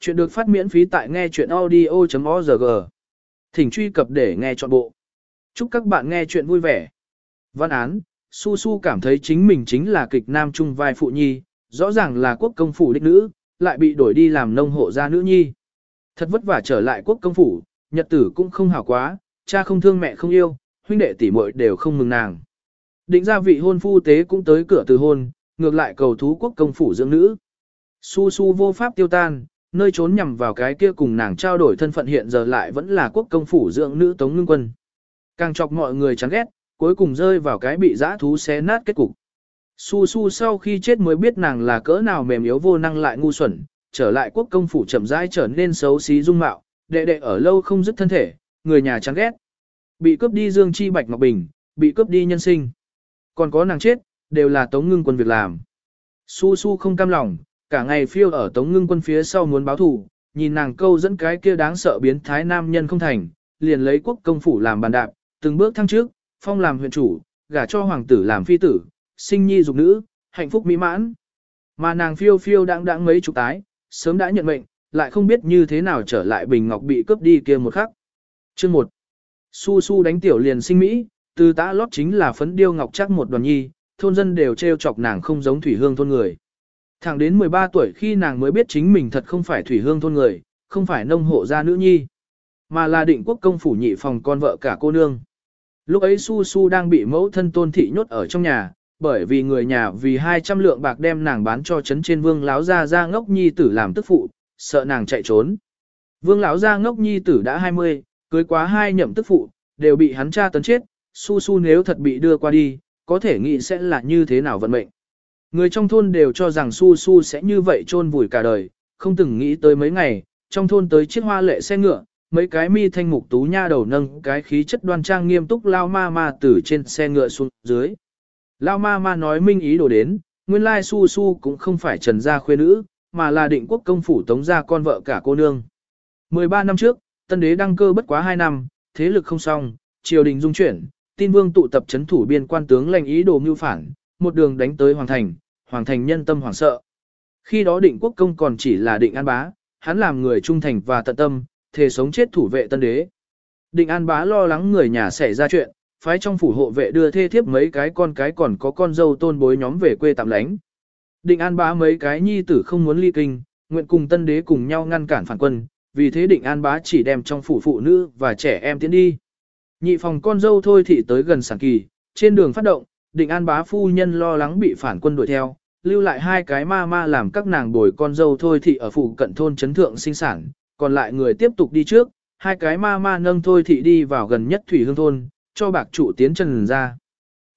Chuyện được phát miễn phí tại nghe chuyện audio.org. Thỉnh truy cập để nghe trọn bộ. Chúc các bạn nghe chuyện vui vẻ. Văn án, Su Su cảm thấy chính mình chính là kịch nam trung vai phụ nhi, rõ ràng là quốc công phủ đích nữ, lại bị đổi đi làm nông hộ gia nữ nhi. Thật vất vả trở lại quốc công phủ, nhật tử cũng không hảo quá, cha không thương mẹ không yêu, huynh đệ tỷ muội đều không mừng nàng. Định ra vị hôn phu tế cũng tới cửa từ hôn, ngược lại cầu thú quốc công phủ dưỡng nữ. Su Su vô pháp tiêu tan, nơi trốn nhằm vào cái kia cùng nàng trao đổi thân phận hiện giờ lại vẫn là quốc công phủ dưỡng nữ tống ngưng quân. Càng chọc mọi người chán ghét, cuối cùng rơi vào cái bị dã thú xé nát kết cục. Su Su sau khi chết mới biết nàng là cỡ nào mềm yếu vô năng lại ngu xuẩn, trở lại quốc công phủ chậm rãi trở nên xấu xí dung mạo, đệ đệ ở lâu không dứt thân thể, người nhà chán ghét. Bị cướp đi Dương Chi Bạch Ngọc Bình, bị cướp đi nhân sinh. Còn có nàng chết, đều là tống ngưng quân việc làm. Su Su không cam lòng, cả ngày phiêu ở tống ngưng quân phía sau muốn báo thù, nhìn nàng câu dẫn cái kia đáng sợ biến thái nam nhân không thành, liền lấy quốc công phủ làm bàn đạp, từng bước thăng trước, phong làm huyện chủ, gả cho hoàng tử làm phi tử, sinh nhi dục nữ, hạnh phúc mỹ mãn. Mà nàng phiêu phiêu đang đang mấy chục tái, sớm đã nhận mệnh, lại không biết như thế nào trở lại bình ngọc bị cướp đi kia một khắc. Chương 1. Su su đánh tiểu liền sinh Mỹ, từ tã lót chính là phấn điêu ngọc chắc một đoàn nhi, thôn dân đều treo chọc nàng không giống thủy hương thôn người. Thẳng đến 13 tuổi khi nàng mới biết chính mình thật không phải thủy hương thôn người, không phải nông hộ gia nữ nhi, mà là định quốc công phủ nhị phòng con vợ cả cô nương. Lúc ấy Su Su đang bị mẫu thân tôn thị nhốt ở trong nhà, bởi vì người nhà vì 200 lượng bạc đem nàng bán cho chấn trên vương láo gia ra ngốc nhi tử làm tức phụ, sợ nàng chạy trốn. Vương lão ra ngốc nhi tử đã 20, cưới quá hai nhậm tức phụ, đều bị hắn cha tấn chết, Su Su nếu thật bị đưa qua đi, có thể nghĩ sẽ là như thế nào vận mệnh. Người trong thôn đều cho rằng Su Su sẽ như vậy chôn vùi cả đời, không từng nghĩ tới mấy ngày, trong thôn tới chiếc hoa lệ xe ngựa, mấy cái mi thanh mục tú nha đầu nâng cái khí chất đoan trang nghiêm túc lao ma ma từ trên xe ngựa xuống dưới. Lao ma ma nói minh ý đồ đến, nguyên lai Su Su cũng không phải trần gia khuê nữ, mà là định quốc công phủ tống gia con vợ cả cô nương. 13 năm trước, tân đế đăng cơ bất quá 2 năm, thế lực không xong, triều đình dung chuyển, tin vương tụ tập chấn thủ biên quan tướng lệnh ý đồ mưu phản, một đường đánh tới hoàng thành, hoàng thành nhân tâm hoảng sợ. Khi đó định quốc công còn chỉ là định an bá, hắn làm người trung thành và tận tâm, thề sống chết thủ vệ tân đế. Định an bá lo lắng người nhà xảy ra chuyện, phái trong phủ hộ vệ đưa thê thiếp mấy cái con cái còn có con dâu tôn bối nhóm về quê tạm lánh. Định an bá mấy cái nhi tử không muốn ly kinh, nguyện cùng tân đế cùng nhau ngăn cản phản quân, vì thế định an bá chỉ đem trong phủ phụ nữ và trẻ em tiến đi. Nhị phòng con dâu thôi thì tới gần sản kỳ, trên đường phát động, định an bá phu nhân lo lắng bị phản quân đuổi theo, lưu lại hai cái ma ma làm các nàng bồi con dâu thôi thị ở phụ cận thôn chấn thượng sinh sản, còn lại người tiếp tục đi trước, hai cái ma ma nâng thôi thị đi vào gần nhất thủy hương thôn, cho bạc trụ tiến trần ra.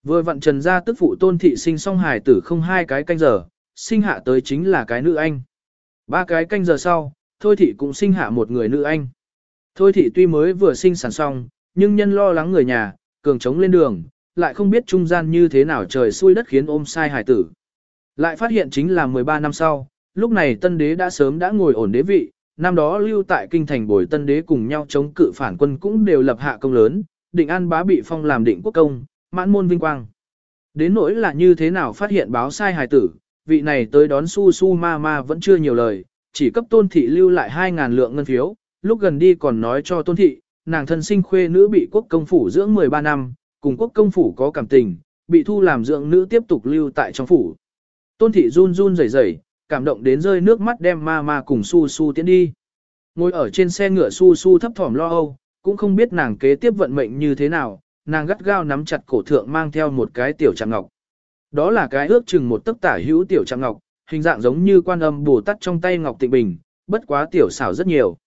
Vừa vặn trần ra tức phụ tôn thị sinh xong hài tử không hai cái canh giờ, sinh hạ tới chính là cái nữ anh. Ba cái canh giờ sau, thôi thị cũng sinh hạ một người nữ anh. Thôi thị tuy mới vừa sinh sản xong, nhưng nhân lo lắng người nhà, cường trống lên đường, lại không biết trung gian như thế nào trời xui đất khiến ôm sai hài tử. Lại phát hiện chính là 13 năm sau, lúc này tân đế đã sớm đã ngồi ổn đế vị, năm đó lưu tại kinh thành bồi tân đế cùng nhau chống cự phản quân cũng đều lập hạ công lớn, định an bá bị phong làm định quốc công, mãn môn vinh quang. Đến nỗi là như thế nào phát hiện báo sai hài tử, vị này tới đón su su ma ma vẫn chưa nhiều lời, chỉ cấp tôn thị lưu lại 2.000 lượng ngân phiếu, lúc gần đi còn nói cho tôn thị, nàng thân sinh khuê nữ bị quốc công phủ dưỡng 13 năm, cùng quốc công phủ có cảm tình, bị thu làm dưỡng nữ tiếp tục lưu tại trong phủ. Tôn thị run run rẩy rẩy, cảm động đến rơi nước mắt đem ma ma cùng su su tiến đi. Ngồi ở trên xe ngựa su su thấp thỏm lo âu, cũng không biết nàng kế tiếp vận mệnh như thế nào, nàng gắt gao nắm chặt cổ thượng mang theo một cái tiểu trạng ngọc. Đó là cái ước chừng một tấc tả hữu tiểu trạng ngọc, hình dạng giống như quan âm bồ tát trong tay ngọc tịnh bình, bất quá tiểu xảo rất nhiều.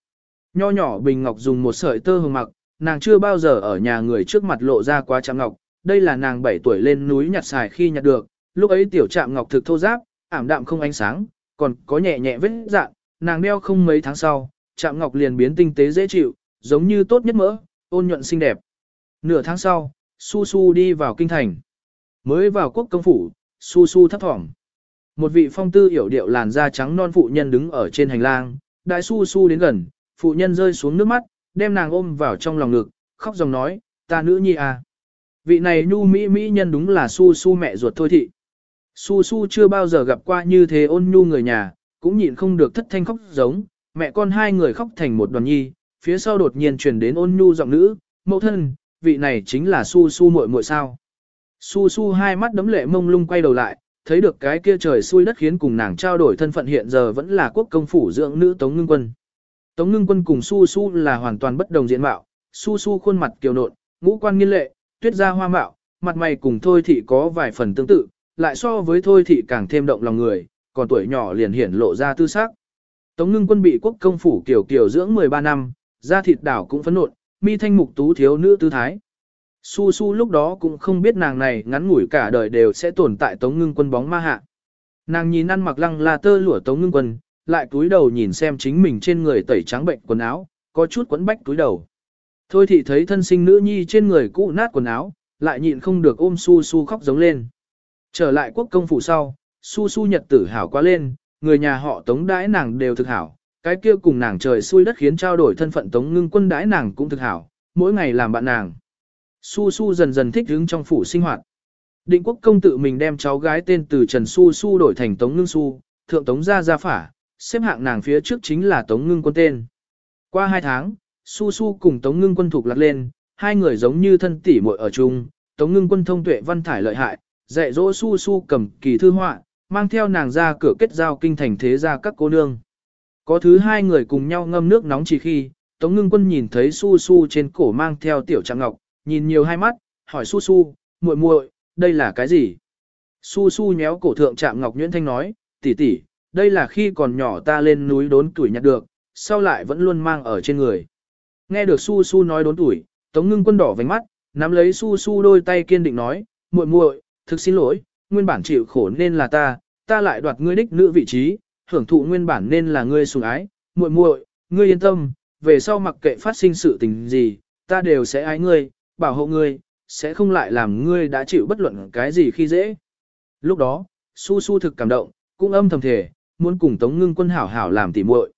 Nho nhỏ bình ngọc dùng một sợi tơ hồng mặc, nàng chưa bao giờ ở nhà người trước mặt lộ ra quá trạm ngọc, đây là nàng 7 tuổi lên núi nhặt xài khi nhặt được, lúc ấy tiểu trạm ngọc thực thô giáp, ảm đạm không ánh sáng, còn có nhẹ nhẹ vết dạng, nàng đeo không mấy tháng sau, trạm ngọc liền biến tinh tế dễ chịu, giống như tốt nhất mỡ, ôn nhuận xinh đẹp. Nửa tháng sau, Su Su đi vào kinh thành. Mới vào quốc công phủ, Su Su thấp thỏm. Một vị phong tư hiểu điệu làn da trắng non phụ nhân đứng ở trên hành lang, đại Su Su đến gần, phụ nhân rơi xuống nước mắt, đem nàng ôm vào trong lòng ngực, khóc dòng nói, ta nữ nhi à. Vị này nhu mỹ mỹ nhân đúng là Su Su mẹ ruột thôi thị. Su Su chưa bao giờ gặp qua như thế ôn nhu người nhà, cũng nhịn không được thất thanh khóc giống, mẹ con hai người khóc thành một đoàn nhi, phía sau đột nhiên truyền đến ôn nhu giọng nữ, mẫu thân, vị này chính là su su muội muội sao. Su su hai mắt đấm lệ mông lung quay đầu lại, thấy được cái kia trời xui đất khiến cùng nàng trao đổi thân phận hiện giờ vẫn là quốc công phủ dưỡng nữ Tống Ngưng Quân. Tống Ngưng Quân cùng Su Su là hoàn toàn bất đồng diện mạo, Su Su khuôn mặt kiều nộn, ngũ quan nghiên lệ, tuyết da hoa mạo, mặt mày cùng Thôi Thị có vài phần tương tự, lại so với Thôi Thị càng thêm động lòng người, còn tuổi nhỏ liền hiển lộ ra tư sắc. Tống Ngưng Quân bị quốc công phủ kiều kiều dưỡng 13 năm, da thịt đảo cũng phấn nộn, mi thanh mục tú thiếu nữ tư thái. Su Su lúc đó cũng không biết nàng này ngắn ngủi cả đời đều sẽ tồn tại Tống Ngưng Quân bóng ma hạ. Nàng nhìn ăn mặc lăng là tơ lụa Tống Ngưng Quân, lại cúi đầu nhìn xem chính mình trên người tẩy trắng bệnh quần áo, có chút quấn bách cúi đầu. Thôi thì thấy thân sinh nữ nhi trên người cũ nát quần áo, lại nhịn không được ôm Su Su khóc giống lên. Trở lại quốc công phủ sau, Su Su nhật tử hảo quá lên, người nhà họ Tống đãi nàng đều thực hảo, cái kia cùng nàng trời xui đất khiến trao đổi thân phận Tống Ngưng Quân đãi nàng cũng thực hảo, mỗi ngày làm bạn nàng. Su Su dần dần thích ứng trong phủ sinh hoạt. Định quốc công tự mình đem cháu gái tên từ Trần Su Su đổi thành Tống Ngưng Su, thượng Tống gia gia phả, xếp hạng nàng phía trước chính là Tống Ngưng quân tên. Qua hai tháng, Su Su cùng Tống Ngưng quân thuộc lạc lên, hai người giống như thân tỷ muội ở chung, Tống Ngưng quân thông tuệ văn thải lợi hại, dạy dỗ Su Su cầm kỳ thư họa, mang theo nàng ra cửa kết giao kinh thành thế gia các cô nương. Có thứ hai người cùng nhau ngâm nước nóng chỉ khi, Tống Ngưng quân nhìn thấy Su Su trên cổ mang theo tiểu trạng ngọc, nhìn nhiều hai mắt, hỏi Su Su, muội muội, đây là cái gì? Su Su nhéo cổ thượng Trạng ngọc nhuyễn thanh nói, tỷ tỷ, đây là khi còn nhỏ ta lên núi đốn tuổi nhặt được, sau lại vẫn luôn mang ở trên người. Nghe được Su Su nói đốn tuổi, Tống Ngưng quân đỏ vành mắt, nắm lấy Su Su đôi tay kiên định nói, muội muội, thực xin lỗi, nguyên bản chịu khổ nên là ta, ta lại đoạt ngươi đích nữ vị trí, hưởng thụ nguyên bản nên là ngươi sủng ái, muội muội, ngươi yên tâm, về sau mặc kệ phát sinh sự tình gì, ta đều sẽ ái ngươi, bảo hộ ngươi, sẽ không lại làm ngươi đã chịu bất luận cái gì khi dễ. Lúc đó, Su Su thực cảm động, cũng âm thầm thể, muốn cùng Tống Ngưng Quân hảo hảo làm tỉ muội.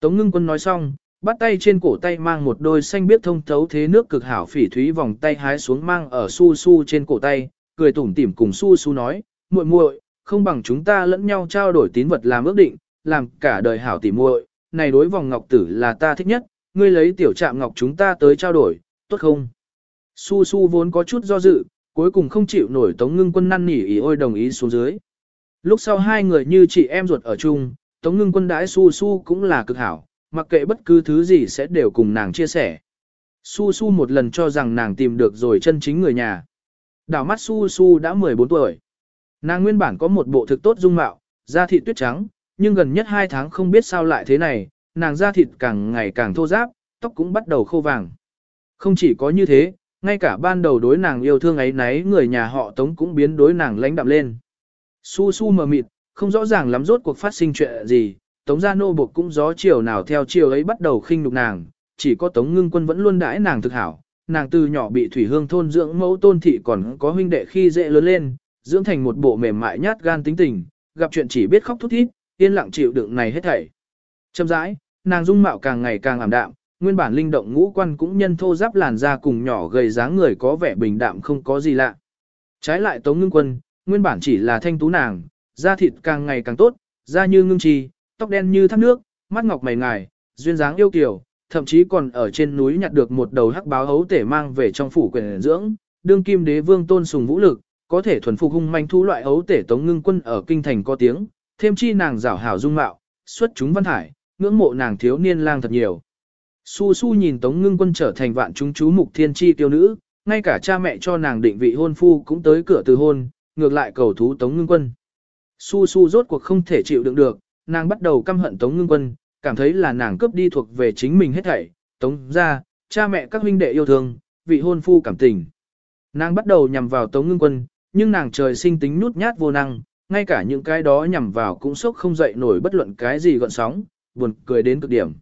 Tống Ngưng Quân nói xong, bắt tay trên cổ tay mang một đôi xanh biết thông thấu thế nước cực hảo phỉ thúy vòng tay hái xuống mang ở Su Su trên cổ tay, cười tủm tỉm cùng Su Su nói, muội muội, không bằng chúng ta lẫn nhau trao đổi tín vật làm ước định, làm cả đời hảo tỉ muội. Này đối vòng ngọc tử là ta thích nhất, ngươi lấy tiểu trạm ngọc chúng ta tới trao đổi, tốt không? Su Su vốn có chút do dự, cuối cùng không chịu nổi Tống Ngưng Quân năn nỉ ý ôi đồng ý xuống dưới. Lúc sau hai người như chị em ruột ở chung, Tống Ngưng Quân đãi Su Su cũng là cực hảo, mặc kệ bất cứ thứ gì sẽ đều cùng nàng chia sẻ. Su Su một lần cho rằng nàng tìm được rồi chân chính người nhà. Đảo mắt Su Su đã 14 tuổi. Nàng nguyên bản có một bộ thực tốt dung mạo, da thịt tuyết trắng, nhưng gần nhất 2 tháng không biết sao lại thế này, nàng da thịt càng ngày càng thô ráp, tóc cũng bắt đầu khô vàng. Không chỉ có như thế, ngay cả ban đầu đối nàng yêu thương ấy nấy người nhà họ Tống cũng biến đối nàng lãnh đạm lên. Su su mờ mịt, không rõ ràng lắm rốt cuộc phát sinh chuyện gì, Tống gia nô buộc cũng gió chiều nào theo chiều ấy bắt đầu khinh nhục nàng, chỉ có Tống ngưng quân vẫn luôn đãi nàng thực hảo. Nàng từ nhỏ bị thủy hương thôn dưỡng mẫu tôn thị còn có huynh đệ khi dễ lớn lên, dưỡng thành một bộ mềm mại nhát gan tính tình, gặp chuyện chỉ biết khóc thút thít, yên lặng chịu đựng này hết thảy. Chậm rãi, nàng dung mạo càng ngày càng ảm đạm, nguyên bản linh động ngũ quan cũng nhân thô giáp làn da cùng nhỏ gầy dáng người có vẻ bình đạm không có gì lạ. Trái lại Tống Ngưng Quân, nguyên bản chỉ là thanh tú nàng, da thịt càng ngày càng tốt, da như ngưng trì, tóc đen như thác nước, mắt ngọc mày ngài, duyên dáng yêu kiều, thậm chí còn ở trên núi nhặt được một đầu hắc báo hấu tể mang về trong phủ quyền dưỡng, đương kim đế vương tôn sùng vũ lực, có thể thuần phục hung manh thú loại hấu tể Tống Ngưng Quân ở kinh thành có tiếng, thêm chi nàng rảo hảo dung mạo, xuất chúng văn hải, ngưỡng mộ nàng thiếu niên lang thật nhiều. Su Su nhìn Tống Ngưng Quân trở thành vạn chúng chú mục thiên chi tiêu nữ, ngay cả cha mẹ cho nàng định vị hôn phu cũng tới cửa từ hôn, ngược lại cầu thú Tống Ngưng Quân. Su Su rốt cuộc không thể chịu đựng được, nàng bắt đầu căm hận Tống Ngưng Quân, cảm thấy là nàng cướp đi thuộc về chính mình hết thảy, Tống gia, cha mẹ các huynh đệ yêu thương, vị hôn phu cảm tình. Nàng bắt đầu nhằm vào Tống Ngưng Quân, nhưng nàng trời sinh tính nhút nhát vô năng, ngay cả những cái đó nhằm vào cũng sốc không dậy nổi bất luận cái gì gọn sóng, buồn cười đến cực điểm.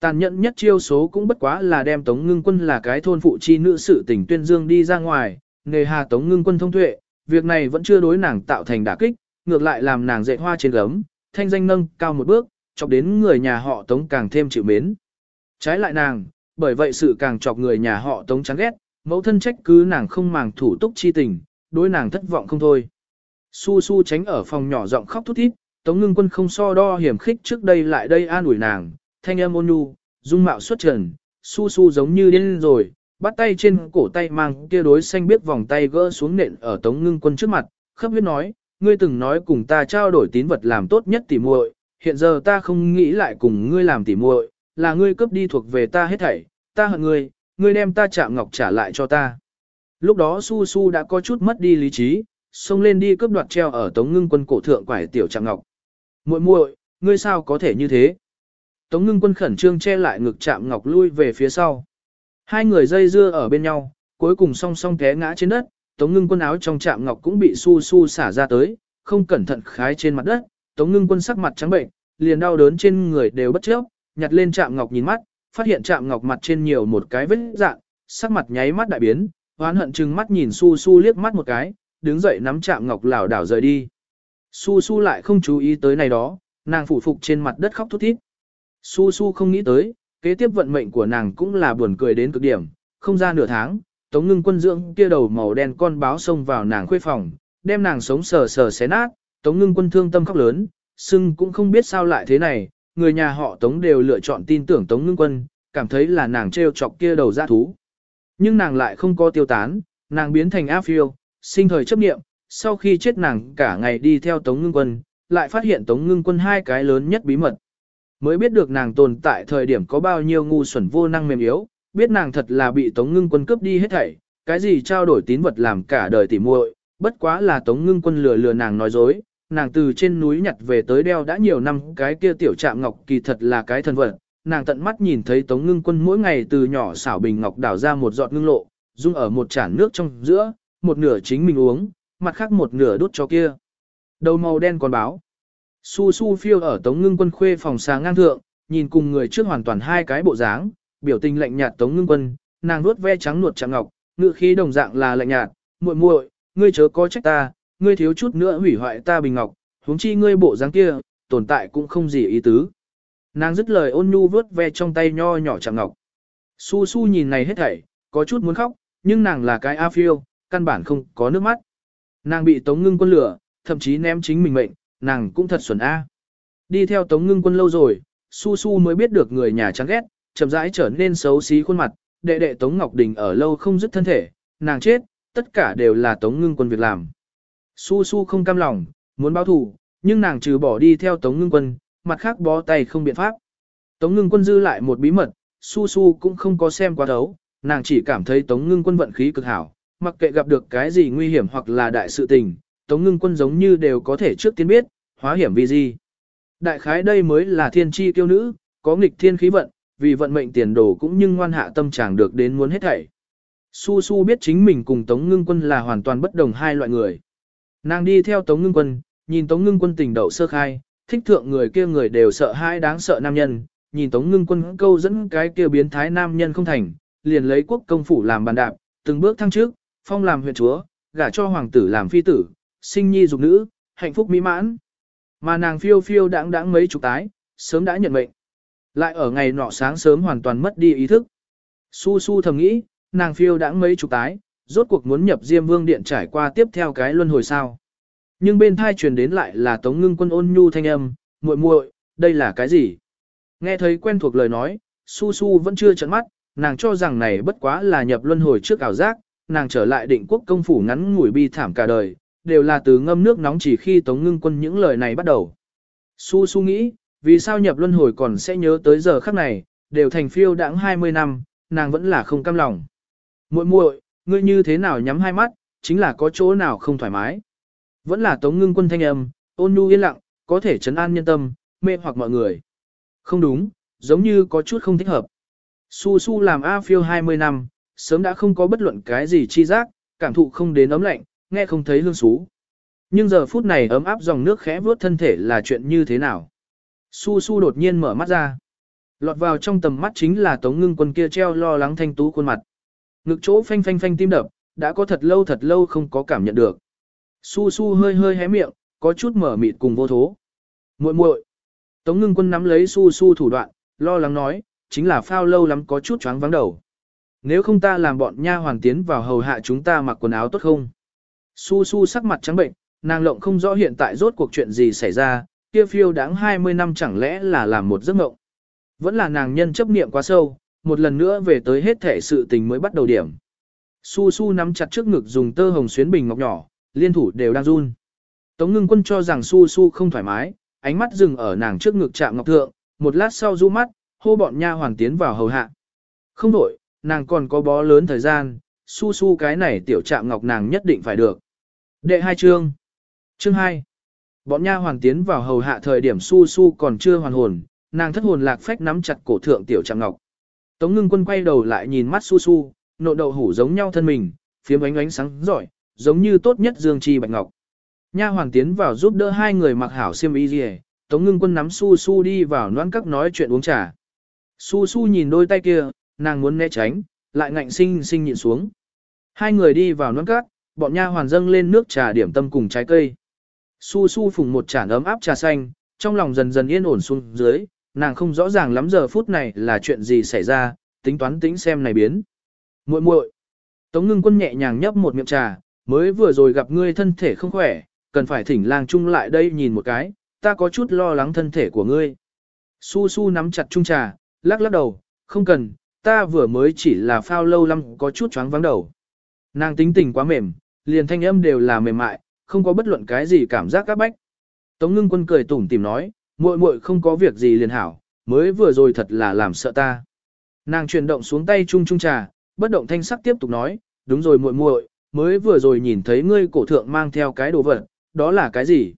Tàn nhẫn nhất chiêu số cũng bất quá là đem Tống Ngưng Quân là cái thôn phụ chi nữ sự tình tuyên dương đi ra ngoài, nghề hà Tống Ngưng Quân thông tuệ, việc này vẫn chưa đối nàng tạo thành đả kích, ngược lại làm nàng dạy hoa trên gấm, thanh danh nâng cao một bước, chọc đến người nhà họ Tống càng thêm chịu mến. Trái lại nàng, bởi vậy sự càng chọc người nhà họ Tống chán ghét, mẫu thân trách cứ nàng không màng thủ túc chi tình, đối nàng thất vọng không thôi. Su su tránh ở phòng nhỏ giọng khóc thút thít, Tống Ngưng Quân không so đo hiểm khích trước đây lại đây an ủi nàng, thanh âm ôn nhu, dung mạo xuất trần, su su giống như điên rồi, bắt tay trên cổ tay mang kia đối xanh biết vòng tay gỡ xuống nện ở Tống Ngưng Quân trước mặt, khắp huyết nói, ngươi từng nói cùng ta trao đổi tín vật làm tốt nhất tỉ muội, hiện giờ ta không nghĩ lại cùng ngươi làm tỉ muội, là ngươi cướp đi thuộc về ta hết thảy, ta hận ngươi, ngươi đem ta chạm ngọc trả lại cho ta. Lúc đó Su Su đã có chút mất đi lý trí, xông lên đi cướp đoạt treo ở Tống Ngưng Quân cổ thượng quải tiểu chạm ngọc. Muội muội, ngươi sao có thể như thế? Tống Ngưng Quân khẩn trương che lại ngực chạm ngọc lui về phía sau. Hai người dây dưa ở bên nhau, cuối cùng song song té ngã trên đất, Tống Ngưng Quân áo trong chạm ngọc cũng bị Su Su xả ra tới, không cẩn thận khái trên mặt đất, Tống Ngưng Quân sắc mặt trắng bệnh, liền đau đớn trên người đều bất chấp, nhặt lên chạm ngọc nhìn mắt, phát hiện chạm ngọc mặt trên nhiều một cái vết dạng, sắc mặt nháy mắt đại biến, hoán hận chừng mắt nhìn Su Su liếc mắt một cái, đứng dậy nắm chạm ngọc lảo đảo rời đi. Su Su lại không chú ý tới này đó, nàng phủ phục trên mặt đất khóc thút thít. Su Su không nghĩ tới, kế tiếp vận mệnh của nàng cũng là buồn cười đến cực điểm, không ra nửa tháng, Tống Ngưng Quân dưỡng kia đầu màu đen con báo xông vào nàng khuê phòng, đem nàng sống sờ sờ xé nát, Tống Ngưng Quân thương tâm khóc lớn, sưng cũng không biết sao lại thế này, người nhà họ Tống đều lựa chọn tin tưởng Tống Ngưng Quân, cảm thấy là nàng trêu chọc kia đầu ra thú. Nhưng nàng lại không có tiêu tán, nàng biến thành áp phiêu, sinh thời chấp niệm, sau khi chết nàng cả ngày đi theo Tống Ngưng Quân, lại phát hiện Tống Ngưng Quân hai cái lớn nhất bí mật. Mới biết được nàng tồn tại thời điểm có bao nhiêu ngu xuẩn vô năng mềm yếu, biết nàng thật là bị Tống Ngưng Quân cướp đi hết thảy, cái gì trao đổi tín vật làm cả đời tỉ muội, bất quá là Tống Ngưng Quân lừa lừa nàng nói dối, nàng từ trên núi nhặt về tới đeo đã nhiều năm cái kia tiểu trạm ngọc kỳ thật là cái thần vật, nàng tận mắt nhìn thấy Tống Ngưng Quân mỗi ngày từ nhỏ xảo bình ngọc đảo ra một giọt ngưng lộ, dung ở một chản nước trong giữa, một nửa chính mình uống, mặt khác một nửa đút cho kia. Đầu màu đen còn báo. Su su phiêu ở Tống Ngưng Quân khuê phòng sáng ngang thượng, nhìn cùng người trước hoàn toàn hai cái bộ dáng, biểu tình lạnh nhạt Tống Ngưng Quân, nàng nuốt ve trắng nuột chạm ngọc, ngự khí đồng dạng là lạnh nhạt, muội muội, ngươi chớ có trách ta, ngươi thiếu chút nữa hủy hoại ta bình ngọc, huống chi ngươi bộ dáng kia, tồn tại cũng không gì ý tứ. Nàng dứt lời ôn nhu vớt ve trong tay nho nhỏ chạm ngọc. Su su nhìn này hết thảy, có chút muốn khóc, nhưng nàng là cái A phiêu, căn bản không có nước mắt. Nàng bị Tống Ngưng Quân lửa, thậm chí ném chính mình mệnh, nàng cũng thật xuẩn A. Đi theo Tống Ngưng Quân lâu rồi, Su Su mới biết được người nhà chán ghét, chậm rãi trở nên xấu xí khuôn mặt, đệ đệ Tống Ngọc Đình ở lâu không dứt thân thể, nàng chết, tất cả đều là Tống Ngưng Quân việc làm. Su Su không cam lòng, muốn báo thù, nhưng nàng trừ bỏ đi theo Tống Ngưng Quân, mặt khác bó tay không biện pháp. Tống Ngưng Quân dư lại một bí mật, Su Su cũng không có xem qua đấu, nàng chỉ cảm thấy Tống Ngưng Quân vận khí cực hảo, mặc kệ gặp được cái gì nguy hiểm hoặc là đại sự tình, Tống Ngưng Quân giống như đều có thể trước tiên biết, hóa hiểm vì gì. Đại khái đây mới là thiên chi kiêu nữ, có nghịch thiên khí vận, vì vận mệnh tiền đồ cũng nhưng ngoan hạ tâm trạng được đến muốn hết thảy. Su Su biết chính mình cùng Tống Ngưng Quân là hoàn toàn bất đồng hai loại người. Nàng đi theo Tống Ngưng Quân, nhìn Tống Ngưng Quân tình đậu sơ khai, thích thượng người kia người đều sợ hai đáng sợ nam nhân, nhìn Tống Ngưng Quân câu dẫn cái kia biến thái nam nhân không thành, liền lấy quốc công phủ làm bàn đạp, từng bước thăng trước, phong làm huyện chúa, gả cho hoàng tử làm phi tử, sinh nhi dục nữ, hạnh phúc mỹ mãn. Mà nàng phiêu phiêu đãng đãng mấy chục tái, sớm đã nhận mệnh. Lại ở ngày nọ sáng sớm hoàn toàn mất đi ý thức. Su su thầm nghĩ, nàng phiêu đãng mấy chục tái, rốt cuộc muốn nhập Diêm Vương Điện trải qua tiếp theo cái luân hồi sao. Nhưng bên thai truyền đến lại là Tống Ngưng Quân ôn nhu thanh âm, muội muội, đây là cái gì? Nghe thấy quen thuộc lời nói, Su Su vẫn chưa chấn mắt, nàng cho rằng này bất quá là nhập luân hồi trước ảo giác, nàng trở lại định quốc công phủ ngắn ngủi bi thảm cả đời, đều là từ ngâm nước nóng chỉ khi Tống Ngưng Quân những lời này bắt đầu. Su Su nghĩ, vì sao nhập luân hồi còn sẽ nhớ tới giờ khắc này, đều thành phiêu đãng 20 năm, nàng vẫn là không cam lòng. Muội muội, ngươi như thế nào nhắm hai mắt, chính là có chỗ nào không thoải mái. Vẫn là Tống Ngưng Quân thanh âm, ôn nhu yên lặng, có thể trấn an nhân tâm, mê hoặc mọi người. Không đúng, giống như có chút không thích hợp. Su Su làm A phiêu 20 năm, sớm đã không có bất luận cái gì chi giác, cảm thụ không đến ấm lạnh, nghe không thấy hương xú. Nhưng giờ phút này ấm áp dòng nước khẽ vuốt thân thể là chuyện như thế nào? Su Su đột nhiên mở mắt ra. Lọt vào trong tầm mắt chính là Tống Ngưng Quân kia treo lo lắng thanh tú khuôn mặt. Ngực chỗ phanh phanh phanh tim đập, đã có thật lâu thật lâu không có cảm nhận được. Su Su hơi hơi hé miệng, có chút mở mịt cùng vô thố. Muội muội. Tống Ngưng Quân nắm lấy Su Su thủ đoạn, lo lắng nói, chính là phao lâu lắm có chút choáng vắng đầu. Nếu không ta làm bọn nha hoàn tiến vào hầu hạ chúng ta mặc quần áo tốt không? Su su sắc mặt trắng bệnh, nàng lộng không rõ hiện tại rốt cuộc chuyện gì xảy ra, kia phiêu đáng 20 năm chẳng lẽ là làm một giấc mộng. Vẫn là nàng nhân chấp niệm quá sâu, một lần nữa về tới hết thể sự tình mới bắt đầu điểm. Su Su nắm chặt trước ngực dùng tơ hồng xuyến bình ngọc nhỏ, liên thủ đều đang run. Tống ngưng quân cho rằng Su Su không thoải mái, ánh mắt dừng ở nàng trước ngực chạm ngọc thượng, một lát sau du mắt, hô bọn nha hoàn tiến vào hầu hạ. Không đổi, nàng còn có bó lớn thời gian, Su Su cái này tiểu chạm ngọc nàng nhất định phải được. Đệ hai chương. Chương 2. Bọn nha hoàn tiến vào hầu hạ thời điểm Su Su còn chưa hoàn hồn, nàng thất hồn lạc phách nắm chặt cổ thượng tiểu Trạm ngọc. Tống ngưng quân quay đầu lại nhìn mắt Su Su, nộ đậu hủ giống nhau thân mình, phiếm ánh ánh sáng giỏi, giống như tốt nhất dương chi bạch ngọc. Nha hoàng tiến vào giúp đỡ hai người mặc hảo xiêm y rìa, Tống ngưng quân nắm su su đi vào noan các nói chuyện uống trà. Su su nhìn đôi tay kia, nàng muốn né tránh, lại ngạnh sinh sinh nhịn xuống. Hai người đi vào noan các, bọn nha hoàn dâng lên nước trà điểm tâm cùng trái cây. Su su phùng một chản ấm áp trà xanh, trong lòng dần dần yên ổn xuống dưới, nàng không rõ ràng lắm giờ phút này là chuyện gì xảy ra, tính toán tính xem này biến. muội muội Tống ngưng quân nhẹ nhàng nhấp một miệng trà, mới vừa rồi gặp ngươi thân thể không khỏe, cần phải thỉnh lang chung lại đây nhìn một cái, ta có chút lo lắng thân thể của ngươi. Su su nắm chặt chung trà, lắc lắc đầu, không cần, ta vừa mới chỉ là phao lâu lắm có chút choáng vắng đầu. Nàng tính tình quá mềm, liền thanh âm đều là mềm mại, không có bất luận cái gì cảm giác các bách. Tống ngưng quân cười tủm tìm nói, muội muội không có việc gì liền hảo, mới vừa rồi thật là làm sợ ta. Nàng chuyển động xuống tay chung chung trà, bất động thanh sắc tiếp tục nói, đúng rồi muội muội, mới vừa rồi nhìn thấy ngươi cổ thượng mang theo cái đồ vật, đó là cái gì?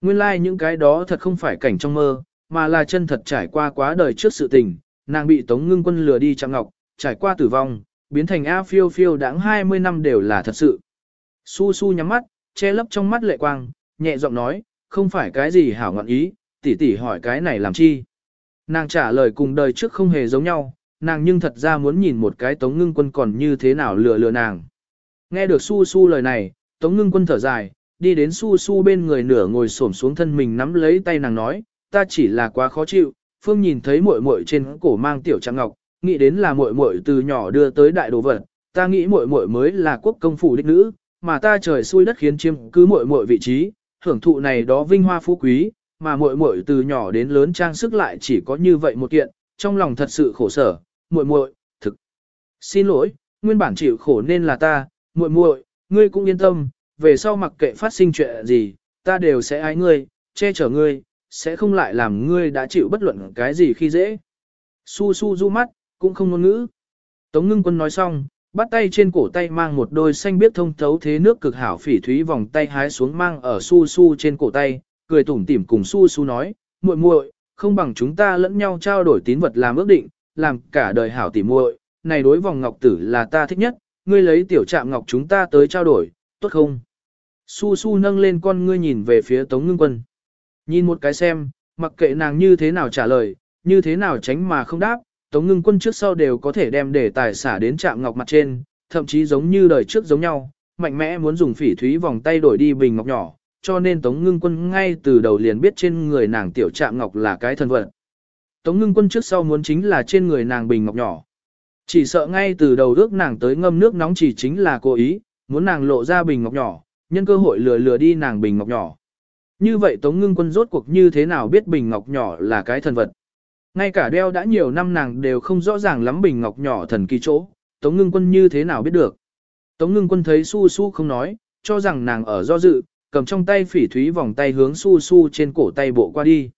Nguyên lai like những cái đó thật không phải cảnh trong mơ, mà là chân thật trải qua quá đời trước sự tình, nàng bị Tống Ngưng Quân lừa đi trang ngọc, trải qua tử vong, biến thành A phiêu phiêu đáng 20 năm đều là thật sự. Su su nhắm mắt, che lấp trong mắt lệ quang, nhẹ giọng nói, không phải cái gì hảo ngọn ý, tỷ tỷ hỏi cái này làm chi. Nàng trả lời cùng đời trước không hề giống nhau, nàng nhưng thật ra muốn nhìn một cái Tống Ngưng Quân còn như thế nào lừa lừa nàng. Nghe được Su Su lời này, Tống Ngưng Quân thở dài, đi đến Su Su bên người nửa ngồi xổm xuống thân mình nắm lấy tay nàng nói, ta chỉ là quá khó chịu, Phương nhìn thấy muội muội trên cổ mang tiểu trang ngọc, nghĩ đến là muội muội từ nhỏ đưa tới đại đồ vật, ta nghĩ muội muội mới là quốc công phủ đích nữ, mà ta trời xui đất khiến chiêm cứ muội muội vị trí, hưởng thụ này đó vinh hoa phú quý, mà muội muội từ nhỏ đến lớn trang sức lại chỉ có như vậy một kiện, trong lòng thật sự khổ sở, muội muội, thực xin lỗi, nguyên bản chịu khổ nên là ta, muội muội, ngươi cũng yên tâm, về sau mặc kệ phát sinh chuyện gì, ta đều sẽ ái ngươi, che chở ngươi, sẽ không lại làm ngươi đã chịu bất luận cái gì khi dễ. Su su du mắt, cũng không ngôn ngữ. Tống ngưng quân nói xong, bắt tay trên cổ tay mang một đôi xanh biết thông thấu thế nước cực hảo phỉ thúy vòng tay hái xuống mang ở su su trên cổ tay, cười tủm tỉm cùng su su nói, muội muội, không bằng chúng ta lẫn nhau trao đổi tín vật làm ước định, làm cả đời hảo tỉ muội, này đối vòng ngọc tử là ta thích nhất, ngươi lấy tiểu trạm ngọc chúng ta tới trao đổi, tốt không? Su su nâng lên con ngươi nhìn về phía Tống Ngưng Quân. Nhìn một cái xem, mặc kệ nàng như thế nào trả lời, như thế nào tránh mà không đáp, Tống Ngưng Quân trước sau đều có thể đem để tài xả đến trạm ngọc mặt trên, thậm chí giống như đời trước giống nhau, mạnh mẽ muốn dùng phỉ thúy vòng tay đổi đi bình ngọc nhỏ, cho nên Tống Ngưng Quân ngay từ đầu liền biết trên người nàng tiểu trạm ngọc là cái thân vật. Tống Ngưng Quân trước sau muốn chính là trên người nàng bình ngọc nhỏ. Chỉ sợ ngay từ đầu ước nàng tới ngâm nước nóng chỉ chính là cố ý, muốn nàng lộ ra bình ngọc nhỏ, nhân cơ hội lừa lừa đi nàng bình ngọc nhỏ. Như vậy Tống Ngưng Quân rốt cuộc như thế nào biết bình ngọc nhỏ là cái thần vật. Ngay cả đeo đã nhiều năm nàng đều không rõ ràng lắm bình ngọc nhỏ thần kỳ chỗ, Tống Ngưng Quân như thế nào biết được. Tống Ngưng Quân thấy Su Su không nói, cho rằng nàng ở do dự, cầm trong tay phỉ thúy vòng tay hướng Su Su trên cổ tay bộ qua đi.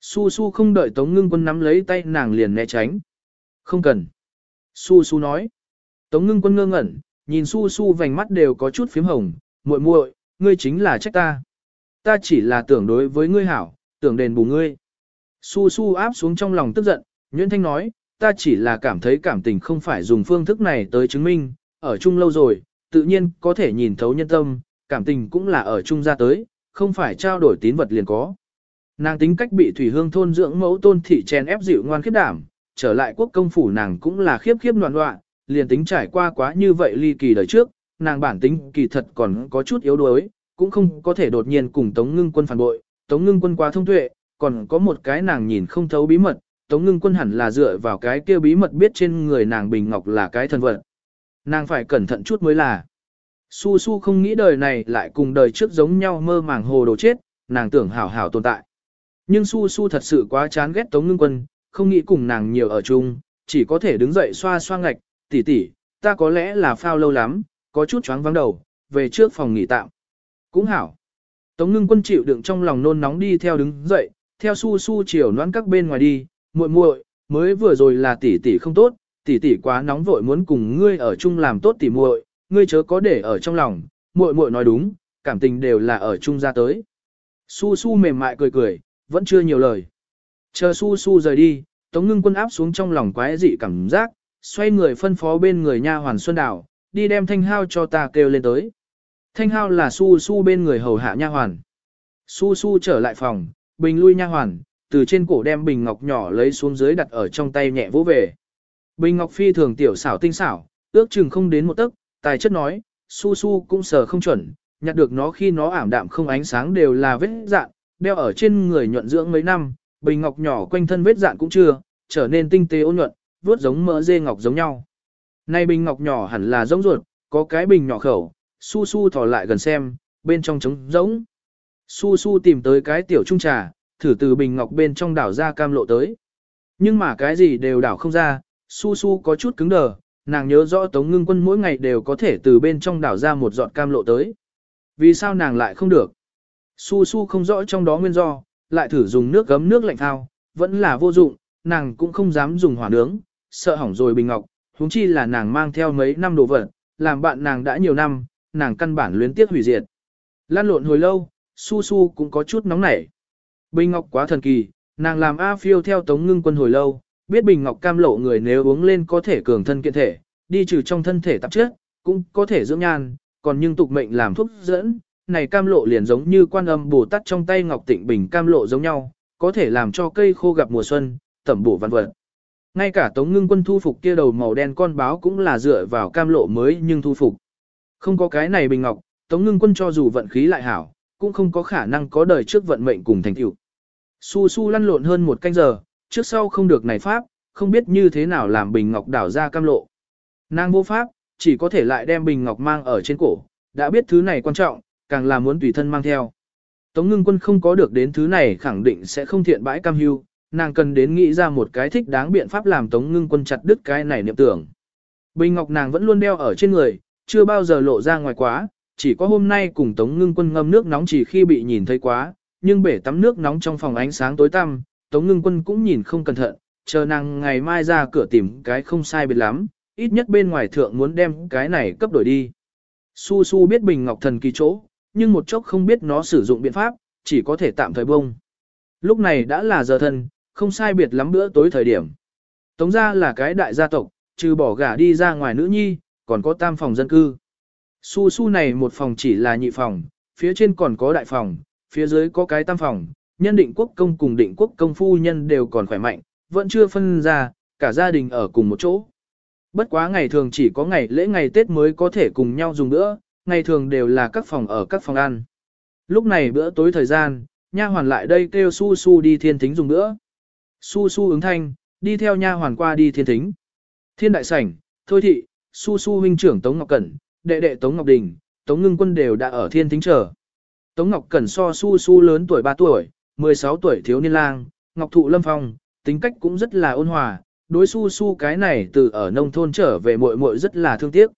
Su Su không đợi Tống Ngưng Quân nắm lấy tay nàng liền né tránh. Không cần. Su Su nói. Tống Ngưng Quân ngơ ngẩn, nhìn Su Su vành mắt đều có chút phím hồng, muội muội, ngươi chính là trách ta. Ta chỉ là tưởng đối với ngươi hảo, tưởng đền bù ngươi. Su su áp xuống trong lòng tức giận, Nguyễn Thanh nói, ta chỉ là cảm thấy cảm tình không phải dùng phương thức này tới chứng minh, ở chung lâu rồi, tự nhiên có thể nhìn thấu nhân tâm, cảm tình cũng là ở chung ra tới, không phải trao đổi tín vật liền có. Nàng tính cách bị thủy hương thôn dưỡng mẫu tôn thị chen ép dịu ngoan khiếp đảm, trở lại quốc công phủ nàng cũng là khiếp khiếp loạn loạn, liền tính trải qua quá như vậy ly kỳ đời trước, nàng bản tính kỳ thật còn có chút yếu đuối, cũng không có thể đột nhiên cùng Tống Ngưng Quân phản bội, Tống Ngưng Quân quá thông tuệ, còn có một cái nàng nhìn không thấu bí mật, Tống Ngưng Quân hẳn là dựa vào cái kia bí mật biết trên người nàng Bình Ngọc là cái thân vật. Nàng phải cẩn thận chút mới là. Su Su không nghĩ đời này lại cùng đời trước giống nhau mơ màng hồ đồ chết, nàng tưởng hảo hảo tồn tại. Nhưng Su Su thật sự quá chán ghét Tống Ngưng Quân, không nghĩ cùng nàng nhiều ở chung, chỉ có thể đứng dậy xoa xoa ngạch, tỷ tỷ, ta có lẽ là phao lâu lắm, có chút choáng vắng đầu, về trước phòng nghỉ tạm. Cũng hảo. Tống ngưng quân chịu đựng trong lòng nôn nóng đi theo đứng dậy, theo su su chiều noãn các bên ngoài đi, muội muội, mới vừa rồi là tỷ tỷ không tốt, tỷ tỷ quá nóng vội muốn cùng ngươi ở chung làm tốt tỷ muội, ngươi chớ có để ở trong lòng, muội muội nói đúng, cảm tình đều là ở chung ra tới. Su su mềm mại cười cười, vẫn chưa nhiều lời. Chờ su su rời đi, Tống ngưng quân áp xuống trong lòng quái dị cảm giác, xoay người phân phó bên người nha hoàn Xuân Đào, đi đem thanh hao cho ta kêu lên tới. Thanh hao là su su bên người hầu hạ nha hoàn. Su su trở lại phòng, bình lui nha hoàn, từ trên cổ đem bình ngọc nhỏ lấy xuống dưới đặt ở trong tay nhẹ vỗ về. Bình ngọc phi thường tiểu xảo tinh xảo, ước chừng không đến một tấc, tài chất nói, su su cũng sờ không chuẩn, nhặt được nó khi nó ảm đạm không ánh sáng đều là vết dạn, đeo ở trên người nhuận dưỡng mấy năm, bình ngọc nhỏ quanh thân vết dạn cũng chưa, trở nên tinh tế ôn nhuận, vuốt giống mỡ dê ngọc giống nhau. Nay bình ngọc nhỏ hẳn là giống ruột, có cái bình nhỏ khẩu, su su thò lại gần xem, bên trong trống giống. Su su tìm tới cái tiểu trung trà, thử từ bình ngọc bên trong đảo ra cam lộ tới. Nhưng mà cái gì đều đảo không ra, su su có chút cứng đờ, nàng nhớ rõ tống ngưng quân mỗi ngày đều có thể từ bên trong đảo ra một giọt cam lộ tới. Vì sao nàng lại không được? Su su không rõ trong đó nguyên do, lại thử dùng nước gấm nước lạnh thao, vẫn là vô dụng, nàng cũng không dám dùng hỏa nướng, sợ hỏng rồi bình ngọc, huống chi là nàng mang theo mấy năm đồ vật, làm bạn nàng đã nhiều năm, nàng căn bản luyến tiếc hủy diệt. Lan lộn hồi lâu, su su cũng có chút nóng nảy. Bình ngọc quá thần kỳ, nàng làm A phiêu theo tống ngưng quân hồi lâu, biết bình ngọc cam lộ người nếu uống lên có thể cường thân kiện thể, đi trừ trong thân thể tạp chất, cũng có thể dưỡng nhan, còn nhưng tục mệnh làm thuốc dẫn, này cam lộ liền giống như quan âm Bồ Tát trong tay Ngọc Tịnh Bình cam lộ giống nhau, có thể làm cho cây khô gặp mùa xuân, tẩm bổ văn vật. Ngay cả Tống Ngưng Quân thu phục kia đầu màu đen con báo cũng là dựa vào cam lộ mới nhưng thu phục. Không có cái này bình ngọc, Tống Ngưng Quân cho dù vận khí lại hảo, cũng không có khả năng có đời trước vận mệnh cùng thành tựu. Su su lăn lộn hơn một canh giờ, trước sau không được này pháp, không biết như thế nào làm bình ngọc đảo ra cam lộ. Nàng vô pháp, chỉ có thể lại đem bình ngọc mang ở trên cổ, đã biết thứ này quan trọng, càng là muốn tùy thân mang theo. Tống ngưng quân không có được đến thứ này khẳng định sẽ không thiện bãi cam hưu, nàng cần đến nghĩ ra một cái thích đáng biện pháp làm tống ngưng quân chặt đứt cái này niệm tưởng. Bình ngọc nàng vẫn luôn đeo ở trên người, chưa bao giờ lộ ra ngoài quá, chỉ có hôm nay cùng tống ngưng quân ngâm nước nóng chỉ khi bị nhìn thấy quá, nhưng bể tắm nước nóng trong phòng ánh sáng tối tăm, tống ngưng quân cũng nhìn không cẩn thận, chờ nàng ngày mai ra cửa tìm cái không sai biệt lắm, ít nhất bên ngoài thượng muốn đem cái này cấp đổi đi. Su Su biết bình ngọc thần kỳ chỗ, nhưng một chốc không biết nó sử dụng biện pháp, chỉ có thể tạm thời bông. Lúc này đã là giờ thân, không sai biệt lắm bữa tối thời điểm. Tống gia là cái đại gia tộc, trừ bỏ gả đi ra ngoài nữ nhi, còn có tam phòng dân cư. Su su này một phòng chỉ là nhị phòng, phía trên còn có đại phòng, phía dưới có cái tam phòng, nhân định quốc công cùng định quốc công phu nhân đều còn khỏe mạnh, vẫn chưa phân ra, cả gia đình ở cùng một chỗ. Bất quá ngày thường chỉ có ngày lễ ngày Tết mới có thể cùng nhau dùng bữa, ngày thường đều là các phòng ở các phòng ăn. Lúc này bữa tối thời gian, nha hoàn lại đây kêu su su đi thiên thính dùng bữa. Su su ứng thanh, đi theo nha hoàn qua đi thiên thính. Thiên đại sảnh, thôi thị, su su huynh trưởng Tống Ngọc Cẩn, đệ đệ Tống Ngọc Đình, Tống Ngưng Quân đều đã ở thiên thính chờ. Tống Ngọc Cẩn so su su lớn tuổi 3 tuổi, 16 tuổi thiếu niên lang, Ngọc Thụ Lâm Phong, tính cách cũng rất là ôn hòa, đối su su cái này từ ở nông thôn trở về muội muội rất là thương tiếc.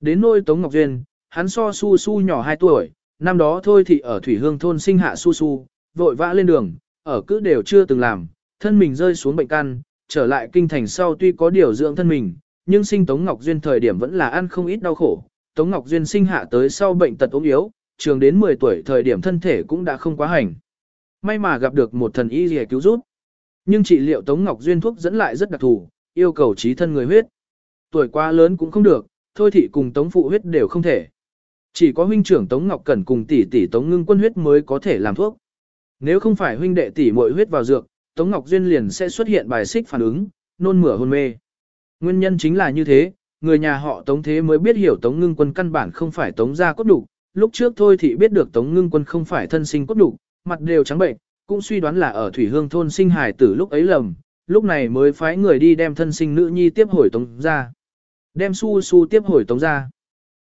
Đến nôi Tống Ngọc Duyên, hắn so su su nhỏ 2 tuổi, năm đó thôi thì ở Thủy Hương thôn sinh hạ su su, vội vã lên đường, ở cứ đều chưa từng làm, thân mình rơi xuống bệnh căn, trở lại kinh thành sau tuy có điều dưỡng thân mình, nhưng sinh Tống Ngọc Duyên thời điểm vẫn là ăn không ít đau khổ. Tống Ngọc Duyên sinh hạ tới sau bệnh tật ốm yếu, trường đến 10 tuổi thời điểm thân thể cũng đã không quá hành. May mà gặp được một thần y gì cứu giúp. Nhưng trị liệu Tống Ngọc Duyên thuốc dẫn lại rất đặc thù, yêu cầu trí thân người huyết. Tuổi quá lớn cũng không được, thôi thị cùng Tống phụ huyết đều không thể. Chỉ có huynh trưởng Tống Ngọc Cẩn cùng tỷ tỷ Tống Ngưng Quân huyết mới có thể làm thuốc. Nếu không phải huynh đệ tỷ muội huyết vào dược, Tống Ngọc Duyên liền sẽ xuất hiện bài xích phản ứng, nôn mửa hôn mê. Nguyên nhân chính là như thế, người nhà họ Tống thế mới biết hiểu Tống Ngưng Quân căn bản không phải Tống gia cốt đủ. Lúc trước thôi thì biết được Tống Ngưng Quân không phải thân sinh cốt đủ, mặt đều trắng bệnh, cũng suy đoán là ở Thủy Hương thôn sinh hài tử lúc ấy lầm, lúc này mới phái người đi đem thân sinh nữ nhi tiếp hồi Tống gia. Đem su su tiếp hồi Tống gia.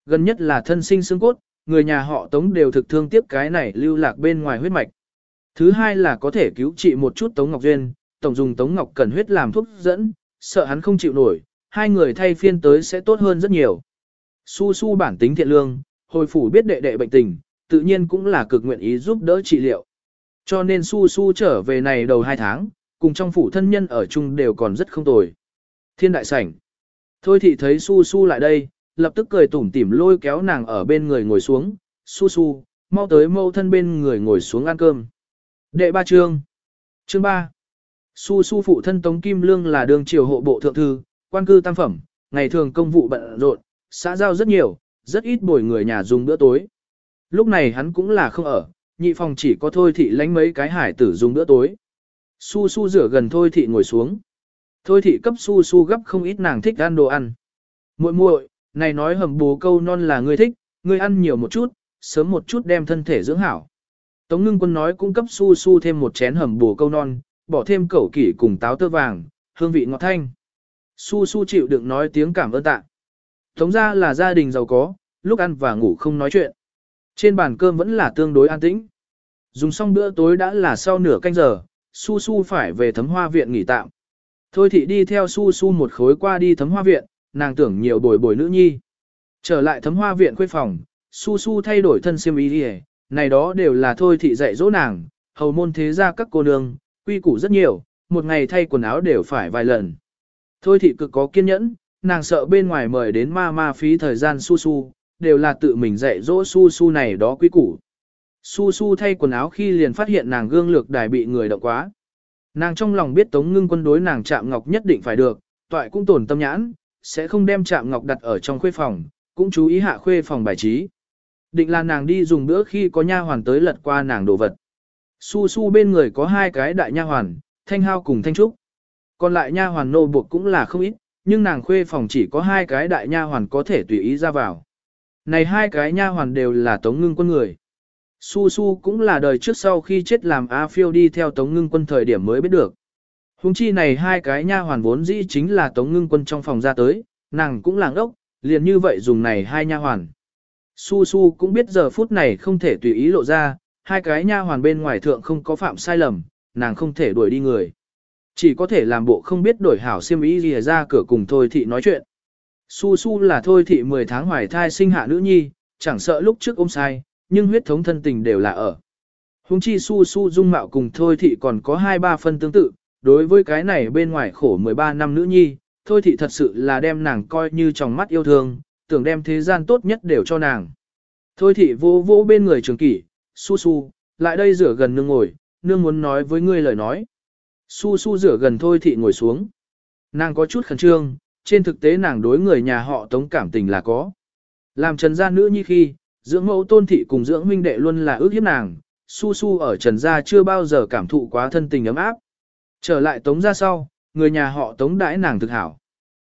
Gần nhất là thân sinh xương cốt, người nhà họ Tống đều thực thương tiếp cái này lưu lạc bên ngoài huyết mạch. Thứ hai là có thể cứu trị một chút Tống Ngọc Duyên, tổng dùng Tống Ngọc Cần huyết làm thuốc dẫn, sợ hắn không chịu nổi, hai người thay phiên tới sẽ tốt hơn rất nhiều. Su su bản tính thiện lương, hồi phủ biết đệ đệ bệnh tình, tự nhiên cũng là cực nguyện ý giúp đỡ trị liệu. Cho nên su su trở về này đầu hai tháng, cùng trong phủ thân nhân ở chung đều còn rất không tồi. Thiên đại sảnh. Thôi thị thấy su su lại đây, lập tức cười tủm tỉm lôi kéo nàng ở bên người ngồi xuống, su su, mau tới mâu thân bên người ngồi xuống ăn cơm. Đệ ba chương. Chương ba. Su su phụ thân Tống Kim Lương là đường triều hộ bộ thượng thư, quan cư tam phẩm, ngày thường công vụ bận rộn, xã giao rất nhiều, rất ít bồi người nhà dùng bữa tối. Lúc này hắn cũng là không ở, nhị phòng chỉ có thôi thị lánh mấy cái hải tử dùng bữa tối. Su su rửa gần thôi thị ngồi xuống. Thôi thị cấp su su gấp không ít nàng thích ăn đồ ăn. muội muội, này nói hầm bố câu non là ngươi thích, ngươi ăn nhiều một chút, sớm một chút đem thân thể dưỡng hảo. Tống ngưng quân nói cung cấp su su thêm một chén hầm bồ câu non, bỏ thêm cẩu kỷ cùng táo tơ vàng, hương vị ngọt thanh. Su su chịu đựng nói tiếng cảm ơn tạ. Tống ra là gia đình giàu có, lúc ăn và ngủ không nói chuyện. Trên bàn cơm vẫn là tương đối an tĩnh. Dùng xong bữa tối đã là sau nửa canh giờ, su su phải về thấm hoa viện nghỉ tạm. Thôi thị đi theo su su một khối qua đi thấm hoa viện, nàng tưởng nhiều bồi bồi nữ nhi. Trở lại thấm hoa viện khuê phòng, su su thay đổi thân xiêm y đi này đó đều là thôi thị dạy dỗ nàng, hầu môn thế ra các cô nương, quy củ rất nhiều, một ngày thay quần áo đều phải vài lần. Thôi thị cực có kiên nhẫn, nàng sợ bên ngoài mời đến ma ma phí thời gian su su, đều là tự mình dạy dỗ su su này đó quý củ. Su su thay quần áo khi liền phát hiện nàng gương lược đài bị người động quá. Nàng trong lòng biết tống ngưng quân đối nàng chạm ngọc nhất định phải được, toại cũng tổn tâm nhãn, sẽ không đem chạm ngọc đặt ở trong khuê phòng, cũng chú ý hạ khuê phòng bài trí. Định là nàng đi dùng bữa khi có nha hoàn tới lật qua nàng đồ vật. Su su bên người có hai cái đại nha hoàn, thanh hao cùng thanh trúc. Còn lại nha hoàn nô buộc cũng là không ít, nhưng nàng khuê phòng chỉ có hai cái đại nha hoàn có thể tùy ý ra vào. Này hai cái nha hoàn đều là tống ngưng quân người. Su Su cũng là đời trước sau khi chết làm A Phiêu đi theo Tống Ngưng Quân thời điểm mới biết được. Hùng chi này hai cái nha hoàn vốn dĩ chính là Tống Ngưng Quân trong phòng ra tới, nàng cũng làng ốc, liền như vậy dùng này hai nha hoàn. Su Su cũng biết giờ phút này không thể tùy ý lộ ra, hai cái nha hoàn bên ngoài thượng không có phạm sai lầm, nàng không thể đuổi đi người. Chỉ có thể làm bộ không biết đổi hảo siêm ý gì ra cửa cùng Thôi Thị nói chuyện. Su Su là Thôi Thị 10 tháng hoài thai sinh hạ nữ nhi, chẳng sợ lúc trước ôm sai, nhưng huyết thống thân tình đều là ở. Hùng chi Su Su dung mạo cùng Thôi Thị còn có 2-3 phân tương tự, đối với cái này bên ngoài khổ 13 năm nữ nhi, Thôi Thị thật sự là đem nàng coi như trong mắt yêu thương, tưởng đem thế gian tốt nhất đều cho nàng. Thôi Thị vô vô bên người trường kỷ, Su Su, lại đây rửa gần nương ngồi, nương muốn nói với ngươi lời nói. Su Su rửa gần Thôi Thị ngồi xuống. Nàng có chút khẩn trương, trên thực tế nàng đối người nhà họ tống cảm tình là có. Làm trần gia nữ nhi khi, dưỡng mẫu tôn thị cùng dưỡng huynh đệ luôn là ước hiếp nàng, su su ở trần gia chưa bao giờ cảm thụ quá thân tình ấm áp. Trở lại tống gia sau, người nhà họ tống đãi nàng thực hảo.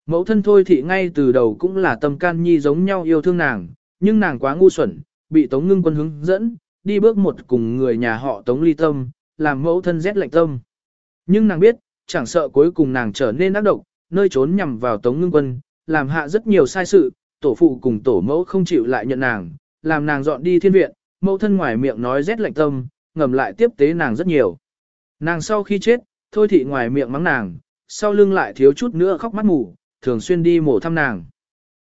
Mẫu thân thôi thị ngay từ đầu cũng là tâm can nhi giống nhau yêu thương nàng, nhưng nàng quá ngu xuẩn, bị tống ngưng quân hướng dẫn, đi bước một cùng người nhà họ tống ly tâm, làm mẫu thân rét lạnh tâm. Nhưng nàng biết, chẳng sợ cuối cùng nàng trở nên ác độc, nơi trốn nhằm vào tống ngưng quân, làm hạ rất nhiều sai sự, tổ phụ cùng tổ mẫu không chịu lại nhận nàng, làm nàng dọn đi thiên viện, mẫu thân ngoài miệng nói rét lạnh tâm, ngầm lại tiếp tế nàng rất nhiều. Nàng sau khi chết, thôi thị ngoài miệng mắng nàng, sau lưng lại thiếu chút nữa khóc mắt mù, thường xuyên đi mổ thăm nàng.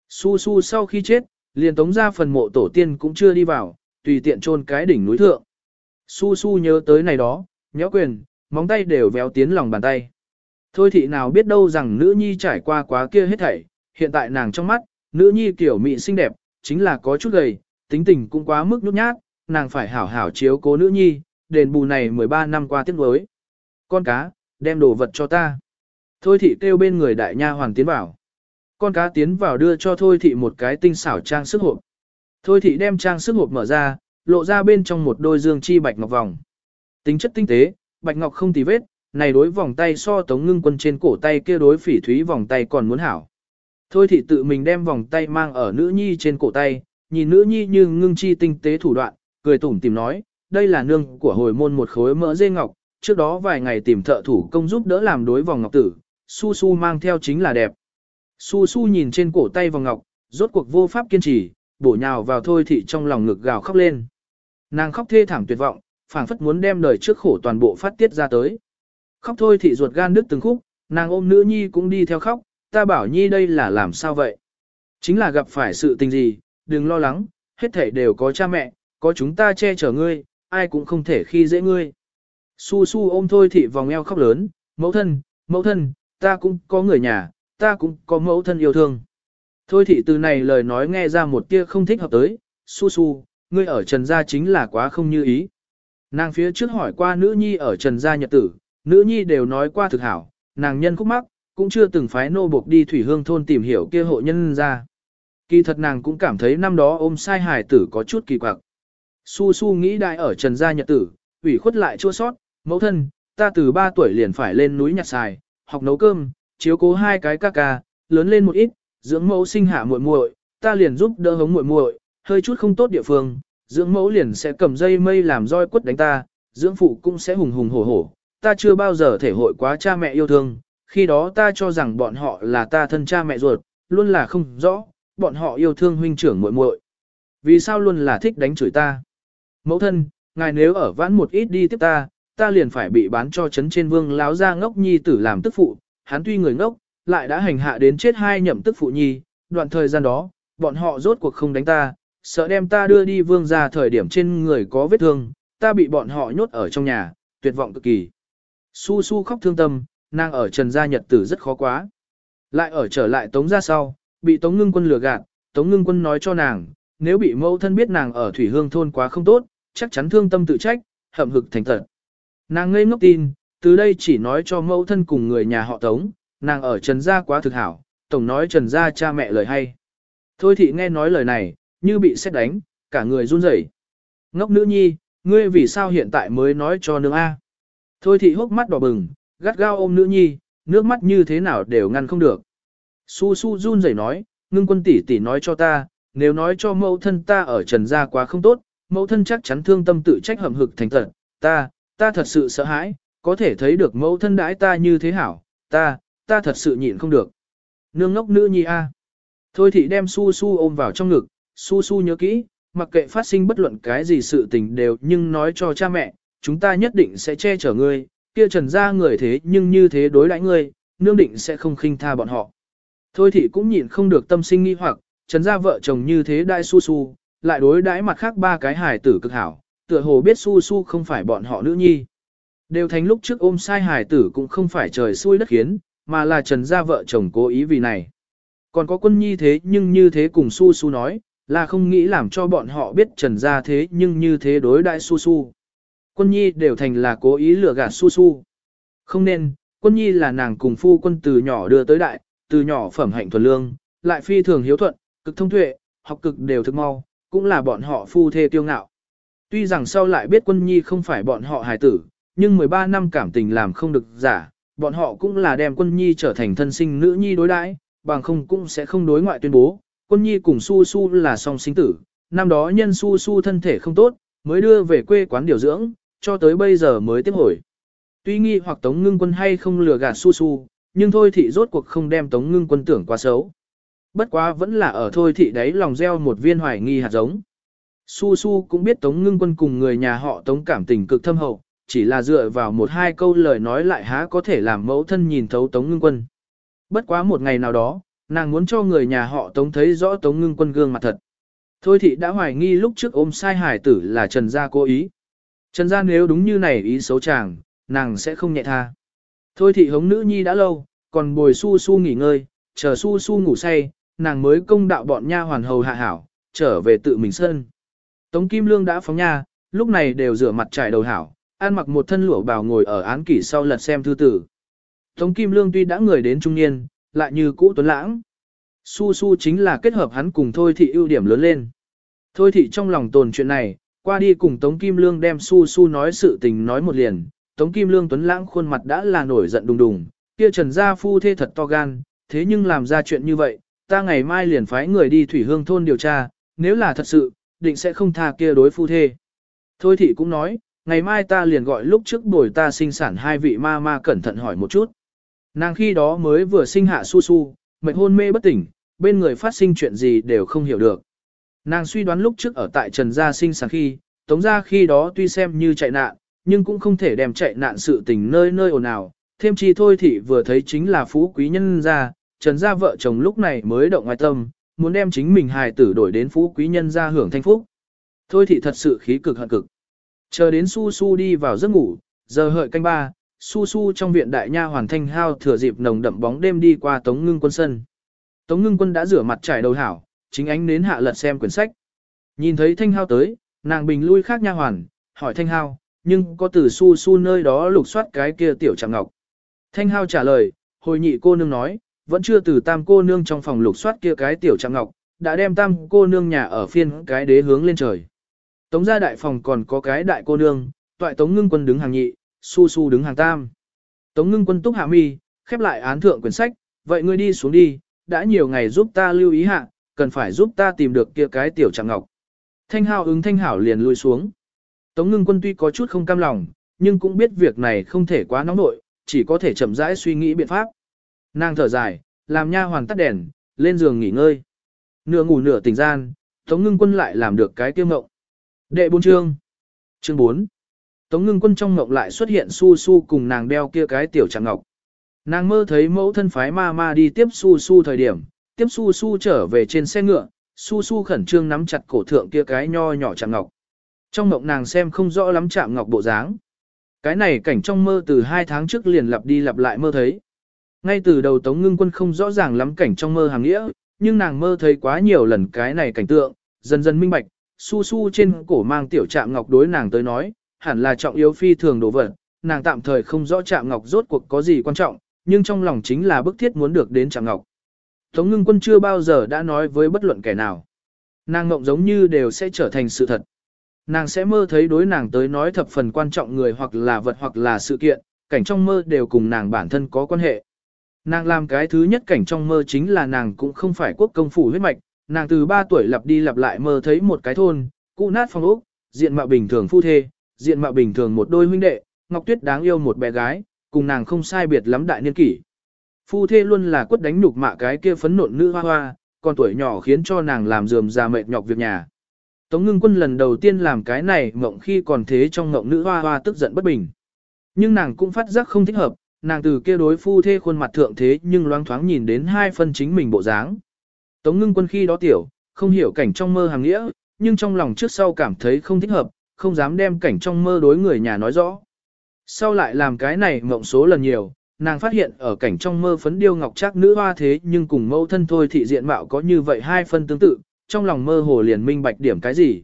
Su su sau khi chết, liền tống ra phần mộ tổ tiên cũng chưa đi vào, tùy tiện chôn cái đỉnh núi thượng. Su su nhớ tới này đó, nhéo quyền, móng tay đều véo tiến lòng bàn tay. Thôi thị nào biết đâu rằng nữ nhi trải qua quá kia hết thảy, hiện tại nàng trong mắt, nữ nhi kiểu mị xinh đẹp, chính là có chút gầy, tính tình cũng quá mức nhút nhát, nàng phải hảo hảo chiếu cố nữ nhi, đền bù này 13 năm qua tiếc nuối. Con cá, đem đồ vật cho ta. Thôi thị kêu bên người đại nha hoàng tiến vào. Con cá tiến vào đưa cho Thôi thị một cái tinh xảo trang sức hộp. Thôi thị đem trang sức hộp mở ra, lộ ra bên trong một đôi dương chi bạch ngọc vòng. Tính chất tinh tế, bạch ngọc không tì vết, này đối vòng tay so tống ngưng quân trên cổ tay kia đối phỉ thúy vòng tay còn muốn hảo. Thôi thị tự mình đem vòng tay mang ở nữ nhi trên cổ tay, nhìn nữ nhi như ngưng chi tinh tế thủ đoạn, cười tủm tìm nói, đây là nương của hồi môn một khối mỡ dê ngọc, trước đó vài ngày tìm thợ thủ công giúp đỡ làm đối vòng ngọc tử, su su mang theo chính là đẹp. Su su nhìn trên cổ tay vòng ngọc, rốt cuộc vô pháp kiên trì, bổ nhào vào thôi thị trong lòng ngực gào khóc lên. Nàng khóc thê thảm tuyệt vọng, phảng phất muốn đem đời trước khổ toàn bộ phát tiết ra tới. Khóc thôi thị ruột gan đứt từng khúc, nàng ôm nữ nhi cũng đi theo khóc, ta bảo nhi đây là làm sao vậy? Chính là gặp phải sự tình gì, đừng lo lắng, hết thảy đều có cha mẹ, có chúng ta che chở ngươi, ai cũng không thể khi dễ ngươi. Su su ôm thôi thị vòng eo khóc lớn, mẫu thân, mẫu thân, ta cũng có người nhà, ta cũng có mẫu thân yêu thương. Thôi thị từ này lời nói nghe ra một tia không thích hợp tới, su su, ngươi ở trần gia chính là quá không như ý. Nàng phía trước hỏi qua nữ nhi ở trần gia nhật tử, nữ nhi đều nói qua thực hảo, nàng nhân khúc mắc, cũng chưa từng phái nô buộc đi thủy hương thôn tìm hiểu kia hộ nhân ra. Kỳ thật nàng cũng cảm thấy năm đó ôm sai hài tử có chút kỳ quặc. Su su nghĩ đại ở trần gia nhật tử, ủy khuất lại chua sót, mẫu thân, ta từ 3 tuổi liền phải lên núi nhặt xài, học nấu cơm, chiếu cố hai cái ca ca, lớn lên một ít, dưỡng mẫu sinh hạ muội muội, ta liền giúp đỡ hống muội muội, hơi chút không tốt địa phương, dưỡng mẫu liền sẽ cầm dây mây làm roi quất đánh ta, dưỡng phụ cũng sẽ hùng hùng hổ hổ, ta chưa bao giờ thể hội quá cha mẹ yêu thương, khi đó ta cho rằng bọn họ là ta thân cha mẹ ruột, luôn là không rõ, bọn họ yêu thương huynh trưởng muội muội. Vì sao luôn là thích đánh chửi ta? Mẫu thân, ngài nếu ở vãn một ít đi tiếp ta, ta liền phải bị bán cho chấn trên vương láo ra ngốc nhi tử làm tức phụ, hắn tuy người ngốc, lại đã hành hạ đến chết hai nhậm tức phụ nhi, đoạn thời gian đó, bọn họ rốt cuộc không đánh ta, sợ đem ta đưa đi vương ra thời điểm trên người có vết thương, ta bị bọn họ nhốt ở trong nhà, tuyệt vọng cực kỳ. Su su khóc thương tâm, nàng ở trần gia nhật tử rất khó quá. Lại ở trở lại tống ra sau, bị tống ngưng quân lừa gạt, tống ngưng quân nói cho nàng, nếu bị mẫu thân biết nàng ở thủy hương thôn quá không tốt, chắc chắn thương tâm tự trách, hậm hực thành thật. Nàng ngây ngốc tin, từ đây chỉ nói cho mẫu thân cùng người nhà họ tống, nàng ở trần gia quá thực hảo, tổng nói trần gia cha mẹ lời hay. Thôi thị nghe nói lời này, như bị xét đánh, cả người run rẩy. Ngốc nữ nhi, ngươi vì sao hiện tại mới nói cho nương A. Thôi thị hốc mắt đỏ bừng, gắt gao ôm nữ nhi, nước mắt như thế nào đều ngăn không được. Su su run rẩy nói, ngưng quân tỷ tỷ nói cho ta, nếu nói cho mẫu thân ta ở trần gia quá không tốt, mẫu thân chắc chắn thương tâm tự trách hầm hực thành tật, ta, ta thật sự sợ hãi, có thể thấy được mẫu thân đãi ta như thế hảo, ta, ta thật sự nhịn không được. Nương ngốc nữ nhi a. Thôi thị đem su su ôm vào trong ngực, su su nhớ kỹ, mặc kệ phát sinh bất luận cái gì sự tình đều nhưng nói cho cha mẹ, chúng ta nhất định sẽ che chở ngươi, kia trần ra người thế nhưng như thế đối đãi ngươi, nương định sẽ không khinh tha bọn họ. Thôi thì cũng nhịn không được tâm sinh nghi hoặc, trần ra vợ chồng như thế đại su su, lại đối đãi mặt khác ba cái hài tử cực hảo, tựa hồ biết su su không phải bọn họ nữ nhi. Đều thành lúc trước ôm sai hài tử cũng không phải trời xui đất khiến, mà là trần gia vợ chồng cố ý vì này. Còn có quân nhi thế nhưng như thế cùng su su nói, là không nghĩ làm cho bọn họ biết trần gia thế nhưng như thế đối đại su su. Quân nhi đều thành là cố ý lừa gạt su su. Không nên, quân nhi là nàng cùng phu quân từ nhỏ đưa tới đại, từ nhỏ phẩm hạnh thuần lương, lại phi thường hiếu thuận, cực thông tuệ, học cực đều thực mau, cũng là bọn họ phu thê tiêu ngạo. Tuy rằng sau lại biết quân nhi không phải bọn họ hài tử, nhưng 13 năm cảm tình làm không được giả, bọn họ cũng là đem quân nhi trở thành thân sinh nữ nhi đối đãi, bằng không cũng sẽ không đối ngoại tuyên bố. Quân nhi cùng su su là song sinh tử, năm đó nhân su su thân thể không tốt, mới đưa về quê quán điều dưỡng, cho tới bây giờ mới tiếp hồi. Tuy nghi hoặc tống ngưng quân hay không lừa gạt su su, nhưng thôi thị rốt cuộc không đem tống ngưng quân tưởng quá xấu. Bất quá vẫn là ở thôi thị đấy lòng gieo một viên hoài nghi hạt giống. Su Su cũng biết Tống Ngưng Quân cùng người nhà họ Tống cảm tình cực thâm hậu, chỉ là dựa vào một hai câu lời nói lại há có thể làm mẫu thân nhìn thấu Tống Ngưng Quân. Bất quá một ngày nào đó, nàng muốn cho người nhà họ Tống thấy rõ Tống Ngưng Quân gương mặt thật. Thôi thị đã hoài nghi lúc trước ôm sai hải tử là Trần Gia cố ý. Trần Gia nếu đúng như này ý xấu chàng, nàng sẽ không nhẹ tha. Thôi thị hống nữ nhi đã lâu, còn bồi su su nghỉ ngơi, chờ su su ngủ say, nàng mới công đạo bọn nha hoàn hầu hạ hảo, trở về tự mình sơn. Tống Kim Lương đã phóng nha, lúc này đều rửa mặt trải đầu hảo, ăn mặc một thân lụa bào ngồi ở án kỷ sau lật xem thư tử. Tống Kim Lương tuy đã người đến trung niên, lại như cũ tuấn lãng. Su Su chính là kết hợp hắn cùng Thôi Thị ưu điểm lớn lên. Thôi Thị trong lòng tồn chuyện này, qua đi cùng Tống Kim Lương đem Su Su nói sự tình nói một liền. Tống Kim Lương tuấn lãng khuôn mặt đã là nổi giận đùng đùng, kia Trần Gia Phu thê thật to gan, thế nhưng làm ra chuyện như vậy, ta ngày mai liền phái người đi Thủy Hương Thôn điều tra, nếu là thật sự, định sẽ không tha kia đối phu thê. Thôi thị cũng nói, ngày mai ta liền gọi lúc trước buổi ta sinh sản hai vị ma ma cẩn thận hỏi một chút. Nàng khi đó mới vừa sinh hạ su su, mệt hôn mê bất tỉnh, bên người phát sinh chuyện gì đều không hiểu được. Nàng suy đoán lúc trước ở tại Trần Gia sinh sản khi, Tống Gia khi đó tuy xem như chạy nạn, nhưng cũng không thể đem chạy nạn sự tình nơi nơi ồn ào, thêm chi thôi thị vừa thấy chính là phú quý nhân gia, trần gia vợ chồng lúc này mới động ngoài tâm, muốn đem chính mình hài tử đổi đến phú quý nhân gia hưởng thanh phúc. Thôi thị thật sự khí cực hận cực. Chờ đến su su đi vào giấc ngủ, giờ hợi canh ba, su su trong viện đại nha hoàn thanh hao thừa dịp nồng đậm bóng đêm đi qua tống ngưng quân sân. Tống ngưng quân đã rửa mặt trải đầu hảo, chính ánh nến hạ lật xem quyển sách. Nhìn thấy thanh hao tới, nàng bình lui khác nha hoàn, hỏi thanh hao, nhưng có từ su su nơi đó lục soát cái kia tiểu chạm ngọc. Thanh hao trả lời, hồi nhị cô nương nói, vẫn chưa từ tam cô nương trong phòng lục soát kia cái tiểu chạm ngọc, đã đem tam cô nương nhà ở phiên cái đế hướng lên trời. Tống gia đại phòng còn có cái đại cô nương, toại tống ngưng quân đứng hàng nhị, su su đứng hàng tam. Tống ngưng quân túc hạ mi, khép lại án thượng quyển sách, vậy ngươi đi xuống đi, đã nhiều ngày giúp ta lưu ý hạ, cần phải giúp ta tìm được kia cái tiểu trạng ngọc. Thanh hào ứng thanh hảo liền lui xuống. Tống ngưng quân tuy có chút không cam lòng, nhưng cũng biết việc này không thể quá nóng nội, chỉ có thể chậm rãi suy nghĩ biện pháp. Nàng thở dài, làm nha hoàn tắt đèn, lên giường nghỉ ngơi. Nửa ngủ nửa tỉnh gian, Tống ngưng quân lại làm được cái tiêu ngộng. Đệ bốn chương. Chương 4. Tống ngưng quân trong ngộng lại xuất hiện su su cùng nàng đeo kia cái tiểu chạm ngọc. Nàng mơ thấy mẫu thân phái ma ma đi tiếp su su thời điểm, tiếp su su trở về trên xe ngựa, su su khẩn trương nắm chặt cổ thượng kia cái nho nhỏ chạm ngọc. Trong mộng nàng xem không rõ lắm chạm ngọc bộ dáng. Cái này cảnh trong mơ từ hai tháng trước liền lặp đi lặp lại mơ thấy. Ngay từ đầu Tống Ngưng Quân không rõ ràng lắm cảnh trong mơ hàng nghĩa, nhưng nàng mơ thấy quá nhiều lần cái này cảnh tượng, dần dần minh bạch, su su trên cổ mang tiểu trạm ngọc đối nàng tới nói, hẳn là trọng yếu phi thường đồ vật, nàng tạm thời không rõ Trạm ngọc rốt cuộc có gì quan trọng, nhưng trong lòng chính là bức thiết muốn được đến Trạm ngọc. Tống ngưng quân chưa bao giờ đã nói với bất luận kẻ nào. Nàng ngộng giống như đều sẽ trở thành sự thật. Nàng sẽ mơ thấy đối nàng tới nói thập phần quan trọng người hoặc là vật hoặc là sự kiện, cảnh trong mơ đều cùng nàng bản thân có quan hệ. Nàng làm cái thứ nhất cảnh trong mơ chính là nàng cũng không phải quốc công phủ huyết mạch, nàng từ 3 tuổi lặp đi lặp lại mơ thấy một cái thôn, cụ nát phong ốc, diện mạo bình thường phu thê, diện mạo bình thường một đôi huynh đệ, Ngọc Tuyết đáng yêu một bé gái, cùng nàng không sai biệt lắm đại niên kỷ. Phu thê luôn là quất đánh nhục mạ cái kia phấn nộn nữ hoa hoa, còn tuổi nhỏ khiến cho nàng làm dườm già mệt nhọc việc nhà. Tống ngưng quân lần đầu tiên làm cái này mộng khi còn thế trong mộng nữ hoa hoa tức giận bất bình. Nhưng nàng cũng phát giác không thích hợp, nàng từ kia đối phu thê khuôn mặt thượng thế nhưng loáng thoáng nhìn đến hai phân chính mình bộ dáng. Tống ngưng quân khi đó tiểu, không hiểu cảnh trong mơ hàng nghĩa, nhưng trong lòng trước sau cảm thấy không thích hợp, không dám đem cảnh trong mơ đối người nhà nói rõ. Sau lại làm cái này mộng số lần nhiều, nàng phát hiện ở cảnh trong mơ phấn điêu ngọc trác nữ hoa thế nhưng cùng mẫu thân thôi thị diện mạo có như vậy hai phân tương tự, trong lòng mơ hồ liền minh bạch điểm cái gì.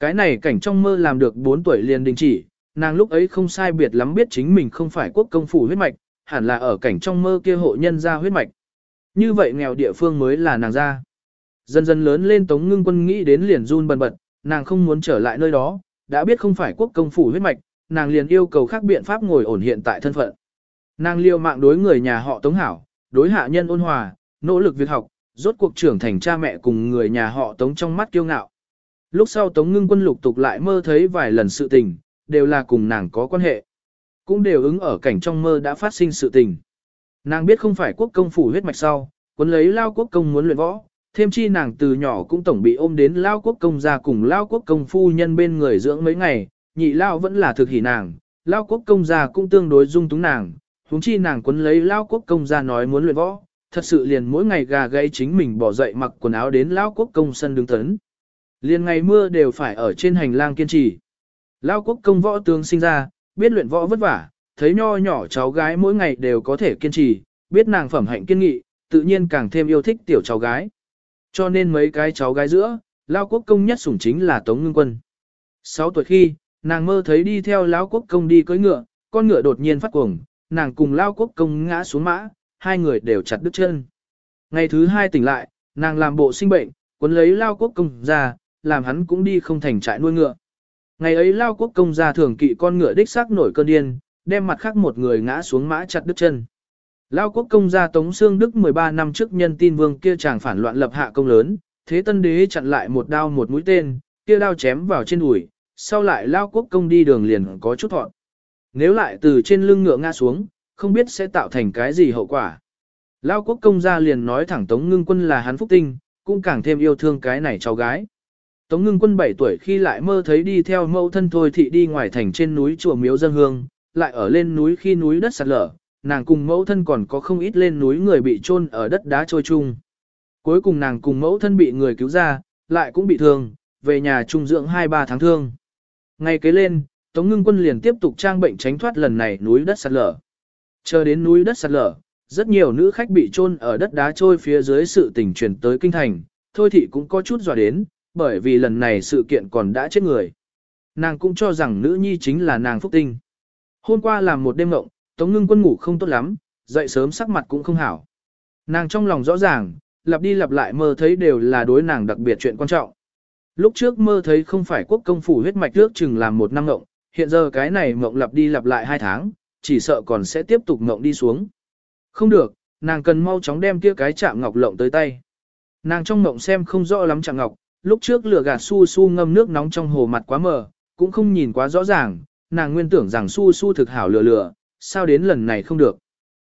Cái này cảnh trong mơ làm được 4 tuổi liền đình chỉ, nàng lúc ấy không sai biệt lắm biết chính mình không phải quốc công phủ huyết mạch, hẳn là ở cảnh trong mơ kia hộ nhân ra huyết mạch. Như vậy nghèo địa phương mới là nàng ra. Dần dần lớn lên Tống Ngưng Quân nghĩ đến liền run bần bật, nàng không muốn trở lại nơi đó, đã biết không phải quốc công phủ huyết mạch, nàng liền yêu cầu khác biện pháp ngồi ổn hiện tại thân phận. Nàng liều mạng đối người nhà họ Tống Hảo, đối hạ nhân ôn hòa, nỗ lực việc học, rốt cuộc trưởng thành cha mẹ cùng người nhà họ Tống trong mắt kiêu ngạo. Lúc sau Tống Ngưng Quân lục tục lại mơ thấy vài lần sự tình, đều là cùng nàng có quan hệ. Cũng đều ứng ở cảnh trong mơ đã phát sinh sự tình. Nàng biết không phải quốc công phủ huyết mạch sau, quân lấy lao quốc công muốn luyện võ, thêm chi nàng từ nhỏ cũng tổng bị ôm đến lao quốc công ra cùng lao quốc công phu nhân bên người dưỡng mấy ngày, nhị lao vẫn là thực hỉ nàng, lao quốc công gia cũng tương đối dung túng nàng, huống chi nàng quấn lấy lao quốc công gia nói muốn luyện võ, thật sự liền mỗi ngày gà gây chính mình bỏ dậy mặc quần áo đến lao quốc công sân đứng tấn. Liền ngày mưa đều phải ở trên hành lang kiên trì. Lao quốc công võ tướng sinh ra, biết luyện võ vất vả, thấy nho nhỏ cháu gái mỗi ngày đều có thể kiên trì, biết nàng phẩm hạnh kiên nghị, tự nhiên càng thêm yêu thích tiểu cháu gái. Cho nên mấy cái cháu gái giữa, Lao quốc công nhất sủng chính là Tống Ngưng Quân. 6 tuổi khi, nàng mơ thấy đi theo Lao quốc công đi cưỡi ngựa, con ngựa đột nhiên phát cuồng, nàng cùng Lao quốc công ngã xuống mã, hai người đều chặt đứt chân. Ngày thứ hai tỉnh lại, nàng làm bộ sinh bệnh, cuốn lấy Lao quốc công ra, làm hắn cũng đi không thành trại nuôi ngựa. Ngày ấy Lao quốc công ra thường kỵ con ngựa đích xác nổi cơn điên, đem mặt khác một người ngã xuống mã chặt đứt chân. Lao quốc công gia Tống Xương Đức 13 năm trước nhân tin vương kia chàng phản loạn lập hạ công lớn, thế tân đế chặn lại một đao một mũi tên, kia đao chém vào trên đùi, sau lại Lao quốc công đi đường liền có chút thọn. Nếu lại từ trên lưng ngựa ngã xuống, không biết sẽ tạo thành cái gì hậu quả. Lao quốc công gia liền nói thẳng Tống Ngưng Quân là hắn phúc tinh, cũng càng thêm yêu thương cái này cháu gái. Tống Ngưng Quân 7 tuổi khi lại mơ thấy đi theo mẫu thân thôi thị đi ngoài thành trên núi chùa miếu dân hương, lại ở lên núi khi núi đất sạt lở, nàng cùng mẫu thân còn có không ít lên núi người bị chôn ở đất đá trôi chung. Cuối cùng nàng cùng mẫu thân bị người cứu ra, lại cũng bị thương, về nhà trung dưỡng 2-3 tháng thương. Ngay kế lên, Tống Ngưng Quân liền tiếp tục trang bệnh tránh thoát lần này núi đất sạt lở. Chờ đến núi đất sạt lở, rất nhiều nữ khách bị chôn ở đất đá trôi phía dưới sự tình truyền tới kinh thành, thôi thị cũng có chút dọa đến, bởi vì lần này sự kiện còn đã chết người. Nàng cũng cho rằng nữ nhi chính là nàng phúc tinh. Hôm qua làm một đêm mộng, Tống Ngưng Quân ngủ không tốt lắm, dậy sớm sắc mặt cũng không hảo. Nàng trong lòng rõ ràng, lặp đi lặp lại mơ thấy đều là đối nàng đặc biệt chuyện quan trọng. Lúc trước mơ thấy không phải quốc công phủ huyết mạch trước chừng làm một năm ngộng, hiện giờ cái này mộng lặp đi lặp lại hai tháng, chỉ sợ còn sẽ tiếp tục mộng đi xuống. Không được, nàng cần mau chóng đem kia cái chạm ngọc lộng tới tay. Nàng trong mộng xem không rõ lắm chạm ngọc, lúc trước lửa gạt su su ngâm nước nóng trong hồ mặt quá mờ, cũng không nhìn quá rõ ràng, nàng nguyên tưởng rằng su su thực hảo lừa lừa, sao đến lần này không được.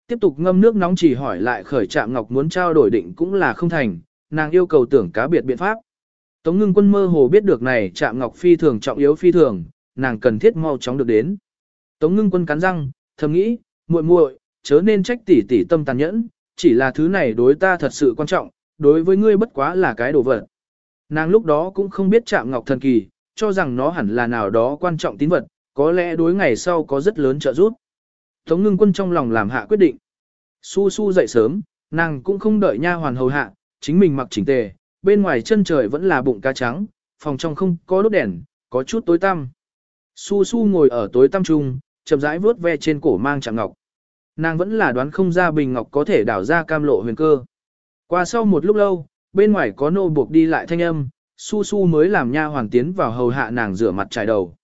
Tiếp tục ngâm nước nóng chỉ hỏi lại khởi trạm ngọc muốn trao đổi định cũng là không thành, nàng yêu cầu tưởng cá biệt biện pháp. Tống ngưng quân mơ hồ biết được này trạm ngọc phi thường trọng yếu phi thường, nàng cần thiết mau chóng được đến. Tống ngưng quân cắn răng, thầm nghĩ, muội muội, chớ nên trách tỷ tỷ tâm tàn nhẫn, chỉ là thứ này đối ta thật sự quan trọng, đối với ngươi bất quá là cái đồ vật. Nàng lúc đó cũng không biết chạm ngọc thần kỳ, cho rằng nó hẳn là nào đó quan trọng tín vật, có lẽ đối ngày sau có rất lớn trợ giúp. Tống ngưng quân trong lòng làm hạ quyết định. Su su dậy sớm, nàng cũng không đợi nha hoàn hầu hạ, chính mình mặc chỉnh tề, bên ngoài chân trời vẫn là bụng cá trắng, phòng trong không có đốt đèn, có chút tối tăm. Su su ngồi ở tối tăm trung, chậm rãi vuốt ve trên cổ mang chạm ngọc. Nàng vẫn là đoán không ra bình ngọc có thể đảo ra cam lộ huyền cơ. Qua sau một lúc lâu, bên ngoài có nô buộc đi lại thanh âm, su su mới làm nha hoàn tiến vào hầu hạ nàng rửa mặt trải đầu.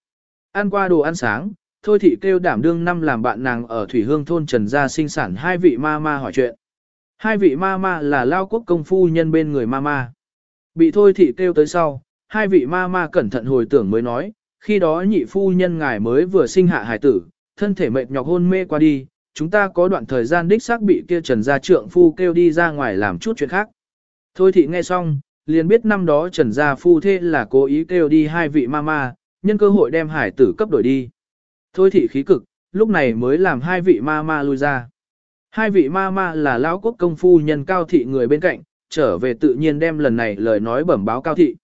Ăn qua đồ ăn sáng, thôi thị kêu đảm đương năm làm bạn nàng ở Thủy Hương thôn Trần Gia sinh sản hai vị ma ma hỏi chuyện. Hai vị ma ma là lao quốc công phu nhân bên người ma ma. Bị thôi thị kêu tới sau, hai vị ma ma cẩn thận hồi tưởng mới nói, khi đó nhị phu nhân ngài mới vừa sinh hạ hải tử, thân thể mệt nhọc hôn mê qua đi, chúng ta có đoạn thời gian đích xác bị kia Trần Gia trượng phu kêu đi ra ngoài làm chút chuyện khác. Thôi thị nghe xong, liền biết năm đó Trần Gia phu thế là cố ý kêu đi hai vị ma ma, nhân cơ hội đem hải tử cấp đổi đi. Thôi thị khí cực, lúc này mới làm hai vị ma ma lui ra. Hai vị ma ma là lão quốc công phu nhân cao thị người bên cạnh, trở về tự nhiên đem lần này lời nói bẩm báo cao thị.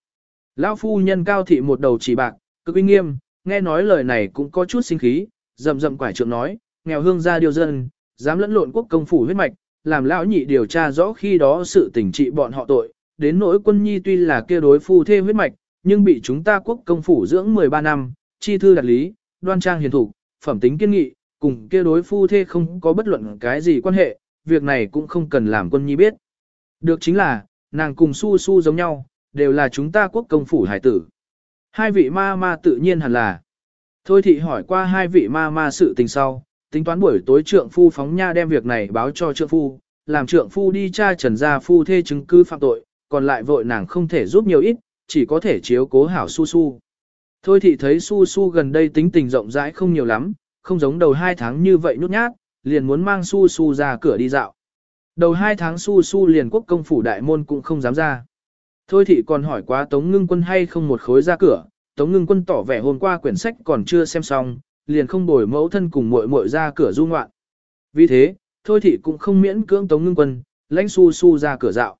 Lão phu nhân cao thị một đầu chỉ bạc, cực uy nghiêm, nghe nói lời này cũng có chút sinh khí, rầm rầm quải trượng nói, nghèo hương gia điều dân, dám lẫn lộn quốc công phủ huyết mạch, làm lão nhị điều tra rõ khi đó sự tình trị bọn họ tội, đến nỗi quân nhi tuy là kia đối phu thê huyết mạch, nhưng bị chúng ta quốc công phủ dưỡng 13 năm, chi thư đặt lý, đoan trang hiền thủ, phẩm tính kiên nghị, cùng kia đối phu thê không có bất luận cái gì quan hệ, việc này cũng không cần làm quân nhi biết. Được chính là, nàng cùng su su giống nhau, đều là chúng ta quốc công phủ hải tử. Hai vị ma ma tự nhiên hẳn là. Thôi thị hỏi qua hai vị ma ma sự tình sau, tính toán buổi tối trượng phu phóng nha đem việc này báo cho trượng phu, làm trượng phu đi tra trần gia phu thê chứng cứ phạm tội, còn lại vội nàng không thể giúp nhiều ít, chỉ có thể chiếu cố hảo su su. Thôi thị thấy su su gần đây tính tình rộng rãi không nhiều lắm, không giống đầu hai tháng như vậy nhút nhát, liền muốn mang su su ra cửa đi dạo. Đầu hai tháng su su liền quốc công phủ đại môn cũng không dám ra. Thôi thị còn hỏi quá Tống Ngưng Quân hay không một khối ra cửa, Tống Ngưng Quân tỏ vẻ hôm qua quyển sách còn chưa xem xong, liền không bồi mẫu thân cùng muội muội ra cửa du ngoạn. Vì thế, Thôi thị cũng không miễn cưỡng Tống Ngưng Quân, lãnh su su ra cửa dạo.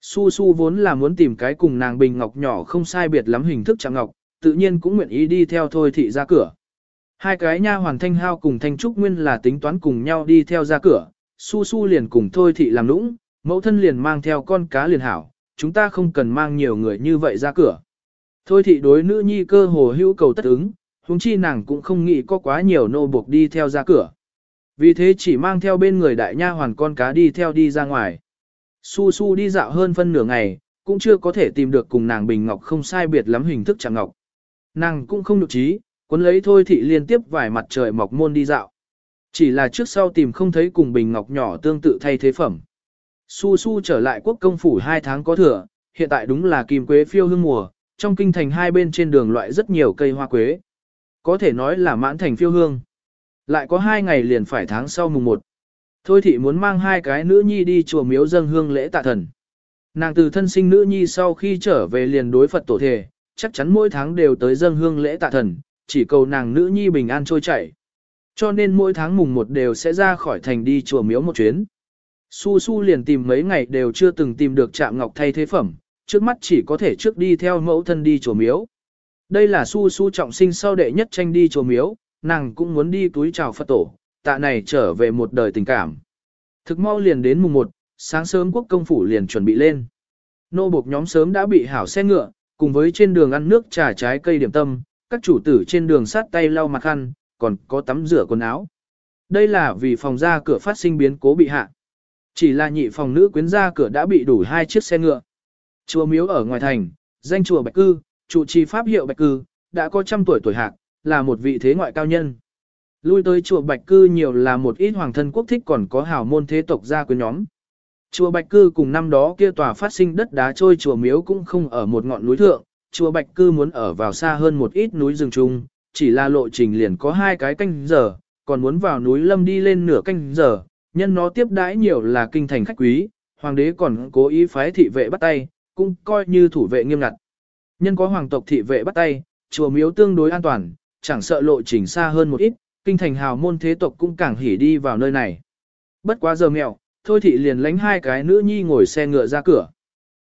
Su su vốn là muốn tìm cái cùng nàng bình ngọc nhỏ không sai biệt lắm hình thức chạm ngọc, tự nhiên cũng nguyện ý đi theo thôi thị ra cửa. Hai cái nha hoàn thanh hao cùng thanh trúc nguyên là tính toán cùng nhau đi theo ra cửa, su su liền cùng thôi thị làm lũng, mẫu thân liền mang theo con cá liền hảo, chúng ta không cần mang nhiều người như vậy ra cửa. Thôi thị đối nữ nhi cơ hồ hữu cầu tất ứng, huống chi nàng cũng không nghĩ có quá nhiều nô buộc đi theo ra cửa. Vì thế chỉ mang theo bên người đại nha hoàn con cá đi theo đi ra ngoài. Su su đi dạo hơn phân nửa ngày, cũng chưa có thể tìm được cùng nàng bình ngọc không sai biệt lắm hình thức chạm ngọc. Nàng cũng không nhục trí, cuốn lấy thôi thị liên tiếp vài mặt trời mọc môn đi dạo. Chỉ là trước sau tìm không thấy cùng bình ngọc nhỏ tương tự thay thế phẩm. Su su trở lại quốc công phủ hai tháng có thừa, hiện tại đúng là kim quế phiêu hương mùa, trong kinh thành hai bên trên đường loại rất nhiều cây hoa quế. Có thể nói là mãn thành phiêu hương. Lại có hai ngày liền phải tháng sau mùng một. Thôi thị muốn mang hai cái nữ nhi đi chùa miếu dâng hương lễ tạ thần. Nàng từ thân sinh nữ nhi sau khi trở về liền đối Phật tổ thể, chắc chắn mỗi tháng đều tới dâng hương lễ tạ thần, chỉ cầu nàng nữ nhi bình an trôi chảy. Cho nên mỗi tháng mùng một đều sẽ ra khỏi thành đi chùa miếu một chuyến. Su Su liền tìm mấy ngày đều chưa từng tìm được chạm ngọc thay thế phẩm, trước mắt chỉ có thể trước đi theo mẫu thân đi chùa miếu. Đây là Su Su trọng sinh sau đệ nhất tranh đi chùa miếu, nàng cũng muốn đi túi chào Phật tổ, tạ này trở về một đời tình cảm. Thực mau liền đến mùng 1, sáng sớm quốc công phủ liền chuẩn bị lên. Nô buộc nhóm sớm đã bị hảo xe ngựa, cùng với trên đường ăn nước trà trái cây điểm tâm, các chủ tử trên đường sát tay lau mặt khăn, còn có tắm rửa quần áo. Đây là vì phòng ra cửa phát sinh biến cố bị hạ. Chỉ là nhị phòng nữ quyến ra cửa đã bị đủ hai chiếc xe ngựa. Chùa miếu ở ngoài thành, danh chùa Bạch Cư, trụ trì pháp hiệu Bạch Cư, đã có trăm tuổi tuổi hạc, là một vị thế ngoại cao nhân. Lui tới chùa Bạch Cư nhiều là một ít hoàng thân quốc thích còn có hào môn thế tộc gia quyến nhóm. Chùa Bạch Cư cùng năm đó kia tòa phát sinh đất đá trôi chùa miếu cũng không ở một ngọn núi thượng, chùa Bạch Cư muốn ở vào xa hơn một ít núi rừng trung, chỉ là lộ trình liền có hai cái canh giờ, còn muốn vào núi lâm đi lên nửa canh giờ, nhân nó tiếp đãi nhiều là kinh thành khách quý, hoàng đế còn cố ý phái thị vệ bắt tay, cũng coi như thủ vệ nghiêm ngặt. Nhân có hoàng tộc thị vệ bắt tay, chùa miếu tương đối an toàn, chẳng sợ lộ trình xa hơn một ít, kinh thành hào môn thế tộc cũng càng hỉ đi vào nơi này. Bất quá giờ mẹo, thôi thị liền lánh hai cái nữ nhi ngồi xe ngựa ra cửa.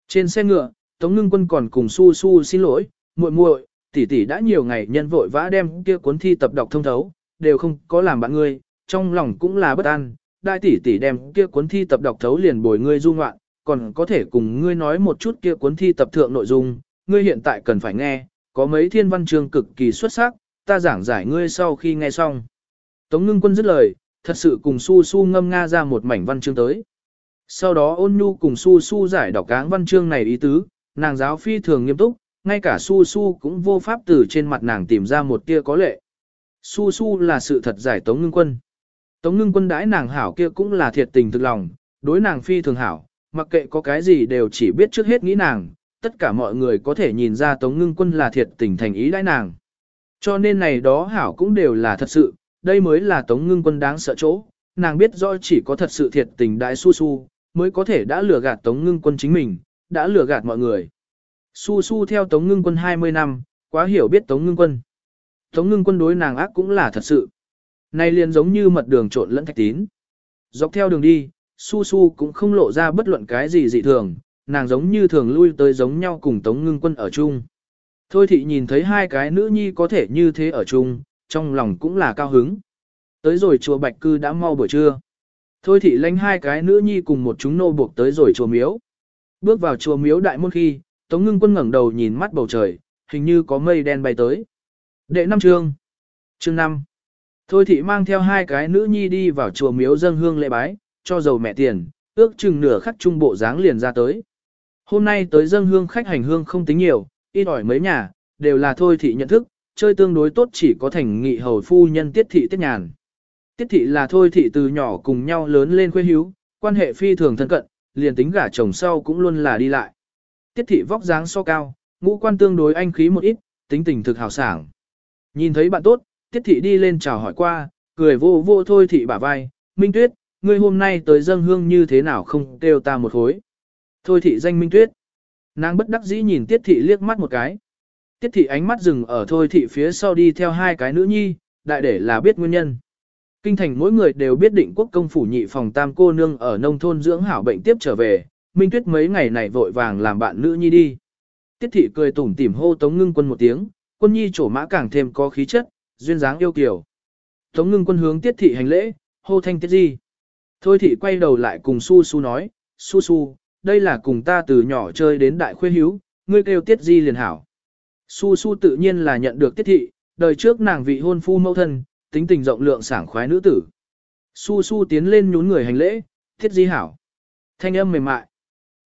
Trên xe ngựa, Tống Ngưng Quân còn cùng Su Su xin lỗi, muội muội, tỷ tỷ đã nhiều ngày nhân vội vã đem kia cuốn thi tập đọc thông thấu, đều không có làm bạn ngươi, trong lòng cũng là bất an, đại tỷ tỷ đem kia cuốn thi tập đọc thấu liền bồi ngươi du ngoạn, còn có thể cùng ngươi nói một chút kia cuốn thi tập thượng nội dung, ngươi hiện tại cần phải nghe, có mấy thiên văn chương cực kỳ xuất sắc, ta giảng giải ngươi sau khi nghe xong. Tống ngưng quân dứt lời, thật sự cùng su su ngâm nga ra một mảnh văn chương tới. Sau đó ôn nhu cùng su su giải đọc cáng văn chương này ý tứ, nàng giáo phi thường nghiêm túc, ngay cả su su cũng vô pháp từ trên mặt nàng tìm ra một tia có lệ. Su su là sự thật giải tống ngưng quân. Tống ngưng quân đãi nàng hảo kia cũng là thiệt tình thực lòng, đối nàng phi thường hảo, mặc kệ có cái gì đều chỉ biết trước hết nghĩ nàng, tất cả mọi người có thể nhìn ra tống ngưng quân là thiệt tình thành ý đãi nàng. Cho nên này đó hảo cũng đều là thật sự, đây mới là tống ngưng quân đáng sợ chỗ, nàng biết rõ chỉ có thật sự thiệt tình đại su su, mới có thể đã lừa gạt tống ngưng quân chính mình, đã lừa gạt mọi người. Su su theo tống ngưng quân 20 năm, quá hiểu biết tống ngưng quân. Tống ngưng quân đối nàng ác cũng là thật sự. Này liền giống như mật đường trộn lẫn thạch tín. Dọc theo đường đi, su su cũng không lộ ra bất luận cái gì dị thường, nàng giống như thường lui tới giống nhau cùng tống ngưng quân ở chung. Thôi thị nhìn thấy hai cái nữ nhi có thể như thế ở chung, trong lòng cũng là cao hứng. Tới rồi chùa Bạch Cư đã mau buổi trưa. Thôi thị lánh hai cái nữ nhi cùng một chúng nô buộc tới rồi chùa miếu. Bước vào chùa miếu đại môn khi, Tống ngưng quân ngẩng đầu nhìn mắt bầu trời, hình như có mây đen bay tới. Đệ năm chương. Chương năm. Thôi thị mang theo hai cái nữ nhi đi vào chùa miếu dâng hương lễ bái, cho dầu mẹ tiền, ước chừng nửa khắc trung bộ dáng liền ra tới. Hôm nay tới dâng hương khách hành hương không tính nhiều, ít ỏi mấy nhà, đều là thôi thị nhận thức, chơi tương đối tốt chỉ có thành nghị hầu phu nhân tiết thị tiết nhàn. Tiết thị là thôi thị từ nhỏ cùng nhau lớn lên quê hiếu, quan hệ phi thường thân cận, liền tính gả chồng sau cũng luôn là đi lại. Tiết thị vóc dáng so cao, ngũ quan tương đối anh khí một ít, tính tình thực hào sảng. Nhìn thấy bạn tốt, tiết thị đi lên chào hỏi qua, cười vô vô thôi thị bả vai, Minh Tuyết, ngươi hôm nay tới dâng hương như thế nào không kêu ta một khối. Thôi thị danh Minh Tuyết. Nàng bất đắc dĩ nhìn tiết thị liếc mắt một cái. Tiết thị ánh mắt dừng ở thôi thị phía sau đi theo hai cái nữ nhi, đại để là biết nguyên nhân. Kinh thành mỗi người đều biết định quốc công phủ nhị phòng tam cô nương ở nông thôn dưỡng hảo bệnh tiếp trở về, Minh Tuyết mấy ngày này vội vàng làm bạn nữ nhi đi. Tiết thị cười tủm tỉm hô Tống Ngưng Quân một tiếng, quân nhi trổ mã càng thêm có khí chất, duyên dáng yêu kiều. Tống Ngưng Quân hướng Tiết thị hành lễ, hô thanh tiết gì. Thôi thị quay đầu lại cùng Su Su nói, Su Su, đây là cùng ta từ nhỏ chơi đến đại khuê hiếu, ngươi kêu tiết di liền hảo. Su Su tự nhiên là nhận được tiết thị, đời trước nàng vị hôn phu mẫu thân, tính tình rộng lượng sảng khoái nữ tử. Su Su tiến lên nhún người hành lễ, Thiết di hảo. Thanh âm mềm mại.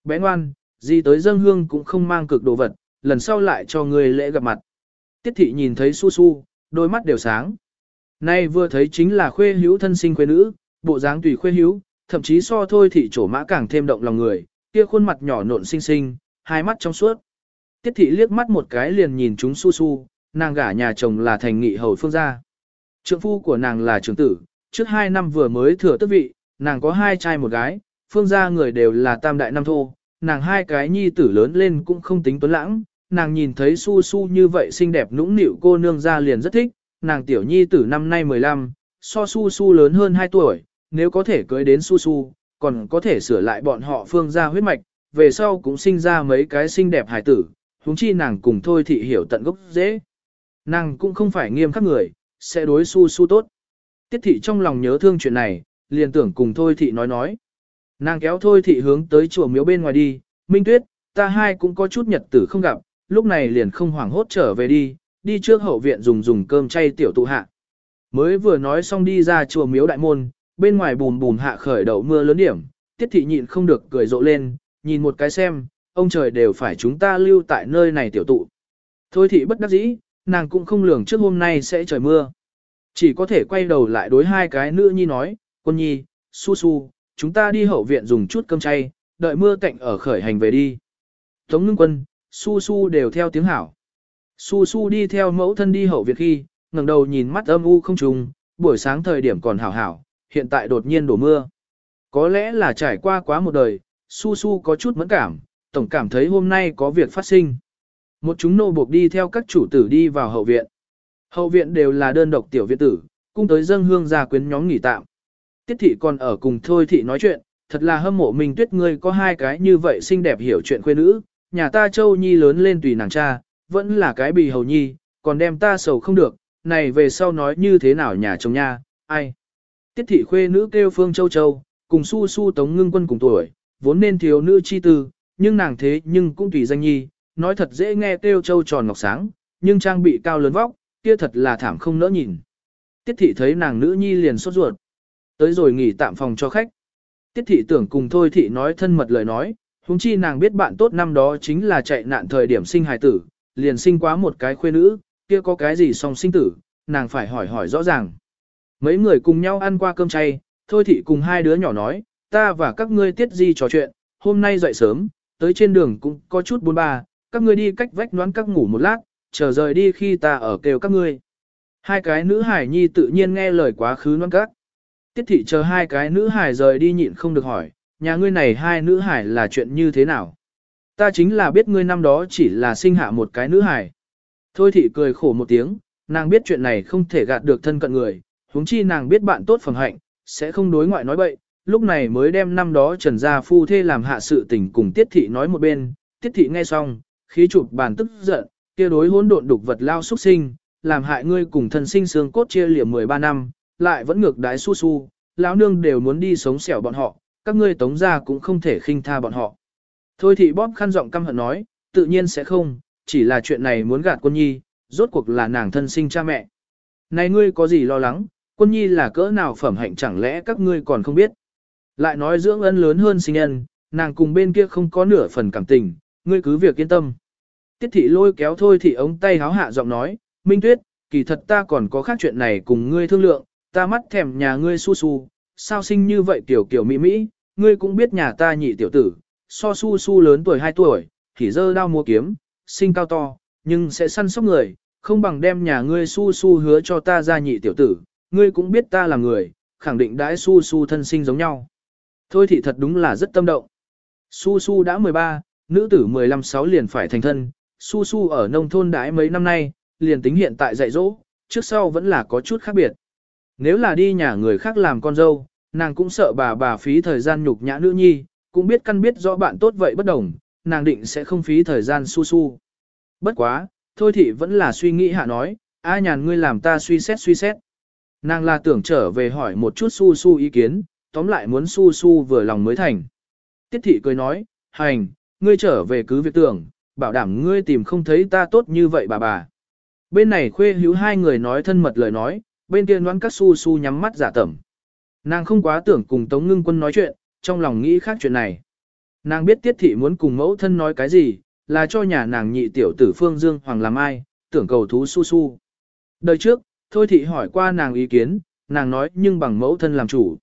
Bé ngoan, gì tới dân hương cũng không mang cực đồ vật, lần sau lại cho người lễ gặp mặt. Tiết thị nhìn thấy su su, đôi mắt đều sáng. Nay vừa thấy chính là khuê hữu thân sinh khuê nữ, bộ dáng tùy khuê hữu, thậm chí so thôi thị chỗ mã càng thêm động lòng người, kia khuôn mặt nhỏ nộn xinh xinh, hai mắt trong suốt. Tiết thị liếc mắt một cái liền nhìn chúng su su, nàng gả nhà chồng là thành nghị hầu phương gia. Trượng phu của nàng là trưởng tử, trước hai năm vừa mới thừa tước vị, nàng có hai trai một gái, phương gia người đều là tam đại năm thô, nàng hai cái nhi tử lớn lên cũng không tính tuấn lãng, nàng nhìn thấy su su như vậy xinh đẹp nũng nịu cô nương ra liền rất thích, nàng tiểu nhi tử năm nay 15, so su su lớn hơn 2 tuổi, nếu có thể cưới đến su su, còn có thể sửa lại bọn họ phương Gia huyết mạch, về sau cũng sinh ra mấy cái xinh đẹp hải tử, huống chi nàng cùng thôi thị hiểu tận gốc dễ. Nàng cũng không phải nghiêm khắc người, sẽ đối su su tốt. Tiết thị trong lòng nhớ thương chuyện này, liền tưởng cùng thôi thị nói nói. Nàng kéo thôi thị hướng tới chùa miếu bên ngoài đi, Minh Tuyết, ta hai cũng có chút nhật tử không gặp, lúc này liền không hoảng hốt trở về đi, đi trước hậu viện dùng dùng cơm chay tiểu tụ hạ. Mới vừa nói xong đi ra chùa miếu đại môn, bên ngoài bùm bùm hạ khởi đầu mưa lớn điểm, tiết thị nhịn không được cười rộ lên, nhìn một cái xem, ông trời đều phải chúng ta lưu tại nơi này tiểu tụ. Thôi thị bất đắc dĩ, nàng cũng không lường trước hôm nay sẽ trời mưa. Chỉ có thể quay đầu lại đối hai cái nữ nhi nói, quân nhi, su su, chúng ta đi hậu viện dùng chút cơm chay, đợi mưa cạnh ở khởi hành về đi. Tống ngưng quân, su su đều theo tiếng hảo. Su su đi theo mẫu thân đi hậu viện khi, ngẩng đầu nhìn mắt âm u không trùng, buổi sáng thời điểm còn hảo hảo, hiện tại đột nhiên đổ mưa. Có lẽ là trải qua quá một đời, su su có chút mẫn cảm, tổng cảm thấy hôm nay có việc phát sinh. Một chúng nô buộc đi theo các chủ tử đi vào hậu viện. Hậu viện đều là đơn độc tiểu viện tử, cung tới dân hương gia quyến nhóm nghỉ tạm. Tiết thị còn ở cùng thôi thị nói chuyện, thật là hâm mộ mình tuyết ngươi có hai cái như vậy xinh đẹp hiểu chuyện khuê nữ, nhà ta châu nhi lớn lên tùy nàng cha, vẫn là cái bì hầu nhi, còn đem ta sầu không được, này về sau nói như thế nào nhà chồng nha, ai. Tiết thị khuê nữ kêu phương châu châu, cùng su su tống ngưng quân cùng tuổi, vốn nên thiếu nữ chi tư, nhưng nàng thế nhưng cũng tùy danh nhi, nói thật dễ nghe kêu châu tròn ngọc sáng, nhưng trang bị cao lớn vóc, kia thật là thảm không nỡ nhìn. Tiết thị thấy nàng nữ nhi liền sốt ruột. Tới rồi nghỉ tạm phòng cho khách. Tiết thị tưởng cùng thôi thị nói thân mật lời nói, huống chi nàng biết bạn tốt năm đó chính là chạy nạn thời điểm sinh hài tử, liền sinh quá một cái khuê nữ, kia có cái gì song sinh tử, nàng phải hỏi hỏi rõ ràng. Mấy người cùng nhau ăn qua cơm chay, thôi thị cùng hai đứa nhỏ nói, ta và các ngươi tiết di trò chuyện, hôm nay dậy sớm, tới trên đường cũng có chút buồn ba, các ngươi đi cách vách đoán các ngủ một lát, chờ rời đi khi ta ở kêu các ngươi. Hai cái nữ hải nhi tự nhiên nghe lời quá khứ đoán các. Tiết thị chờ hai cái nữ hải rời đi nhịn không được hỏi, nhà ngươi này hai nữ hải là chuyện như thế nào? Ta chính là biết ngươi năm đó chỉ là sinh hạ một cái nữ hải. Thôi thị cười khổ một tiếng, nàng biết chuyện này không thể gạt được thân cận người, huống chi nàng biết bạn tốt phẩm hạnh, sẽ không đối ngoại nói bậy, lúc này mới đem năm đó trần gia phu thê làm hạ sự tình cùng tiết thị nói một bên, tiết thị nghe xong, khí chụp bàn tức giận, kia đối hỗn độn đục vật lao xuất sinh, làm hại ngươi cùng thân sinh xương cốt chia liệm 13 năm, lại vẫn ngược đái su su, lão nương đều muốn đi sống xẻo bọn họ, các ngươi tống gia cũng không thể khinh tha bọn họ. Thôi thị bóp khăn giọng căm hận nói, tự nhiên sẽ không, chỉ là chuyện này muốn gạt quân nhi, rốt cuộc là nàng thân sinh cha mẹ. Này ngươi có gì lo lắng, quân nhi là cỡ nào phẩm hạnh chẳng lẽ các ngươi còn không biết. Lại nói dưỡng ân lớn hơn sinh nhân nàng cùng bên kia không có nửa phần cảm tình, ngươi cứ việc yên tâm. Tiết thị lôi kéo thôi thì ống tay háo hạ giọng nói, Minh Tuyết, kỳ thật ta còn có khác chuyện này cùng ngươi thương lượng, ta mắt thèm nhà ngươi su su, sao sinh như vậy tiểu kiểu mỹ mỹ, ngươi cũng biết nhà ta nhị tiểu tử, so su su lớn tuổi 2 tuổi, thì dơ đao mua kiếm, sinh cao to, nhưng sẽ săn sóc người, không bằng đem nhà ngươi su su hứa cho ta ra nhị tiểu tử, ngươi cũng biết ta là người, khẳng định đãi su su thân sinh giống nhau. Thôi thì thật đúng là rất tâm động. Su su đã 13, nữ tử 15-6 liền phải thành thân, su su ở nông thôn đãi mấy năm nay, liền tính hiện tại dạy dỗ, trước sau vẫn là có chút khác biệt. Nếu là đi nhà người khác làm con dâu, nàng cũng sợ bà bà phí thời gian nhục nhã nữ nhi, cũng biết căn biết rõ bạn tốt vậy bất đồng, nàng định sẽ không phí thời gian su su. Bất quá, thôi thì vẫn là suy nghĩ hạ nói, a nhàn ngươi làm ta suy xét suy xét. Nàng là tưởng trở về hỏi một chút su su ý kiến, tóm lại muốn su su vừa lòng mới thành. Tiết thị cười nói, hành, ngươi trở về cứ việc tưởng, bảo đảm ngươi tìm không thấy ta tốt như vậy bà bà. Bên này khuê hữu hai người nói thân mật lời nói, bên kia đoán các su su nhắm mắt giả tẩm. Nàng không quá tưởng cùng Tống Ngưng Quân nói chuyện, trong lòng nghĩ khác chuyện này. Nàng biết Tiết Thị muốn cùng mẫu thân nói cái gì, là cho nhà nàng nhị tiểu tử Phương Dương Hoàng làm ai, tưởng cầu thú su su. Đời trước, Thôi Thị hỏi qua nàng ý kiến, nàng nói nhưng bằng mẫu thân làm chủ.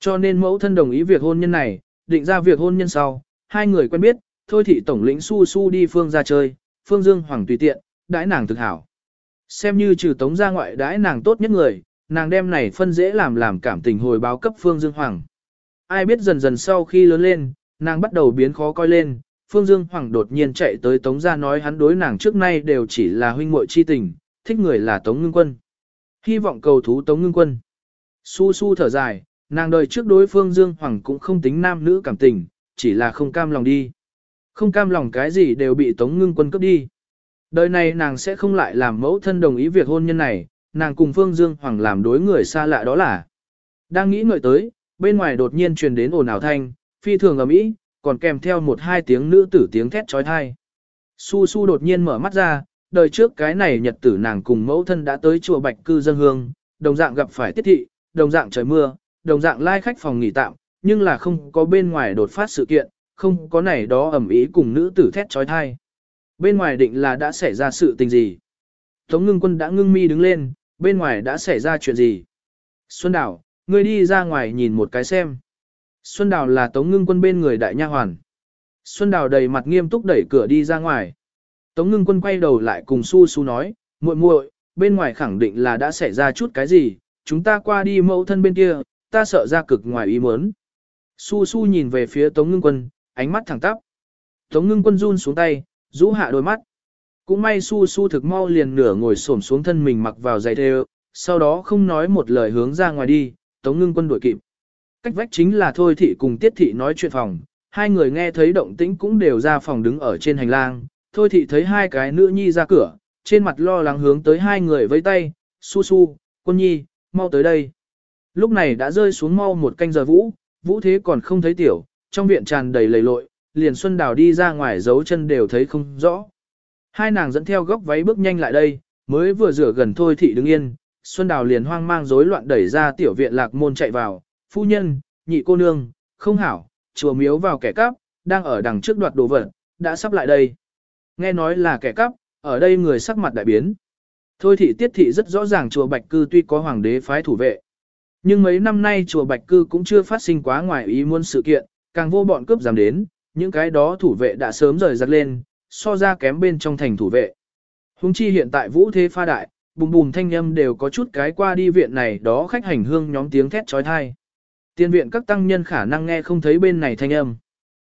Cho nên mẫu thân đồng ý việc hôn nhân này, định ra việc hôn nhân sau, hai người quen biết, Thôi Thị tổng lĩnh su su đi Phương ra chơi, Phương Dương Hoàng tùy tiện, đãi nàng thực hảo. Xem như trừ tống ra ngoại đãi nàng tốt nhất người, nàng đem này phân dễ làm làm cảm tình hồi báo cấp Phương Dương Hoàng. Ai biết dần dần sau khi lớn lên, nàng bắt đầu biến khó coi lên, Phương Dương Hoàng đột nhiên chạy tới Tống ra nói hắn đối nàng trước nay đều chỉ là huynh muội chi tình, thích người là Tống Ngưng Quân. Hy vọng cầu thú Tống Ngưng Quân. Su su thở dài, nàng đời trước đối phương Dương Hoàng cũng không tính nam nữ cảm tình, chỉ là không cam lòng đi. Không cam lòng cái gì đều bị Tống Ngưng Quân cướp đi. Đời này nàng sẽ không lại làm mẫu thân đồng ý việc hôn nhân này, nàng cùng Phương Dương Hoàng làm đối người xa lạ đó là. Đang nghĩ ngợi tới, bên ngoài đột nhiên truyền đến ồn ào thanh, phi thường ầm ĩ, còn kèm theo một hai tiếng nữ tử tiếng thét trói thai. Su Su đột nhiên mở mắt ra, đời trước cái này nhật tử nàng cùng mẫu thân đã tới chùa Bạch Cư dân hương, đồng dạng gặp phải tiết thị, đồng dạng trời mưa, đồng dạng lai khách phòng nghỉ tạm, nhưng là không có bên ngoài đột phát sự kiện, không có này đó ẩm ý cùng nữ tử thét trói thai. Bên ngoài định là đã xảy ra sự tình gì? Tống ngưng quân đã ngưng mi đứng lên, bên ngoài đã xảy ra chuyện gì? Xuân Đào, ngươi đi ra ngoài nhìn một cái xem. Xuân Đào là Tống ngưng quân bên người đại nha hoàn. Xuân Đào đầy mặt nghiêm túc đẩy cửa đi ra ngoài. Tống ngưng quân quay đầu lại cùng Su Su nói, muội muội, bên ngoài khẳng định là đã xảy ra chút cái gì, chúng ta qua đi mẫu thân bên kia, ta sợ ra cực ngoài ý muốn. Su Su nhìn về phía Tống ngưng quân, ánh mắt thẳng tắp. Tống ngưng quân run xuống tay, rũ hạ đôi mắt. Cũng may Su Su thực mau liền nửa ngồi xổm xuống thân mình mặc vào giày thêu, sau đó không nói một lời hướng ra ngoài đi, Tống ngưng quân đuổi kịp. Cách vách chính là Thôi Thị cùng Tiết Thị nói chuyện phòng, hai người nghe thấy động tĩnh cũng đều ra phòng đứng ở trên hành lang, Thôi Thị thấy hai cái nữ nhi ra cửa, trên mặt lo lắng hướng tới hai người với tay, Su Su, quân nhi, mau tới đây. Lúc này đã rơi xuống mau một canh giờ vũ, vũ thế còn không thấy tiểu, trong viện tràn đầy lầy lội, liền Xuân Đào đi ra ngoài giấu chân đều thấy không rõ. Hai nàng dẫn theo góc váy bước nhanh lại đây, mới vừa rửa gần thôi thị đứng yên, Xuân Đào liền hoang mang rối loạn đẩy ra tiểu viện lạc môn chạy vào, phu nhân, nhị cô nương, không hảo, chùa miếu vào kẻ cắp, đang ở đằng trước đoạt đồ vật, đã sắp lại đây. Nghe nói là kẻ cắp, ở đây người sắc mặt đại biến. Thôi thị tiết thị rất rõ ràng chùa Bạch Cư tuy có hoàng đế phái thủ vệ. Nhưng mấy năm nay chùa Bạch Cư cũng chưa phát sinh quá ngoài ý muốn sự kiện, càng vô bọn cướp giảm đến, những cái đó thủ vệ đã sớm rời giặt lên, so ra kém bên trong thành thủ vệ. Hùng chi hiện tại vũ thế pha đại, bùm bùm thanh âm đều có chút cái qua đi viện này đó khách hành hương nhóm tiếng thét trói thai. Tiên viện các tăng nhân khả năng nghe không thấy bên này thanh âm.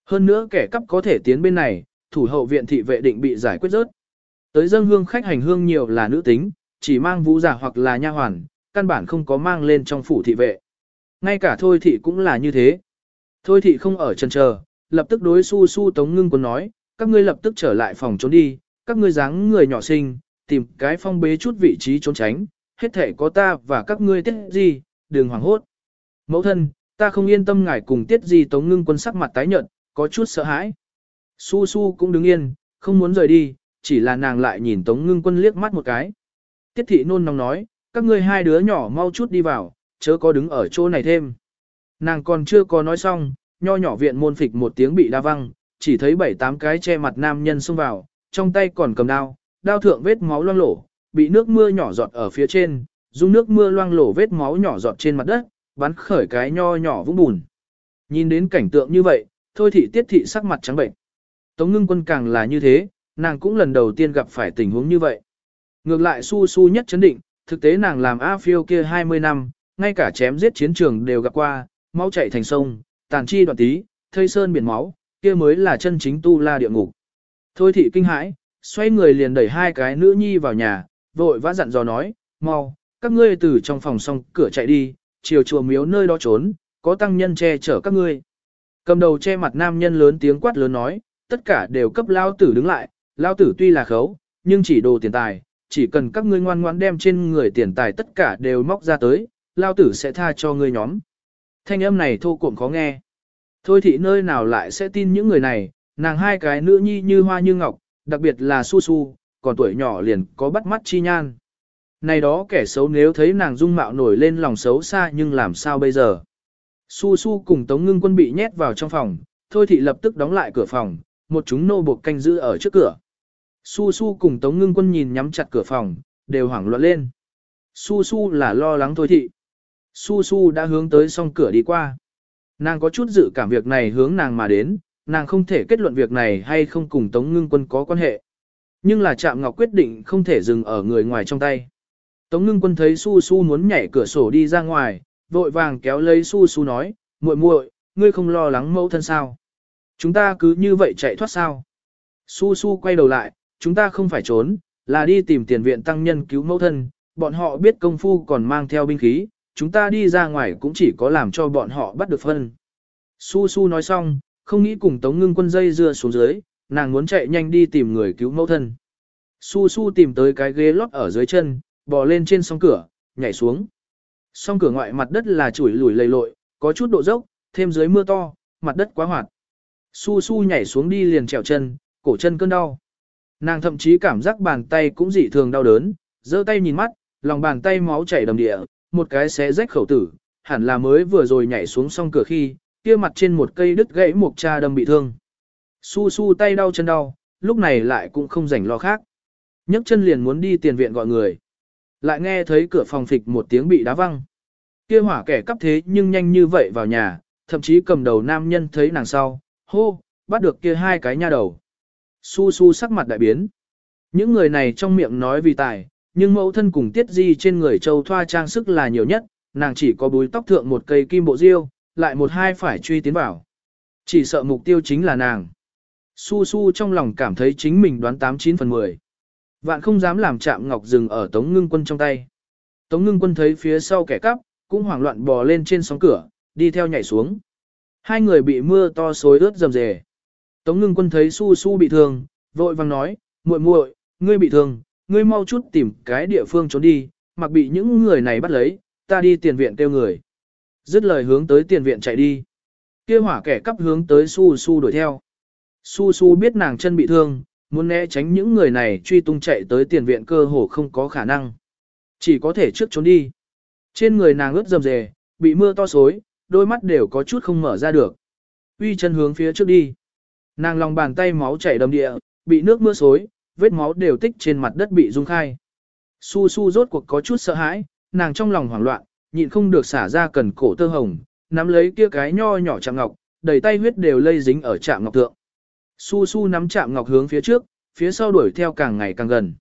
Hơn nữa kẻ cắp có thể tiến bên này, thủ hậu viện thị vệ định bị giải quyết rớt. Tới dân hương khách hành hương nhiều là nữ tính, chỉ mang vũ giả hoặc là nha hoàn, căn bản không có mang lên trong phủ thị vệ. Ngay cả thôi thị cũng là như thế. Thôi thị không ở chân chờ, lập tức đối su su tống ngưng quân nói, các ngươi lập tức trở lại phòng trốn đi, các ngươi dáng người nhỏ xinh, tìm cái phong bế chút vị trí trốn tránh, hết thể có ta và các ngươi tiết gì, đừng hoảng hốt. Mẫu thân, ta không yên tâm ngài cùng tiết gì tống ngưng quân sắc mặt tái nhợt, có chút sợ hãi. Su su cũng đứng yên, không muốn rời đi, chỉ là nàng lại nhìn tống ngưng quân liếc mắt một cái. Tiết thị nôn nóng nói, các ngươi hai đứa nhỏ mau chút đi vào, chớ có đứng ở chỗ này thêm. Nàng còn chưa có nói xong, nho nhỏ viện môn phịch một tiếng bị đa văng, chỉ thấy bảy tám cái che mặt nam nhân xông vào, trong tay còn cầm đao, đao thượng vết máu loang lổ, bị nước mưa nhỏ giọt ở phía trên, dùng nước mưa loang lổ vết máu nhỏ giọt trên mặt đất, bắn khởi cái nho nhỏ vũng bùn. Nhìn đến cảnh tượng như vậy, thôi thị tiết thị sắc mặt trắng bệnh. Tống ngưng quân càng là như thế, nàng cũng lần đầu tiên gặp phải tình huống như vậy. Ngược lại su su nhất chấn định, thực tế nàng làm A phiêu kia 20 năm, ngay cả chém giết chiến trường đều gặp qua, máu chảy thành sông, tàn chi đoạn tí, thây sơn biển máu, kia mới là chân chính tu la địa ngục. Thôi thị kinh hãi, xoay người liền đẩy hai cái nữ nhi vào nhà, vội vã dặn dò nói, mau, các ngươi từ trong phòng xong cửa chạy đi, chiều chùa miếu nơi đó trốn, có tăng nhân che chở các ngươi. Cầm đầu che mặt nam nhân lớn tiếng quát lớn nói, tất cả đều cấp lao tử đứng lại, lao tử tuy là khấu, nhưng chỉ đồ tiền tài, chỉ cần các ngươi ngoan ngoãn đem trên người tiền tài tất cả đều móc ra tới, lao tử sẽ tha cho ngươi nhóm. Thanh âm này thô cuộn khó nghe. Thôi thị nơi nào lại sẽ tin những người này, nàng hai cái nữ nhi như hoa như ngọc, đặc biệt là su su, còn tuổi nhỏ liền có bắt mắt chi nhan. Này đó kẻ xấu nếu thấy nàng dung mạo nổi lên lòng xấu xa nhưng làm sao bây giờ. Su su cùng Tống Ngưng quân bị nhét vào trong phòng, thôi thị lập tức đóng lại cửa phòng, một chúng nô buộc canh giữ ở trước cửa. Su su cùng Tống Ngưng quân nhìn nhắm chặt cửa phòng, đều hoảng loạn lên. Su su là lo lắng thôi thị. Su su đã hướng tới song cửa đi qua. Nàng có chút dự cảm việc này hướng nàng mà đến, nàng không thể kết luận việc này hay không cùng Tống Ngưng Quân có quan hệ. Nhưng là Trạm Ngọc quyết định không thể dừng ở người ngoài trong tay. Tống Ngưng Quân thấy Su Su muốn nhảy cửa sổ đi ra ngoài, vội vàng kéo lấy Su Su nói, muội muội, ngươi không lo lắng mẫu thân sao? Chúng ta cứ như vậy chạy thoát sao? Su Su quay đầu lại, chúng ta không phải trốn, là đi tìm tiền viện tăng nhân cứu mẫu thân, bọn họ biết công phu còn mang theo binh khí, chúng ta đi ra ngoài cũng chỉ có làm cho bọn họ bắt được phân. Su Su nói xong, không nghĩ cùng Tống Ngưng quân dây dưa xuống dưới, nàng muốn chạy nhanh đi tìm người cứu mẫu thân. Su Su tìm tới cái ghế lót ở dưới chân, bò lên trên song cửa, nhảy xuống. Song cửa ngoại mặt đất là chuỗi lùi lầy lội, có chút độ dốc, thêm dưới mưa to, mặt đất quá hoạt. Su Su nhảy xuống đi liền trèo chân, cổ chân cơn đau. Nàng thậm chí cảm giác bàn tay cũng dị thường đau đớn, giơ tay nhìn mắt, lòng bàn tay máu chảy đầm địa, một cái xé rách khẩu tử, hẳn là mới vừa rồi nhảy xuống song cửa khi, kia mặt trên một cây đứt gãy một cha đâm bị thương. Su su tay đau chân đau, lúc này lại cũng không rảnh lo khác. nhấc chân liền muốn đi tiền viện gọi người. Lại nghe thấy cửa phòng phịch một tiếng bị đá văng. Kia hỏa kẻ cắp thế nhưng nhanh như vậy vào nhà, thậm chí cầm đầu nam nhân thấy nàng sau, hô, bắt được kia hai cái nha đầu. Su su sắc mặt đại biến. Những người này trong miệng nói vì tài, nhưng mẫu thân cùng tiết di trên người châu thoa trang sức là nhiều nhất, nàng chỉ có búi tóc thượng một cây kim bộ diêu, lại một hai phải truy tiến vào. Chỉ sợ mục tiêu chính là nàng. Su su trong lòng cảm thấy chính mình đoán 89 phần 10. Vạn không dám làm chạm ngọc rừng ở tống ngưng quân trong tay. Tống ngưng quân thấy phía sau kẻ cắp, cũng hoảng loạn bò lên trên sóng cửa, đi theo nhảy xuống. Hai người bị mưa to xối ướt dầm dề. Tống ngưng quân thấy su su bị thương, vội vàng nói, muội muội, ngươi bị thương, ngươi mau chút tìm cái địa phương trốn đi, mặc bị những người này bắt lấy, ta đi tiền viện kêu người. Dứt lời hướng tới tiền viện chạy đi. Kia hỏa kẻ cắp hướng tới su su đuổi theo. Su su biết nàng chân bị thương, muốn né tránh những người này truy tung chạy tới tiền viện cơ hồ không có khả năng. Chỉ có thể trước trốn đi. Trên người nàng ướt dầm dề, bị mưa to xối, đôi mắt đều có chút không mở ra được. Uy chân hướng phía trước đi. Nàng lòng bàn tay máu chảy đầm địa, bị nước mưa xối, vết máu đều tích trên mặt đất bị rung khai. Su su rốt cuộc có chút sợ hãi, nàng trong lòng hoảng loạn, nhịn không được xả ra cần cổ tơ hồng, nắm lấy kia cái nho nhỏ chạm ngọc, đầy tay huyết đều lây dính ở chạm ngọc thượng. Su su nắm chạm ngọc hướng phía trước, phía sau đuổi theo càng ngày càng gần.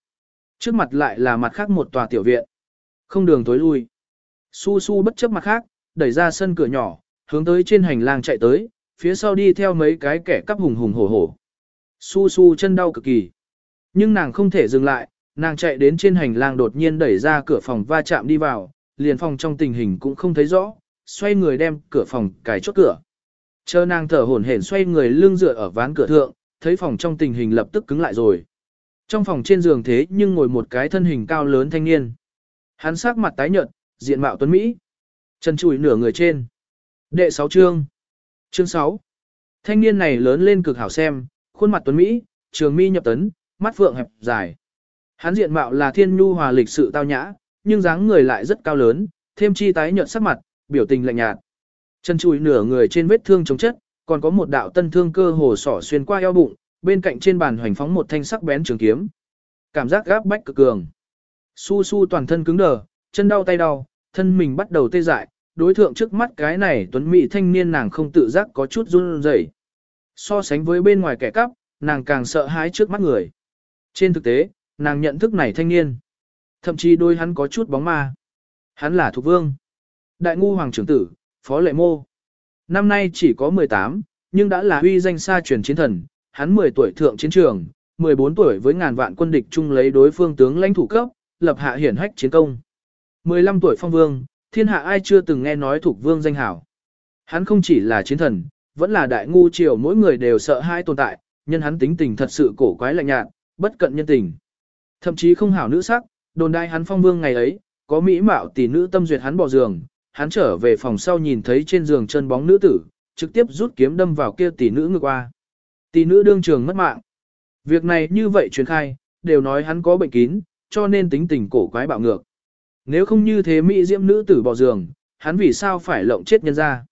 Trước mặt lại là mặt khác một tòa tiểu viện. Không đường tối lui. Su su bất chấp mặt khác, đẩy ra sân cửa nhỏ, hướng tới trên hành lang chạy tới, phía sau đi theo mấy cái kẻ cắp hùng hùng hổ hổ. Su su chân đau cực kỳ. Nhưng nàng không thể dừng lại, nàng chạy đến trên hành lang đột nhiên đẩy ra cửa phòng va chạm đi vào, liền phòng trong tình hình cũng không thấy rõ, xoay người đem cửa phòng cài chốt cửa. Chờ nàng thở hổn hển xoay người lưng dựa ở ván cửa thượng, thấy phòng trong tình hình lập tức cứng lại rồi. Trong phòng trên giường thế nhưng ngồi một cái thân hình cao lớn thanh niên. Hắn sắc mặt tái nhợt, diện mạo tuấn Mỹ. Chân chùi nửa người trên. Đệ sáu chương. Chương 6. Thanh niên này lớn lên cực hảo xem, khuôn mặt tuấn Mỹ, trường mi nhập tấn, mắt phượng hẹp dài. Hắn diện mạo là thiên nhu hòa lịch sự tao nhã, nhưng dáng người lại rất cao lớn, thêm chi tái nhợt sắc mặt, biểu tình lạnh nhạt. Chân chùi nửa người trên vết thương chống chất, còn có một đạo tân thương cơ hồ sỏ xuyên qua eo bụng, bên cạnh trên bàn hoành phóng một thanh sắc bén trường kiếm. Cảm giác gáp bách cực cường. Su su toàn thân cứng đờ, chân đau tay đau, thân mình bắt đầu tê dại, đối thượng trước mắt cái này tuấn mỹ thanh niên nàng không tự giác có chút run rẩy. So sánh với bên ngoài kẻ cắp, nàng càng sợ hãi trước mắt người. Trên thực tế, nàng nhận thức này thanh niên. Thậm chí đôi hắn có chút bóng ma. Hắn là thuộc vương. Đại ngu hoàng trưởng tử, phó lệ mô. Năm nay chỉ có 18, nhưng đã là huy danh xa truyền chiến thần. Hắn 10 tuổi thượng chiến trường, 14 tuổi với ngàn vạn quân địch chung lấy đối phương tướng lãnh thủ cấp, lập hạ hiển hách chiến công. 15 tuổi phong vương, thiên hạ ai chưa từng nghe nói thuộc vương danh hảo. Hắn không chỉ là chiến thần, vẫn là đại ngu triều mỗi người đều sợ hai tồn tại, nhân hắn tính tình thật sự cổ quái lạnh nhạt, bất cận nhân tình. Thậm chí không hảo nữ sắc, đồn đai hắn phong vương ngày ấy, có mỹ mạo tỷ nữ tâm duyệt hắn bỏ giường, hắn trở về phòng sau nhìn thấy trên giường chân bóng nữ tử, trực tiếp rút kiếm đâm vào kia tỷ nữ ngược qua. Tỷ nữ đương trường mất mạng. Việc này như vậy truyền khai, đều nói hắn có bệnh kín, cho nên tính tình cổ quái bạo ngược. Nếu không như thế mỹ diễm nữ tử bỏ giường, hắn vì sao phải lộng chết nhân ra?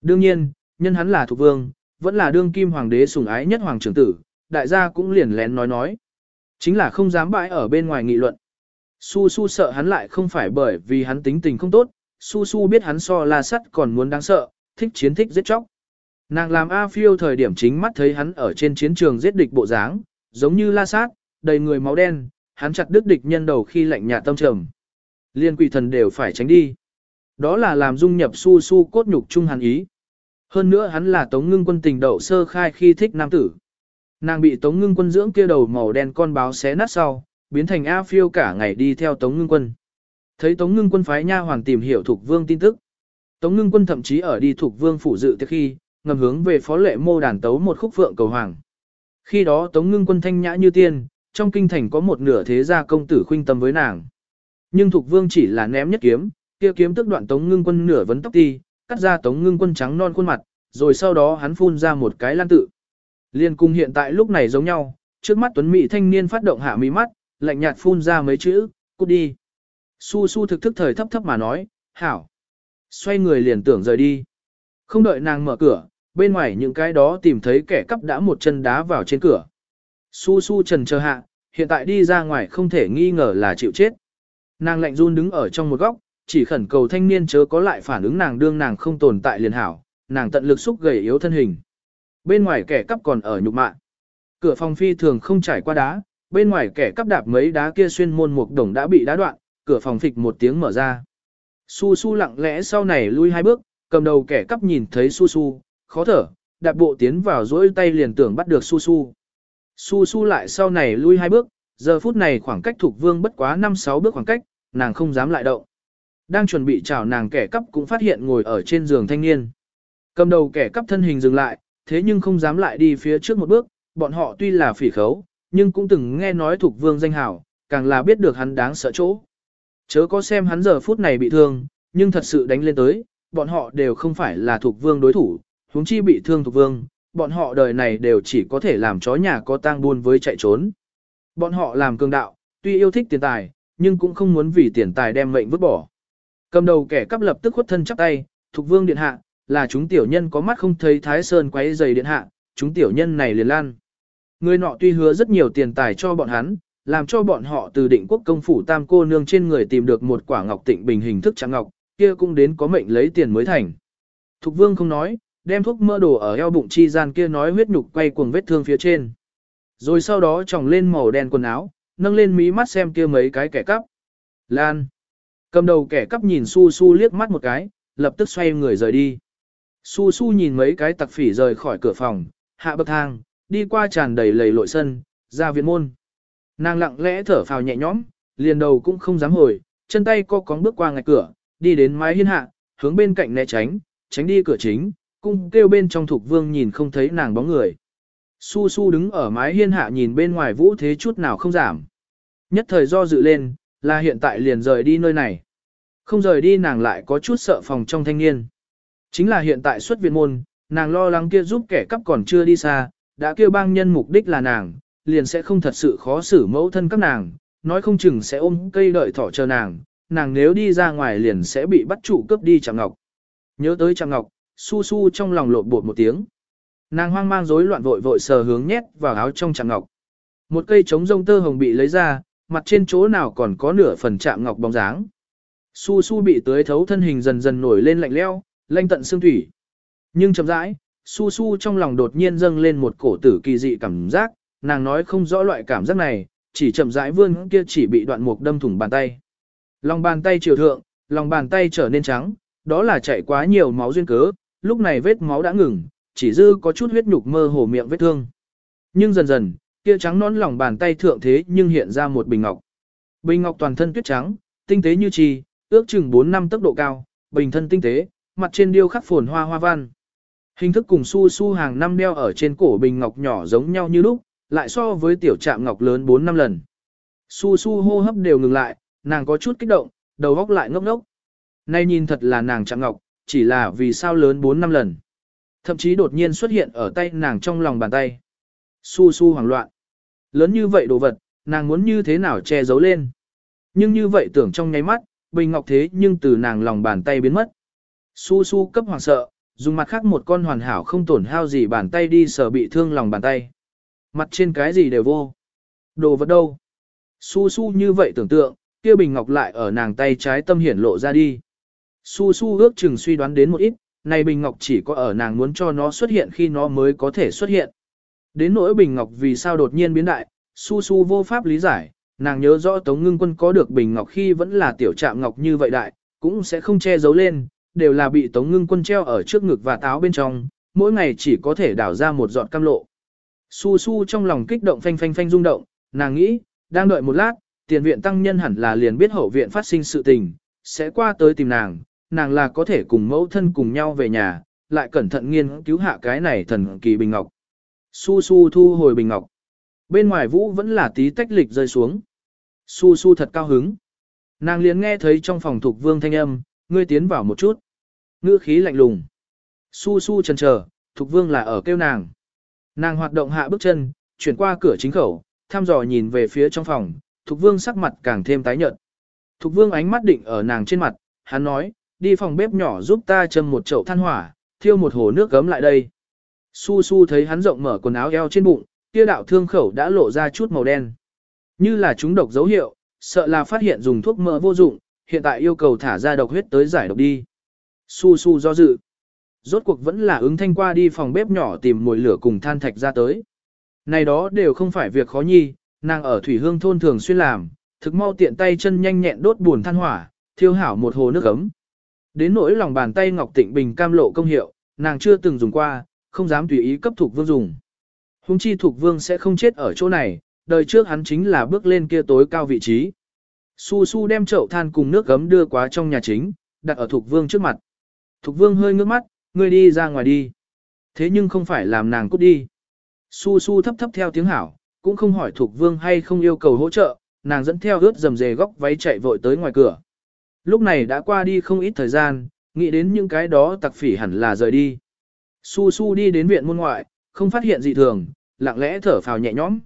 Đương nhiên, nhân hắn là thuộc vương, vẫn là đương kim hoàng đế sủng ái nhất hoàng trưởng tử, đại gia cũng liền lén nói nói. Chính là không dám bãi ở bên ngoài nghị luận. Su Su sợ hắn lại không phải bởi vì hắn tính tình không tốt, Su Su biết hắn so la sắt còn muốn đáng sợ, thích chiến thích giết chóc. Nàng làm A phiêu thời điểm chính mắt thấy hắn ở trên chiến trường giết địch bộ dáng, giống như la sát, đầy người máu đen, hắn chặt đứt địch nhân đầu khi lạnh nhà tâm trầm. Liên quỷ thần đều phải tránh đi. Đó là làm dung nhập Su Su cốt nhục trung hàn ý. Hơn nữa hắn là tống ngưng quân tình đậu sơ khai khi thích nam tử. Nàng bị tống ngưng quân dưỡng kia đầu màu đen con báo xé nát sau, biến thành A phiêu cả ngày đi theo tống ngưng quân. Thấy Tống Ngưng Quân phái nha hoàng tìm hiểu thuộc vương tin tức. Tống Ngưng Quân thậm chí ở đi thuộc vương phủ dự tiệc khi, ngầm hướng về phó lệ mô đàn tấu một khúc phượng cầu hoàng. Khi đó Tống Ngưng Quân thanh nhã như tiên, trong kinh thành có một nửa thế gia công tử khuynh tâm với nàng. Nhưng thuộc vương chỉ là ném nhất kiếm, kia kiếm tức đoạn Tống Ngưng Quân nửa vấn tóc ti, cắt ra Tống Ngưng Quân trắng non khuôn mặt, rồi sau đó hắn phun ra một cái lan tự. Liên cung hiện tại lúc này giống nhau, trước mắt Tuấn Mỹ thanh niên phát động hạ mí mắt, lạnh nhạt phun ra mấy chữ, cút đi. Su su thực thức thời thấp thấp mà nói, hảo. Xoay người liền tưởng rời đi. Không đợi nàng mở cửa, bên ngoài những cái đó tìm thấy kẻ cắp đã một chân đá vào trên cửa. Su su trần chờ hạ, hiện tại đi ra ngoài không thể nghi ngờ là chịu chết. Nàng lạnh run đứng ở trong một góc, chỉ khẩn cầu thanh niên chớ có lại phản ứng nàng đương nàng không tồn tại liền hảo, nàng tận lực xúc gầy yếu thân hình. Bên ngoài kẻ cắp còn ở nhục mạ. Cửa phòng phi thường không trải qua đá, bên ngoài kẻ cắp đạp mấy đá kia xuyên môn một đồng đã bị đá đoạn, cửa phòng phịch một tiếng mở ra. Su su lặng lẽ sau này lui hai bước, cầm đầu kẻ cắp nhìn thấy su su, khó thở, đạp bộ tiến vào dỗi tay liền tưởng bắt được su su. Su su lại sau này lui hai bước, giờ phút này khoảng cách thuộc vương bất quá 5-6 bước khoảng cách, nàng không dám lại động. Đang chuẩn bị chào nàng kẻ cắp cũng phát hiện ngồi ở trên giường thanh niên. Cầm đầu kẻ cắp thân hình dừng lại, thế nhưng không dám lại đi phía trước một bước, bọn họ tuy là phỉ khấu, nhưng cũng từng nghe nói thuộc vương danh hảo, càng là biết được hắn đáng sợ chỗ. Chớ có xem hắn giờ phút này bị thương, nhưng thật sự đánh lên tới, bọn họ đều không phải là thuộc vương đối thủ, huống chi bị thương thuộc vương, bọn họ đời này đều chỉ có thể làm chó nhà có tang buôn với chạy trốn. Bọn họ làm cường đạo, tuy yêu thích tiền tài, nhưng cũng không muốn vì tiền tài đem mệnh vứt bỏ. Cầm đầu kẻ cắp lập tức khuất thân chắp tay, thuộc vương điện hạ, là chúng tiểu nhân có mắt không thấy thái sơn quấy giày điện hạ, chúng tiểu nhân này liền lan. Người nọ tuy hứa rất nhiều tiền tài cho bọn hắn, làm cho bọn họ từ định quốc công phủ tam cô nương trên người tìm được một quả ngọc tịnh bình hình thức trạng ngọc, kia cũng đến có mệnh lấy tiền mới thành. Thục vương không nói, đem thuốc mơ đồ ở eo bụng chi gian kia nói huyết nhục quay cuồng vết thương phía trên. Rồi sau đó tròng lên màu đen quần áo, nâng lên mí mắt xem kia mấy cái kẻ cắp. Lan. Cầm đầu kẻ cắp nhìn su su liếc mắt một cái, lập tức xoay người rời đi. Su su nhìn mấy cái tặc phỉ rời khỏi cửa phòng, hạ bậc thang, đi qua tràn đầy lầy lội sân, ra viện môn. Nàng lặng lẽ thở phào nhẹ nhõm, liền đầu cũng không dám hồi, chân tay co cóng bước qua ngạch cửa, đi đến mái hiên hạ, hướng bên cạnh né tránh, tránh đi cửa chính, cung kêu bên trong thục vương nhìn không thấy nàng bóng người. Su su đứng ở mái hiên hạ nhìn bên ngoài vũ thế chút nào không giảm. Nhất thời do dự lên, là hiện tại liền rời đi nơi này. Không rời đi nàng lại có chút sợ phòng trong thanh niên. Chính là hiện tại xuất viện môn, nàng lo lắng kia giúp kẻ cắp còn chưa đi xa, đã kêu bang nhân mục đích là nàng, liền sẽ không thật sự khó xử mẫu thân các nàng, nói không chừng sẽ ôm cây đợi thỏ chờ nàng, nàng nếu đi ra ngoài liền sẽ bị bắt trụ cướp đi Trạm Ngọc. Nhớ tới Trạm Ngọc, su su trong lòng lộn bột một tiếng. Nàng hoang mang rối loạn vội vội sờ hướng nhét vào áo trong chạm Ngọc. Một cây trống rông tơ hồng bị lấy ra, mặt trên chỗ nào còn có nửa phần chạm Ngọc bóng dáng. Su su bị tưới thấu thân hình dần dần nổi lên lạnh leo, lanh tận xương thủy. Nhưng chậm rãi, su su trong lòng đột nhiên dâng lên một cổ tử kỳ dị cảm giác, nàng nói không rõ loại cảm giác này, chỉ chậm rãi vươn kia chỉ bị đoạn mục đâm thủng bàn tay. Lòng bàn tay chiều thượng, lòng bàn tay trở nên trắng, đó là chạy quá nhiều máu duyên cớ, lúc này vết máu đã ngừng, chỉ dư có chút huyết nhục mơ hồ miệng vết thương. Nhưng dần dần, kia trắng nón lòng bàn tay thượng thế nhưng hiện ra một bình ngọc. Bình ngọc toàn thân tuyết trắng, tinh tế như trì, ước chừng 4 năm tốc độ cao, bình thân tinh tế, mặt trên điêu khắc phồn hoa hoa văn. Hình thức cùng su su hàng năm đeo ở trên cổ bình ngọc nhỏ giống nhau như lúc, lại so với tiểu trạm ngọc lớn 4 năm lần. Su su hô hấp đều ngừng lại, nàng có chút kích động, đầu góc lại ngốc ngốc. Nay nhìn thật là nàng trạm ngọc, chỉ là vì sao lớn 4 năm lần. Thậm chí đột nhiên xuất hiện ở tay nàng trong lòng bàn tay. Su su hoảng loạn. Lớn như vậy đồ vật, nàng muốn như thế nào che giấu lên. Nhưng như vậy tưởng trong nháy mắt, bình ngọc thế nhưng từ nàng lòng bàn tay biến mất. Su su cấp hoàng sợ, dùng mặt khác một con hoàn hảo không tổn hao gì bàn tay đi sờ bị thương lòng bàn tay. Mặt trên cái gì đều vô. Đồ vật đâu? Su su như vậy tưởng tượng, kia bình ngọc lại ở nàng tay trái tâm hiển lộ ra đi. Su su ước chừng suy đoán đến một ít, này bình ngọc chỉ có ở nàng muốn cho nó xuất hiện khi nó mới có thể xuất hiện. Đến nỗi bình ngọc vì sao đột nhiên biến đại, su su vô pháp lý giải, nàng nhớ rõ Tống Ngưng Quân có được bình ngọc khi vẫn là tiểu trạm ngọc như vậy đại, cũng sẽ không che giấu lên, đều là bị Tống Ngưng Quân treo ở trước ngực và táo bên trong, mỗi ngày chỉ có thể đảo ra một giọt cam lộ. Su su trong lòng kích động phanh phanh phanh rung động, nàng nghĩ, đang đợi một lát, tiền viện tăng nhân hẳn là liền biết hậu viện phát sinh sự tình, sẽ qua tới tìm nàng, nàng là có thể cùng mẫu thân cùng nhau về nhà, lại cẩn thận nghiên cứu hạ cái này thần kỳ bình ngọc. Su su thu hồi bình ngọc. Bên ngoài vũ vẫn là tí tách lịch rơi xuống. Su su thật cao hứng. Nàng liền nghe thấy trong phòng thuộc vương thanh âm, ngươi tiến vào một chút. Ngữ khí lạnh lùng. Su su chần chờ, thuộc vương là ở kêu nàng. Nàng hoạt động hạ bước chân, chuyển qua cửa chính khẩu, thăm dò nhìn về phía trong phòng, thuộc vương sắc mặt càng thêm tái nhợt. Thục vương ánh mắt định ở nàng trên mặt, hắn nói, đi phòng bếp nhỏ giúp ta châm một chậu than hỏa, thiêu một hồ nước gấm lại đây. Su su thấy hắn rộng mở quần áo eo trên bụng, kia đạo thương khẩu đã lộ ra chút màu đen. Như là chúng độc dấu hiệu, sợ là phát hiện dùng thuốc mỡ vô dụng, hiện tại yêu cầu thả ra độc huyết tới giải độc đi. Su su do dự. Rốt cuộc vẫn là ứng thanh qua đi phòng bếp nhỏ tìm mồi lửa cùng than thạch ra tới. Này đó đều không phải việc khó nhi, nàng ở thủy hương thôn thường xuyên làm, thực mau tiện tay chân nhanh nhẹn đốt buồn than hỏa, thiêu hảo một hồ nước ấm. Đến nỗi lòng bàn tay Ngọc Tịnh Bình cam lộ công hiệu, nàng chưa từng dùng qua, không dám tùy ý cấp thuộc vương dùng. Hùng chi thuộc vương sẽ không chết ở chỗ này, đời trước hắn chính là bước lên kia tối cao vị trí. Su su đem chậu than cùng nước gấm đưa qua trong nhà chính, đặt ở thuộc vương trước mặt. Thục vương hơi ngước mắt, ngươi đi ra ngoài đi. Thế nhưng không phải làm nàng cút đi. Su su thấp thấp theo tiếng hảo, cũng không hỏi thục vương hay không yêu cầu hỗ trợ, nàng dẫn theo ướt dầm dề góc váy chạy vội tới ngoài cửa. Lúc này đã qua đi không ít thời gian, nghĩ đến những cái đó tặc phỉ hẳn là rời đi. Su su đi đến viện môn ngoại, không phát hiện gì thường, lặng lẽ thở phào nhẹ nhõm.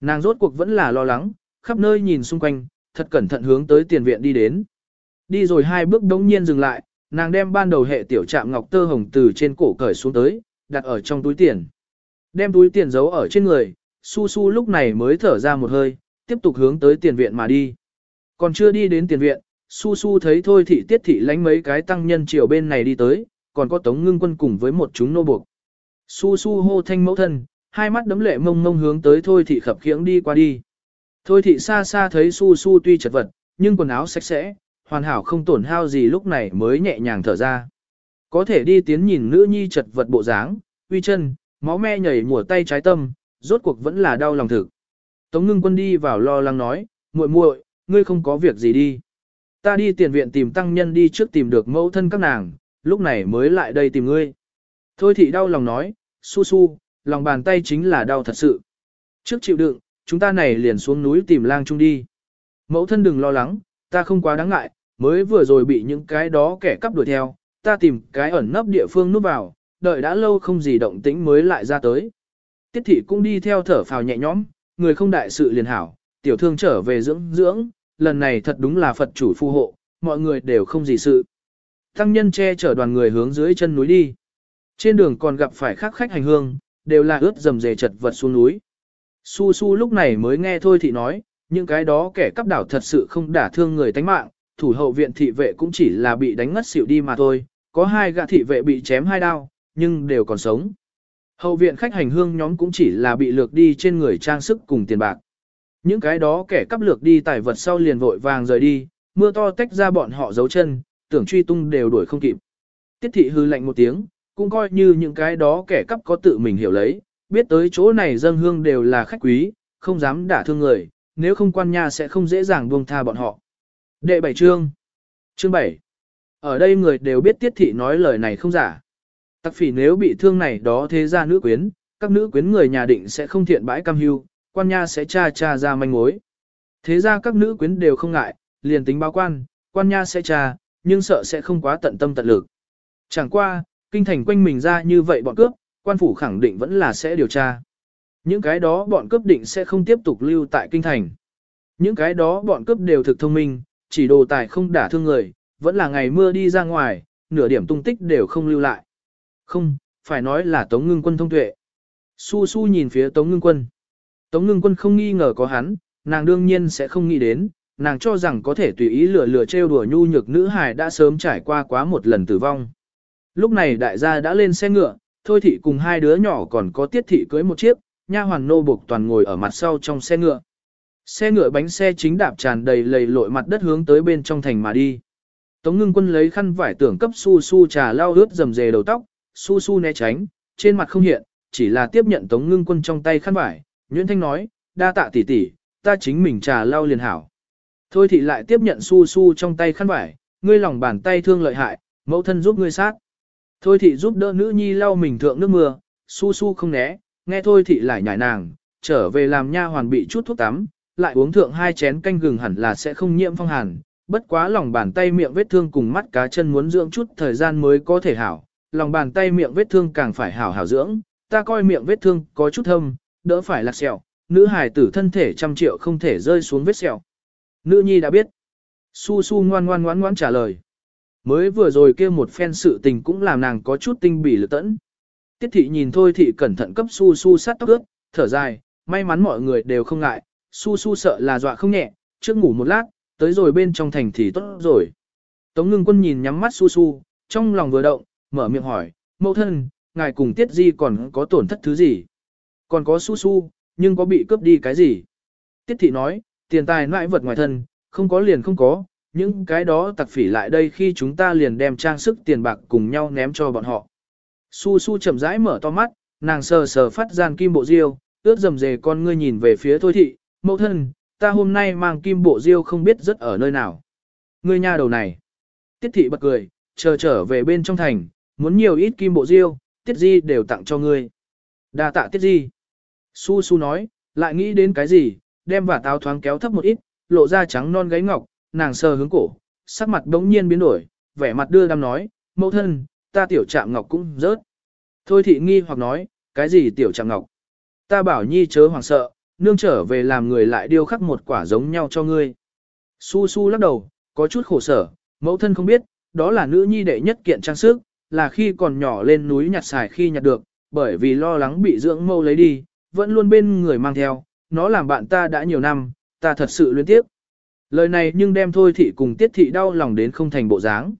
Nàng rốt cuộc vẫn là lo lắng, khắp nơi nhìn xung quanh, thật cẩn thận hướng tới tiền viện đi đến. Đi rồi hai bước đống nhiên dừng lại, nàng đem ban đầu hệ tiểu trạm ngọc tơ hồng từ trên cổ cởi xuống tới, đặt ở trong túi tiền. Đem túi tiền giấu ở trên người, su su lúc này mới thở ra một hơi, tiếp tục hướng tới tiền viện mà đi. Còn chưa đi đến tiền viện, su su thấy thôi thị tiết thị lánh mấy cái tăng nhân chiều bên này đi tới, còn có tống ngưng quân cùng với một chúng nô buộc. Su su hô thanh mẫu thân, hai mắt đấm lệ mông mông hướng tới thôi thị khập khiễng đi qua đi. Thôi thị xa xa thấy su su tuy chật vật, nhưng quần áo sạch sẽ, hoàn hảo không tổn hao gì lúc này mới nhẹ nhàng thở ra. Có thể đi tiến nhìn nữ nhi chật vật bộ dáng, uy chân, máu me nhảy mùa tay trái tâm, rốt cuộc vẫn là đau lòng thực. Tống ngưng quân đi vào lo lắng nói, muội muội, ngươi không có việc gì đi. Ta đi tiền viện tìm tăng nhân đi trước tìm được mẫu thân các nàng, lúc này mới lại đây tìm ngươi. Thôi thị đau lòng nói, su su, lòng bàn tay chính là đau thật sự. Trước chịu đựng, chúng ta này liền xuống núi tìm lang trung đi. Mẫu thân đừng lo lắng, ta không quá đáng ngại, mới vừa rồi bị những cái đó kẻ cắp đuổi theo, ta tìm cái ẩn nấp địa phương núp vào, đợi đã lâu không gì động tĩnh mới lại ra tới. Tiết thị cũng đi theo thở phào nhẹ nhõm, người không đại sự liền hảo, tiểu thương trở về dưỡng dưỡng, lần này thật đúng là Phật chủ phù hộ, mọi người đều không gì sự. Tăng nhân che chở đoàn người hướng dưới chân núi đi. Trên đường còn gặp phải khác khách hành hương, đều là ướt dầm dề chật vật xuống núi. Su su lúc này mới nghe thôi thì nói, những cái đó kẻ cắp đảo thật sự không đả thương người tánh mạng, thủ hậu viện thị vệ cũng chỉ là bị đánh ngất xỉu đi mà thôi, có hai gã thị vệ bị chém hai đao, nhưng đều còn sống. Hậu viện khách hành hương nhóm cũng chỉ là bị lược đi trên người trang sức cùng tiền bạc. Những cái đó kẻ cắp lược đi tài vật sau liền vội vàng rời đi, mưa to tách ra bọn họ giấu chân, tưởng truy tung đều đuổi không kịp. Tiết thị hư lạnh một tiếng, cũng coi như những cái đó kẻ cắp có tự mình hiểu lấy, biết tới chỗ này dân hương đều là khách quý, không dám đả thương người, nếu không quan nha sẽ không dễ dàng buông tha bọn họ. Đệ bảy chương Chương 7 Ở đây người đều biết tiết thị nói lời này không giả. Tặc phỉ nếu bị thương này đó thế ra nữ quyến, các nữ quyến người nhà định sẽ không thiện bãi cam hưu, quan nha sẽ tra tra ra manh mối. Thế ra các nữ quyến đều không ngại, liền tính báo quan, quan nha sẽ tra, nhưng sợ sẽ không quá tận tâm tận lực. Chẳng qua, kinh thành quanh mình ra như vậy bọn cướp, quan phủ khẳng định vẫn là sẽ điều tra. Những cái đó bọn cướp định sẽ không tiếp tục lưu tại kinh thành. Những cái đó bọn cướp đều thực thông minh, chỉ đồ tài không đả thương người, vẫn là ngày mưa đi ra ngoài, nửa điểm tung tích đều không lưu lại. Không, phải nói là Tống Ngưng Quân thông tuệ. Su Su nhìn phía Tống Ngưng Quân. Tống Ngưng Quân không nghi ngờ có hắn, nàng đương nhiên sẽ không nghĩ đến, nàng cho rằng có thể tùy ý lừa lừa trêu đùa nhu nhược nữ hài đã sớm trải qua quá một lần tử vong. Lúc này đại gia đã lên xe ngựa, Thôi thị cùng hai đứa nhỏ còn có tiết thị cưới một chiếc, nha hoàn nô buộc toàn ngồi ở mặt sau trong xe ngựa. Xe ngựa bánh xe chính đạp tràn đầy lầy lội mặt đất hướng tới bên trong thành mà đi. Tống ngưng quân lấy khăn vải tưởng cấp su su trà lau ướt dầm dề đầu tóc, su su né tránh, trên mặt không hiện, chỉ là tiếp nhận tống ngưng quân trong tay khăn vải. Nguyễn Thanh nói, đa tạ tỷ tỷ, ta chính mình trà lau liền hảo. Thôi thị lại tiếp nhận su su trong tay khăn vải, ngươi lòng bàn tay thương lợi hại, mẫu thân giúp ngươi sát. Thôi thị giúp đỡ nữ nhi lau mình thượng nước mưa, su su không né, nghe thôi thị lại nhảy nàng, trở về làm nha hoàn bị chút thuốc tắm, lại uống thượng hai chén canh gừng hẳn là sẽ không nhiễm phong hàn. Bất quá lòng bàn tay miệng vết thương cùng mắt cá chân muốn dưỡng chút thời gian mới có thể hảo, lòng bàn tay miệng vết thương càng phải hảo hảo dưỡng, ta coi miệng vết thương có chút thâm, đỡ phải lạc sẹo, nữ hài tử thân thể trăm triệu không thể rơi xuống vết sẹo. Nữ nhi đã biết. Su su ngoan ngoan ngoan ngoan trả lời. Mới vừa rồi kia một phen sự tình cũng làm nàng có chút tinh bỉ lực tẫn. Tiết thị nhìn thôi thị cẩn thận cấp su su sát tóc ướt, thở dài, may mắn mọi người đều không ngại, su su sợ là dọa không nhẹ, trước ngủ một lát, tới rồi bên trong thành thì tốt rồi. Tống ngưng quân nhìn nhắm mắt su su, trong lòng vừa động, mở miệng hỏi, mẫu thân, ngài cùng tiết di còn có tổn thất thứ gì? Còn có su su, nhưng có bị cướp đi cái gì? Tiết thị nói, tiền tài nãi vật ngoài thân, không có liền không có, những cái đó tặc phỉ lại đây khi chúng ta liền đem trang sức tiền bạc cùng nhau ném cho bọn họ. Su su chậm rãi mở to mắt, nàng sờ sờ phát gian kim bộ diêu, ướt dầm dề con ngươi nhìn về phía thôi thị, mẫu thân, ta hôm nay mang kim bộ diêu không biết rất ở nơi nào. Ngươi nha đầu này. Tiết thị bật cười, chờ trở về bên trong thành, muốn nhiều ít kim bộ diêu, tiết di đều tặng cho ngươi. đa tạ tiết di. Su su nói, lại nghĩ đến cái gì, đem và táo thoáng kéo thấp một ít, lộ ra trắng non gáy ngọc, nàng sờ hướng cổ, sắc mặt đống nhiên biến đổi, vẻ mặt đưa đam nói, mẫu thân, ta tiểu chạm ngọc cũng rớt. Thôi thị nghi hoặc nói, cái gì tiểu chạm ngọc? Ta bảo nhi chớ hoàng sợ, nương trở về làm người lại điêu khắc một quả giống nhau cho ngươi. Su su lắc đầu, có chút khổ sở, mẫu thân không biết, đó là nữ nhi đệ nhất kiện trang sức, là khi còn nhỏ lên núi nhặt xài khi nhặt được, bởi vì lo lắng bị dưỡng mâu lấy đi, vẫn luôn bên người mang theo, nó làm bạn ta đã nhiều năm, ta thật sự luyến tiếc. Lời này nhưng đem Thôi Thị cùng Tiết Thị đau lòng đến không thành bộ dáng.